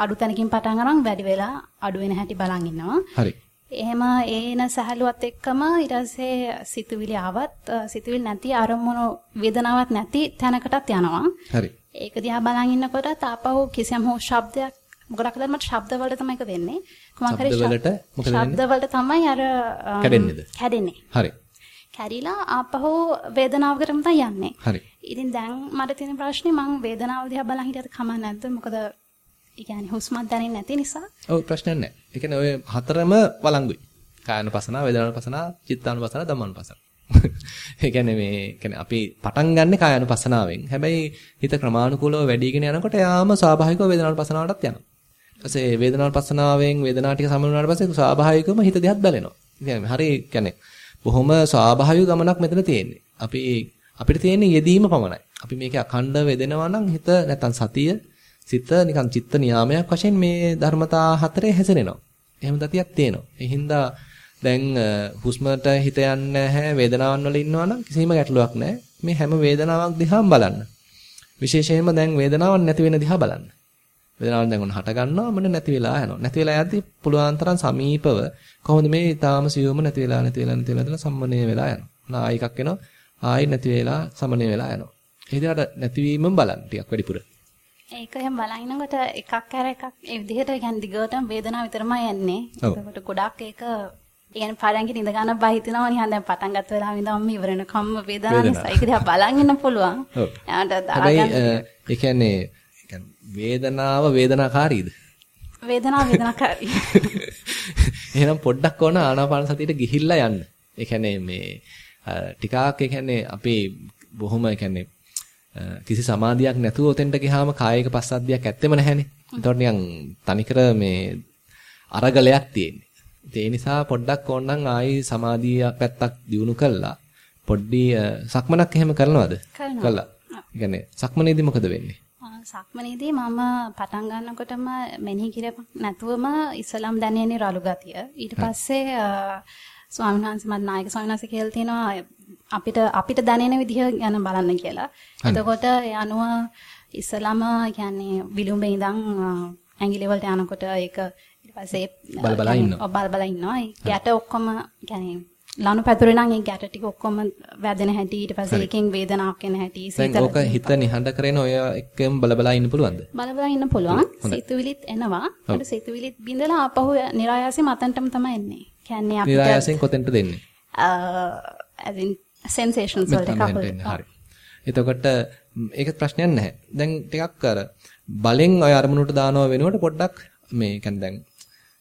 අඩු තැනකින් පටන් අරන් වැඩි වෙලා අඩු වෙන හැටි බලන් ඉන්නවා. හරි. එහෙම ඒන සහලුවත් එක්කම ඊට පස්සේ සිතුවිලි ආවත් සිතුවිලි නැති අරමුණු වේදනාවක් නැති තැනකටත් යනවා. හරි. ඒක දිහා බලන් ඉන්නකොට තාපහු කිසියම් හෝ ශබ්දයක් ගොඩක් වෙලාවට මට ශබ්ද වලට තමයි ඒක වෙන්නේ. කොහොම හරි ශබ්ද වෙන්නේ? ශබ්ද වලට තමයි අර කැඩෙන්නේද? කැඩෙන්නේ. හරි. කැඩිලා ආපහු වේදනාවකටම තමයි යන්නේ. හරි. ඉතින් දැන් මට තියෙන ප්‍රශ්නේ මම වේදනාව දිහා බලන් හිටියද කමක් නැද්ද? මොකද ඒ කියන්නේ හුස්මක් දැනෙන්නේ නැති නිසා. ඔව් ප්‍රශ්නයක් නැහැ. ඒ කියන්නේ ඔය හතරම වළංගුයි. කායනුපසනාව, වේදනානුපසනාව, චිත්තානුපසනාව, ධම්මානුපසනාව. (laughs) ඒ කියන්නේ මේ කියන්නේ අපි පටන් ගන්නෙ කායනුපසනාවෙන්. හැබැයි හිත ක්‍රමානුකූලව වැඩිගෙන යනකොට යාම ස්වාභාවිකව වේදනානුපසනාවටත් යනවා. ඊපස්සේ වේදනානුපසනාවෙන් වේදනා ටික සමන වුණාට පස්සේ ස්වාභාවිකවම හිත දිහත් බැලෙනවා. කියන්නේ හරි කියන්නේ බොහොම ස්වාභාවික ගමනක් මෙතන තියෙන්නේ. අපි අපිට තියෙන්නේ යෙදීම පමණයි. අපි මේකේ අඛණ්ඩව යෙදෙනවා නම් හිත නැත්තම් සතිය සිත නිකන් චිත්ත නියාමයක් වශයෙන් මේ ධර්මතා හතරේ හැසිරෙනවා. එහෙම දතියක් තියෙනවා. ඒ හින්දා දැන් හුස්මට හිත යන්නේ නැහැ වේදනාවන් වල ඉන්නවා නම් කිසිම ගැටලුවක් නැහැ. මේ හැම වේදනාවක් දිහාම බලන්න. විශේෂයෙන්ම දැන් වේදනාවක් නැති වෙන දිහා බලන්න. වේදනාවක් දැන් උන හට ගන්නවා මොන නැති වෙලා යනවා. නැති වෙලා යද්දි පුළුවන් තරම් සමීපව කොහොමද මේ ඊටාම සියුම නැති වෙලා නැති වෙලා නැති වෙලා සම්මනය වෙලා යනවා. ආයි එකක් එනවා. ආයි නැති වෙලා සමනය වෙලා යනවා. ඒ විදිහට නැතිවීමම බලන්න ටිකක් වැඩිපුර. ඒක එහෙම බලනකොට එකක් අර එකක් ඒ විදිහට කියන්නේ දිගටම වේදනාව විතරමයි යන්නේ. ඒකට ගොඩක් ඒක කියන්නේ පාරංගිට ඉඳ ගන්න බය හිතෙනවා නිකන් දැන් පටන් ගත්ත වෙලාවෙ ඉඳන් ඉවර වෙනකම්ම වේදනාව නිසා ඒක දිහා බලන් ඉන්න පුළුවන්. ඔව්. ඒ කියන්නේ වේදනාව වේදනාකාරීද? වේදනාව වේදනාකාරී. (laughs) එහෙනම් පොඩ්ඩක් ඕන ආනාපාන සතියට ගිහිල්ලා යන්න. ඒ කියන්නේ මේ ටිකක් ඒ කියන්නේ අපේ බොහොම ඒ කියන්නේ කිසි සමාධියක් නැතුව උතෙන්ට ගියාම කායික පස්සද්ධියක් ඇත්තෙම නැහැනේ. ඒතකොට නිකන් තනිකර මේ අරගලයක් තියෙන්නේ. ඒ නිසා පොඩ්ඩක් ඕනනම් ආයි සමාධිය පැත්තක් දියුණු කළා. පොඩ්ඩි සක්මනක් එහෙම කරනවද? කළා. ඒ සක්මනේදී මොකද වෙන්නේ? සක්මනේදී මම පටන් ගන්නකොටම මෙනෙහි කිරීමක් නැතුවම ඉස්ලාම් දැනෙන්නේ රළු ගතිය. ඊට පස්සේ ස්වාමීන් වහන්සේ මත් නායක ස්වාමීන් වහන්සේ කියලා තිනවා අපිට අපිට දැනෙන විදිහ ගැන බලන්න කියලා. එතකොට ඒ අනුව ඉස්ලාම කියන්නේ විලුඹේ ඉඳන් ඇඟිලි වලට යනකොට ඒක පස්සේ බල බල ඉන්නවා. බල බල ඉන්නවා. ගැට ඔක්කොම يعني ලනු පැතුරේ නම් ඒ ගැට ටික ඔක්කොම වැදෙන හැටි ඊට පස්සේ ඒකෙන් වේදනාවක් එන හැටි සිතන ඕක හිත නිහඬ කරගෙන ඔය එක්කම බලබලා ඉන්න පුළුවන්ද? බලබලා ඉන්න පුළුවන්. සිතුවිලිත් එනවා. ඒකට සිතුවිලිත් බිඳලා ආපහු નિરાයාසෙ මතන්ටම තමයි එන්නේ. කියන්නේ අපිට નિરાයාසෙන් කොතෙන්ට දෙන්නේ? අ ඇදින් සෙන්සේෂන්ස් වලට හරි. එතකොට ඒක ප්‍රශ්නයක් නැහැ. දැන් ටිකක් අර බලෙන් ඔය අරමුණට දානවා වෙනුවට පොඩ්ඩක් මේ කියන්නේ දැන්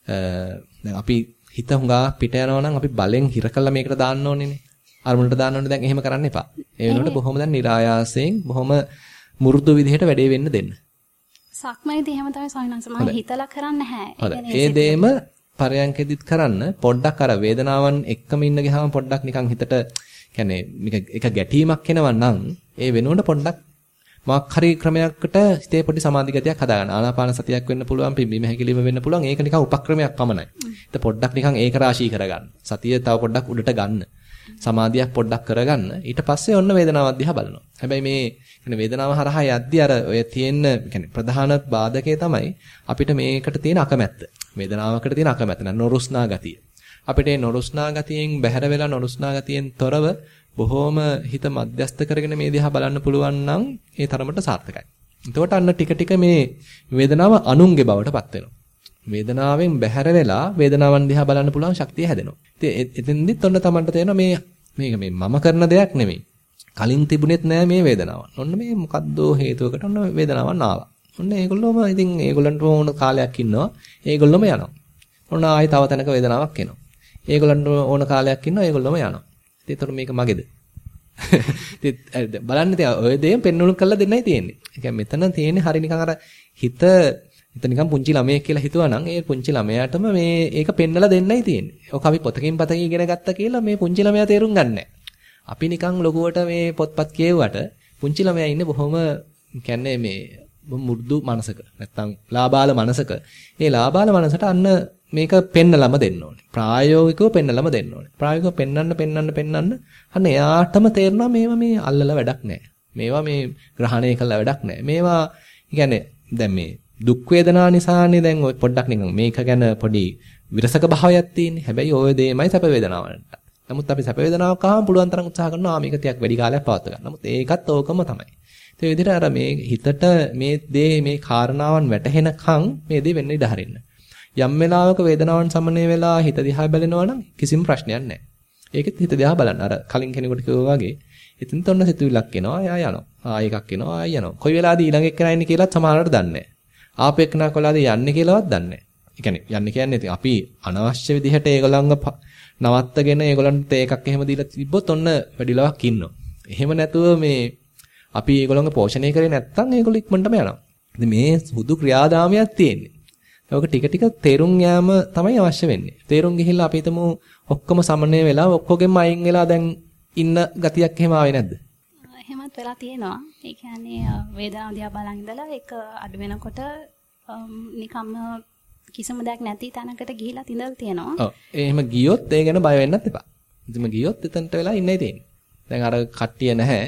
දැන් අපි හිත හුඟා පිට යනවා නම් අපි බලෙන් හිර කළා මේකට දාන්න ඕනේනේ. අරමුණට දාන්න ඕනේ දැන් එහෙම කරන්න එපා. ඒ වෙනුවට බොහොම දැන් નિરાයාසයෙන් බොහොම මුරුදු විදිහට වැඩේ වෙන්න දෙන්න. සක්මනේදී එහෙම තමයි සවිනංශ මම හිතලා කරන්නේ නැහැ. ඒ දේම පරයන්කෙදිත් කරන්න පොඩ්ඩක් අර වේදනාවන් එක්කම ඉන්න ගියාම පොඩ්ඩක් නිකන් හිතට කියන්නේ එක ගැටීමක් එනවා නම් ඒ වෙනුවට පොඩ්ඩක් මොකක් හරි ක්‍රමයකට හිතේ පොඩි සමාධි ගතියක් හදාගන්න. ආනාපාන සතියක් වෙන්න පුළුවන්, පිම්බීම හැකිලිම වෙන්න පුළුවන්. ඒක නිකන් උපක්‍රමයක් පමණයි. හිත පොඩ්ඩක් නිකන් ඒක රාශී කරගන්න. සතිය තව පොඩ්ඩක් උඩට ගන්න. සමාධියක් පොඩ්ඩක් කරගන්න. ඊට පස්සේ ඔන්න වේදනාවක් දිහා බලනවා. හැබැයි මේ කියන්නේ වේදනාව හරහා යද්දි අර ඔය තියෙන කියන්නේ ප්‍රධාන බාධකේ තමයි අපිට මේකට තියෙන අකමැත්ත. වේදනාවකට තියෙන අකමැත්ත. නොරුස්නා ගතිය. අපිට මේ නොරුස්නා ගතියෙන් බැහැර වෙලා නොරුස්නා ගතියෙන් තොරව බොහොම හිත මධ්‍යස්ත කරගෙන මේ දිහා බලන්න පුළුවන් නම් ඒ තරමට සාර්ථකයි. එතකොට අන්න ටික ටික මේ වේදනාව අනුන්ගේ බවට පත් වෙනවා. වේදනාවෙන් බැහැර වෙලා වේදනාවන් දිහා බලන්න පුළුවන් ශක්තිය හැදෙනවා. ඉතින් එතෙන්දිත් ඔන්න Tamanට තේරෙනවා මේ මේක මේ මම කරන දෙයක් නෙමෙයි. කලින් තිබුණෙත් නෑ මේ වේදනාවන්. ඔන්න මේ මොකද්දෝ හේතුවකට ඔන්න වේදනාවන් ආවා. ඔන්න ඒගොල්ලෝම ඉතින් ඒගොල්ලන්ට ඕන කාලයක් ඉන්නවා. ඒගොල්ලෝම යනවා. ඔන්න ආයෙ තව තැනක වේදනාවක් එනවා. ඒගොල්ලන්ට ඕන කාලයක් ඉන්නවා. ඒගොල්ලෝම යනවා. ඉතින් මේක මගේද? (laughs) ඉතින් බලන්න තියා ඔය දේම පෙන්වුණු කරලා දෙන්නයි තියෙන්නේ. ඒ කියන්නේ මෙතන තියෙන්නේ හරි නිකන් අර හිත හිත නිකන් පුංචි ළමයෙක් කියලා හිතුවා නම් ඒ පුංචි ළමයාටම මේ ඒක පෙන්නලා දෙන්නයි තියෙන්නේ. ඔක අපි පොතකින් පතකින් ඉගෙන ගත්තා කියලා මේ පුංචි ළමයා තේරුම් ගන්නෑ. අපි නිකන් ලොකුවට මේ පොත්පත් කියවුවට පුංචි ළමයා ඉන්නේ බොහොම කියන්නේ මේ මු르දු මනසක නැත්තම් ලාබාල මනසක. ඒ ලාබාල මනසට අන්න මේක පෙන්නලම දෙන්න ඕනේ. ප්‍රායෝගිකව පෙන්නලම දෙන්න ඕනේ. ප්‍රායෝගිකව පෙන්නන්න පෙන්නන්න පෙන්නන්න අන්න එයාටම තේරෙනවා මේවා මේ අල්ලලා වැඩක් නැහැ. මේවා මේ ග්‍රහණය කළා වැඩක් නැහැ. මේවා කියන්නේ දැන් මේ දුක් වේදනා නිසානේ දැන් ඔය පොඩ්ඩක් නිකන් මේක ගැන පොඩි විරසක භාවයක් තියෙන්නේ. හැබැයි ඔය දෙයමයි සැප වේදනාවන්ට. නමුත් අපි සැප වේදනාවක් ආවම පුළුවන් තරම් උත්සාහ කරනවා මේක ටිකක් වැඩි කාලයක් පවත්වා ගන්න. නමුත් ඒකත් ඕකම තමයි. ඒ විදිහට අර මේ හිතට මේ දේ මේ කාරණාවන් වැටහෙනකන් මේ දේ වෙන්න ඉඩ හරින්න. යම් වෙලාවක වේදනාවන් සමනය වෙලා හිත දිහා බැලෙනවා නම් කිසිම ප්‍රශ්නයක් නැහැ. ඒකෙත් හිත දිහා බලන්න. අර කලින් කෙනෙකුට කිව්වා වගේ ඉතින් තොන්න සිතුවිල්ලක් එනවා එයා යනවා. ආ එකක් එනවා ආය යනවා. කොයි වෙලාවද ඊළඟ එක්කෙනා ඉන්නේ කියලාත් සමහරවට දන්නේ නැහැ. ආපු එක්කෙනා කොලාද යන්නේ කියලාවත් දන්නේ නැහැ. ඒ කියන්නේ යන්නේ කියන්නේ ඉතින් අපි අනවශ්‍ය විදිහට ඒගොල්ලන්ව නවත්තගෙන ඒගොල්ලන්ට එකක් එහෙම දීලා තිබ්බොත් ඔන්න වැඩිලාවක් ඉන්නවා. එහෙම නැතුව මේ අපි ඒගොල්ලන්ව පෝෂණය කරේ නැත්නම් ඒගොල්ලෝ ඉක්මනටම යනවා. ඉතින් මේ සුදු ක්‍රියාදාමයක් තියෙන්නේ. ඒක ටික ටික තේරුම් යාම තමයි අවශ්‍ය වෙන්නේ. තේරුම් ගිහිල්ලා අපි හිතමු ඔක්කොම සමනය වෙලා ඔක්කොගෙම අයින් වෙලා දැන් ඉන්න ගතියක් එහෙම ආවේ නැද්ද? එහෙමත් වෙලා තියෙනවා. ඒ කියන්නේ වේදනාව දිහා බලන් ඉඳලා ඒක අඩු වෙනකොට නිකම්ම කිසිම දෙයක් නැති තැනකට ගිහිලා තිඳලා තියෙනවා. ඔව්. එහෙම ගියොත් ඒ ගැන බය වෙන්නත් එපා. ඉතින් ගියොත් එතනට වෙලා ඉන්නයි තියෙන්නේ. දැන් අර කට්ටිය නැහැ.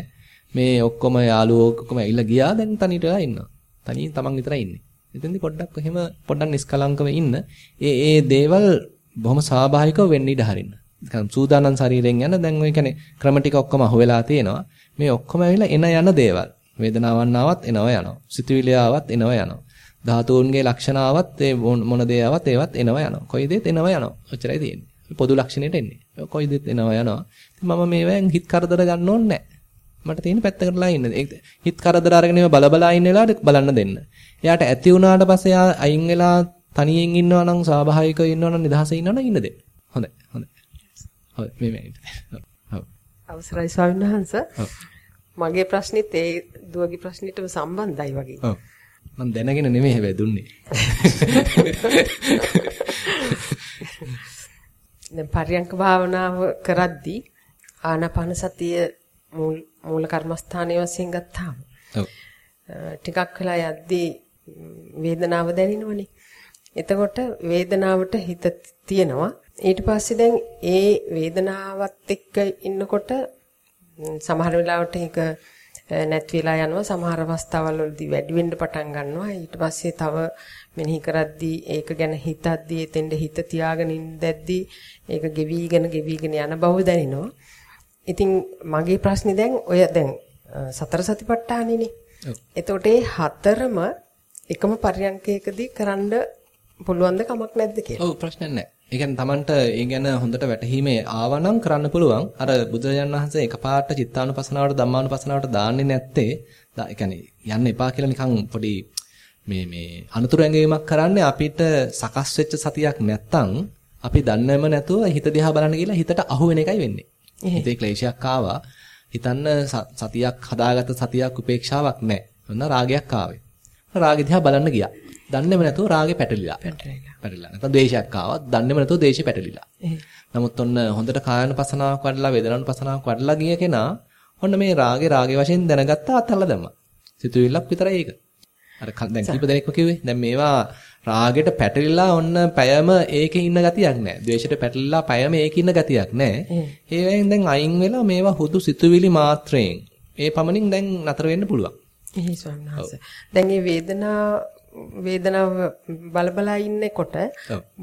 මේ ඔක්කොම යාළුවෝ ඔක්කොම ඇවිල්ලා ගියා දැන් තනියට ඉන්නවා. තනියෙන් තමන් විතරයි ඉන්නේ. එතෙන්දී පොඩ්ඩක් එහෙම පොඩ්ඩක් නිස්කලංකව ඉන්න. ඒ ඒ දේවල් බොහොම ස්වාභාවිකව වෙන්න ඉඩ හරින්න. නිකන් සූදානම් ශරීරයෙන් යන දැන් ඔය කියන්නේ ක්‍රම ටික ඔක්කොම අහුවෙලා තියෙනවා. මේ ඔක්කොම ඇවිල්ලා එන යන දේවල්. වේදනාවන් ආවත් එනවා යනවා. සිතුවිලි ආවත් එනවා යනවා. ධාතුන්ගේ ලක්ෂණ ආවත් ඒ මොන දේ ආවත් ඒවත් එනවා යනවා. කොයි දේත් එනවා යනවා. ඔච්චරයි තියෙන්නේ. පොදු ලක්ෂණයට එන්නේ. කොයි දේත් එනවා යනවා. ඉතින් මම මේවෙන් හිත කරදර ගන්න ඕනේ නැහැ. මට තියෙන පැත්තකටලා ඉන්න. හිත කරදර අරගෙන ඒවා බලබලා ඉන්න වෙලාවට බලන්න දෙන්න. එයාට ඇති වුණාට පස්සේ එයා අයින් වෙලා තනියෙන් ඉන්නවා නම් ස්වාභාවිකව ඉන්නවා නම් නිදහසේ ඉන්නවා නම් ඉන්න දෙන්න. හොඳයි. හොඳයි. හොඳයි. මේ මේ. ඔව්. අවසරයි ස්වාමීන් වහන්සේ. මගේ ප්‍රශ්නෙත් ඒ දුවගේ ප්‍රශ්නෙටම සම්බන්ධයි වගේ. ඔව්. මම දැනගෙන නෙමෙයි හැබැයි දුන්නේ. (laughs) දැන් පරියංක භාවනාව කරද්දී ආනාපාන සතිය මූල කර්මස්ථානයේ වශයෙන් ගත්තාම. ඔව්. ටිකක් වෙලා යද්දී වේදනාව දැනෙනවනේ. එතකොට වේදනාවට හිත තියෙනවා. ඊට පස්සේ දැන් ඒ වේදනාවත් එක්ක ඉන්නකොට සමහර වෙලාවට ඒක නැති වෙලා යනවා සමහර අවස්ථාවල් වලදී වැඩි වෙන්න පටන් ගන්නවා ඊට පස්සේ තව මෙනෙහි කරද්දී ඒක ගැන හිතද්දී එතෙන්ද හිත තියාගෙන ඉඳද්දී ඒක ගෙවිගෙන ගෙවිගෙන යන බව දැනෙනවා ඉතින් මගේ ප්‍රශ්නේ දැන් ඔය දැන් සතර සතිපට්ඨානෙනේ එතකොට ඒ හතරම එකම පරියන්කයකදී කරන්න පුළුවන් ද කමක් නැද්ද කියලා ඔව් ප්‍රශ්නයක් නැහැ ඒ කියන්නේ Tamanට ඒ ගැන හොඳට වැටහීමේ ආවනම් කරන්න පුළුවන්. අර බුදුරජාණන් වහන්සේ එකපාරට චිත්තානුපසනාවට ධම්මානුපසනාවට දාන්නේ නැත්තේ ඒ කියන්නේ යන්න එපා කියලා නිකන් පොඩි මේ මේ අනුතුරු ඇඟවීමක් කරන්නේ අපිට සකස් වෙච්ච සතියක් නැත්තම් අපි දන්නේම නැතුව හිත දිහා බලන්න ගිහලා හිතට අහු වෙන එකයි වෙන්නේ. හිතේ ක්ලේශයක් ආවා. හිතන්න සතියක් හදාගත්ත සතියක් උපේක්ෂාවක් නැහැ. ඔන්න රාගයක් ආවේ. රාගෙ දිහා බලන්න ගියා. දන්නේම නැතුව රාගේ පැටලිලා. පැටලිලා. පැටලිලා. නැත්නම් ද්වේෂයක් ආවත් දන්නේම නැතුව ද්වේෂෙ පැටලිලා. නමුත් ඔන්න හොඳට කායන පසනාවක් වඩලා වේදනාන පසනාවක් වඩලා ගිය කෙනා ඔන්න මේ රාගේ රාගේ වශයෙන් දැනගත්තා අතල්ලා දැම්මා. සිතුවිල්ලක් විතරයි ඒක. අර දැන් කීප දෙනෙක්ම කිව්වේ. දැන් මේවා රාගෙට පැටලිලා ඔන්න පැයම ඒකේ ඉන්න ගතියක් නැහැ. ද්වේෂෙට පැටලිලා පැයම ඒකේ ඉන්න ගතියක් නැහැ. ඒ වෙලෙන් දැන් අයින් වෙලා මේවා හුදු සිතුවිලි මාත්‍රයෙන් ඒ පමණින් දැන් නතර වෙන්න පුළුවන්. එහෙයි ස්වාමීන් වහන්සේ. දැන් මේ වේදනාව වේදනාව බලබලා ඉන්නකොට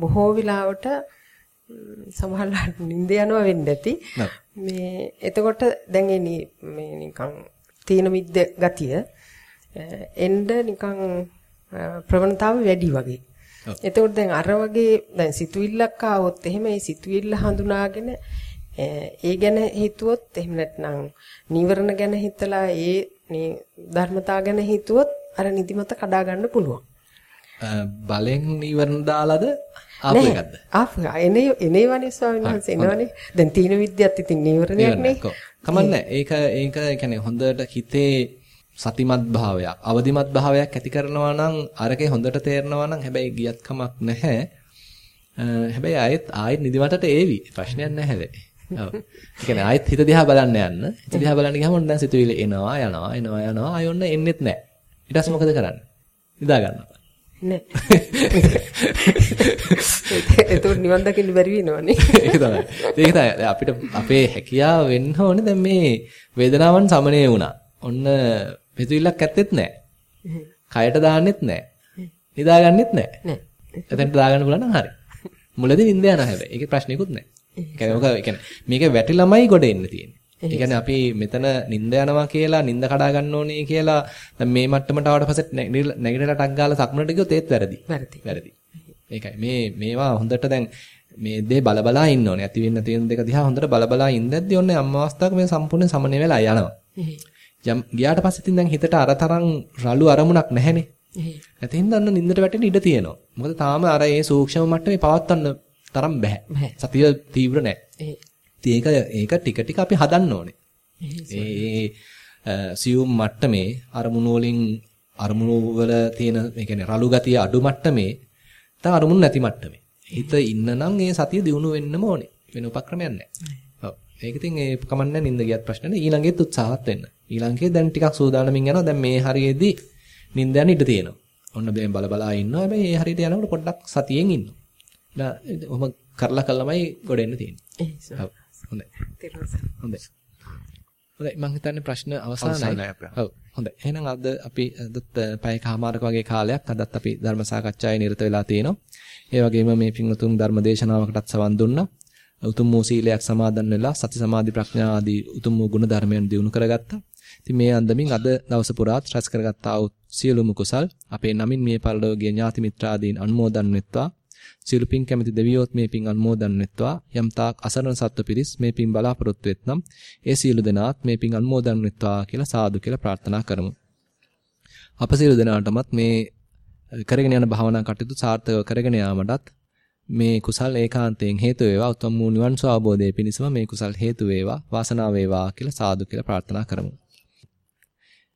බොහෝ විලාවට සමහරවිට නිින්ද යනවා වෙන්න ඇති. මේ එතකොට දැන් මේ නිකන් තීන මිද්ද ගතිය එන්න නිකන් ප්‍රවණතාව වැඩි වගේ. එතකොට දැන් අර වගේ දැන් සිතුවිල්ලක් ආවොත් එහෙම ඒ සිතුවිල්ල හඳුනාගෙන ඒ ගැන හිතුවොත් එහෙම නැත්නම් නීවරණ ගැන හිතලා ඒ ධර්මතා ගැන හිතුවොත් අර නිදිමත කඩා ගන්න පුළුවන්. බලෙන් නීවරණ දාලාද ආපු එකක්ද? ආපු එනේ එනේවනේ ස්වාමීන් වහන්සේ එනවනේ. දැන් තීන විද්‍යාවත් ඉතින් නීවරණයක් නේ. කමන්නේ. ඒක ඒක කියන්නේ හොඳට හිතේ සතිමත් භාවයක්, අවදිමත් භාවයක් ඇති කරනවා නම් අරකේ හොඳට තේරෙනවා නම් හැබැයි ගියත් කමක් නැහැ. හැබැයි ආයෙත් ආයෙත් නිදිමතට ඒවි. ප්‍රශ්නයක් නැහැ හැබැයි. ඔව්. ඒ කියන්නේ ආයෙත් හිත දිහා බලන්න යන්න. හිත දිහා බලන්න ගියාම ඔන්න දැන් සිතුවිලි එනවා යනවා එනවා යනවා ආයෙ ඔන්න එන්නෙත් නැහැ. ඊට පස්සේ මොකද කරන්නේ? නිදා ගන්නවා. නෑ. ඒක නිවන් දකින්න බැරි වෙනවනේ. ඒක තමයි. ඒක තමයි අපිට අපේ හැකියාව වෙන්න ඕනේ දැන් මේ වේදනාවන් සමනය වුණා. ඔන්න පිටුවිල්ලක් ඇත්තෙත් නැහැ. කයට දාන්නෙත් නැහැ. නිදාගන්නෙත් නැහැ. නෑ. එතනට දාගන්න පුළුවන් නම් හරි. මුලදී නිින්ද යනවා හැබැයි. ඒකේ ප්‍රශ්නයක්වත් නැහැ. ඒ කියන්නේ ඔක ඒ කියන්නේ මේක වැටිලාමයි ගොඩ එන්න තියෙන්නේ. ඒ කියන්නේ අපි මෙතන නිින්ද යනවා කියලා නිින්ද කඩා ගන්න ඕනේ කියලා දැන් මේ මට්ටමට ආවට පස්සේ නැගිටලා ටක් ගාලා සක්මනට ගියොත් ඒත් වැරදි. වැරදි. වැරදි. ඒකයි මේ මේවා හොඳට දැන් මේ දේ බලබලා ඉන්න ඕනේ. ඇති වෙන්න තියෙන දෙක දිහා හොඳට බලබලා ඉඳද්දී ඔන්නේ අම්ම අවස්ථාවක මේ සම්පූර්ණ සමනය වෙලා යනවා. ගියාට පස්සේ ඉතින් දැන් හිතට අරතරන් රළු අරමුණක් නැහැනේ. නැතිනම් දන්න නින්දට වැටෙන්න ඉඩ තියෙනවා. මොකද තාම අර ඒ සූක්ෂම මට්ටමේ පවත්වන්න තරම් බෑ. සතිය තීව්‍ර නැහැ. ඒක ඒක ටික ටික අපි හදන්න ඕනේ. ඒ සියුම් මට්ටමේ අරමුණු වලින් අරමුණු වල තියෙන ඒ කියන්නේ රළු ගතිය අඩු මට්ටමේ තව අරමුණු නැති මට්ටමේ. හිත ඉන්න නම් ඒ සතිය දිනු වෙන්නම ඕනේ. වෙන උපක්‍රමයක් නැහැ. ඒක ඉතින් ඒ කමන්නේ නින්ද ගියත් ප්‍රශ්න නැහැ. ඊළඟෙත් උත්සාහවත් වෙන්න. ඊළඟේ දැන් ටිකක් සූදානමින් යනවා. දැන් මේ හරියේදී නින්ද යන ඉඩ තියෙනවා. ඔන්න දැන් බල බලා ඉන්නවා. හැබැයි ඒ හරියට යනකොට පොඩ්ඩක් සතියෙන් ඉන්නවා. ඔහොම කරලා කළාමයි ගොඩ එන්න තියෙන්නේ. ඔව්. හොඳයි. හොඳයි. හොඳයි මම හිතන්නේ ප්‍රශ්න අවසానයි. ඔව්. හොඳයි. එහෙනම් අද අපි අදත් පැයකමාරක වගේ කාලයක් අදත් අපි ධර්ම සාකච්ඡාවේ නිරත වෙලා තියෙනවා. ඒ වගේම මේ පින්වතුන් ධර්ම දේශනාවකටත් සවන් දුන්නා. උතුම් වූ සීලයක් සමාදන් වෙලා සති සමාධි ප්‍රඥා ආදී උතුම් වූ ගුණ ධර්මයන් දිනු කරගත්තා. ඉතින් මේ අන්දමින් අද දවස පුරාත් රැස් කරගත්තා වූ සියලුම කුසල් අපේ නමින් මේ පරිලෝකීය ඥාති මිත්‍රාදීන් අනුමෝදන් වෙත්වා. සියලු පින් කැමති දෙවියොත් මේ පින් අනුමෝදන් වෙත්වා. යම් තාක් අසරණ සත්ව පිරිස් මේ පින් බලාපොරොත්තු වෙත්නම් ඒ සියලු දෙනාත් මේ පින් අනුමෝදන් වෙත්වා කියලා සාදු කියලා ප්‍රාර්ථනා කරමු. අප සියලු දෙනාටමත් මේ කරගෙන යන භාවනා කටයුතු සාර්ථකව කරගෙන යාමටත් මේ කුසල් ඒකාන්තයෙන් හේතු වේවා. උතුම් වූ නිවන් සුව අවබෝධයේ පිණිසම මේ කුසල් හේතු වේවා වාසනාව වේවා කියලා සාදු කියලා ප්‍රාර්ථනා කරමු.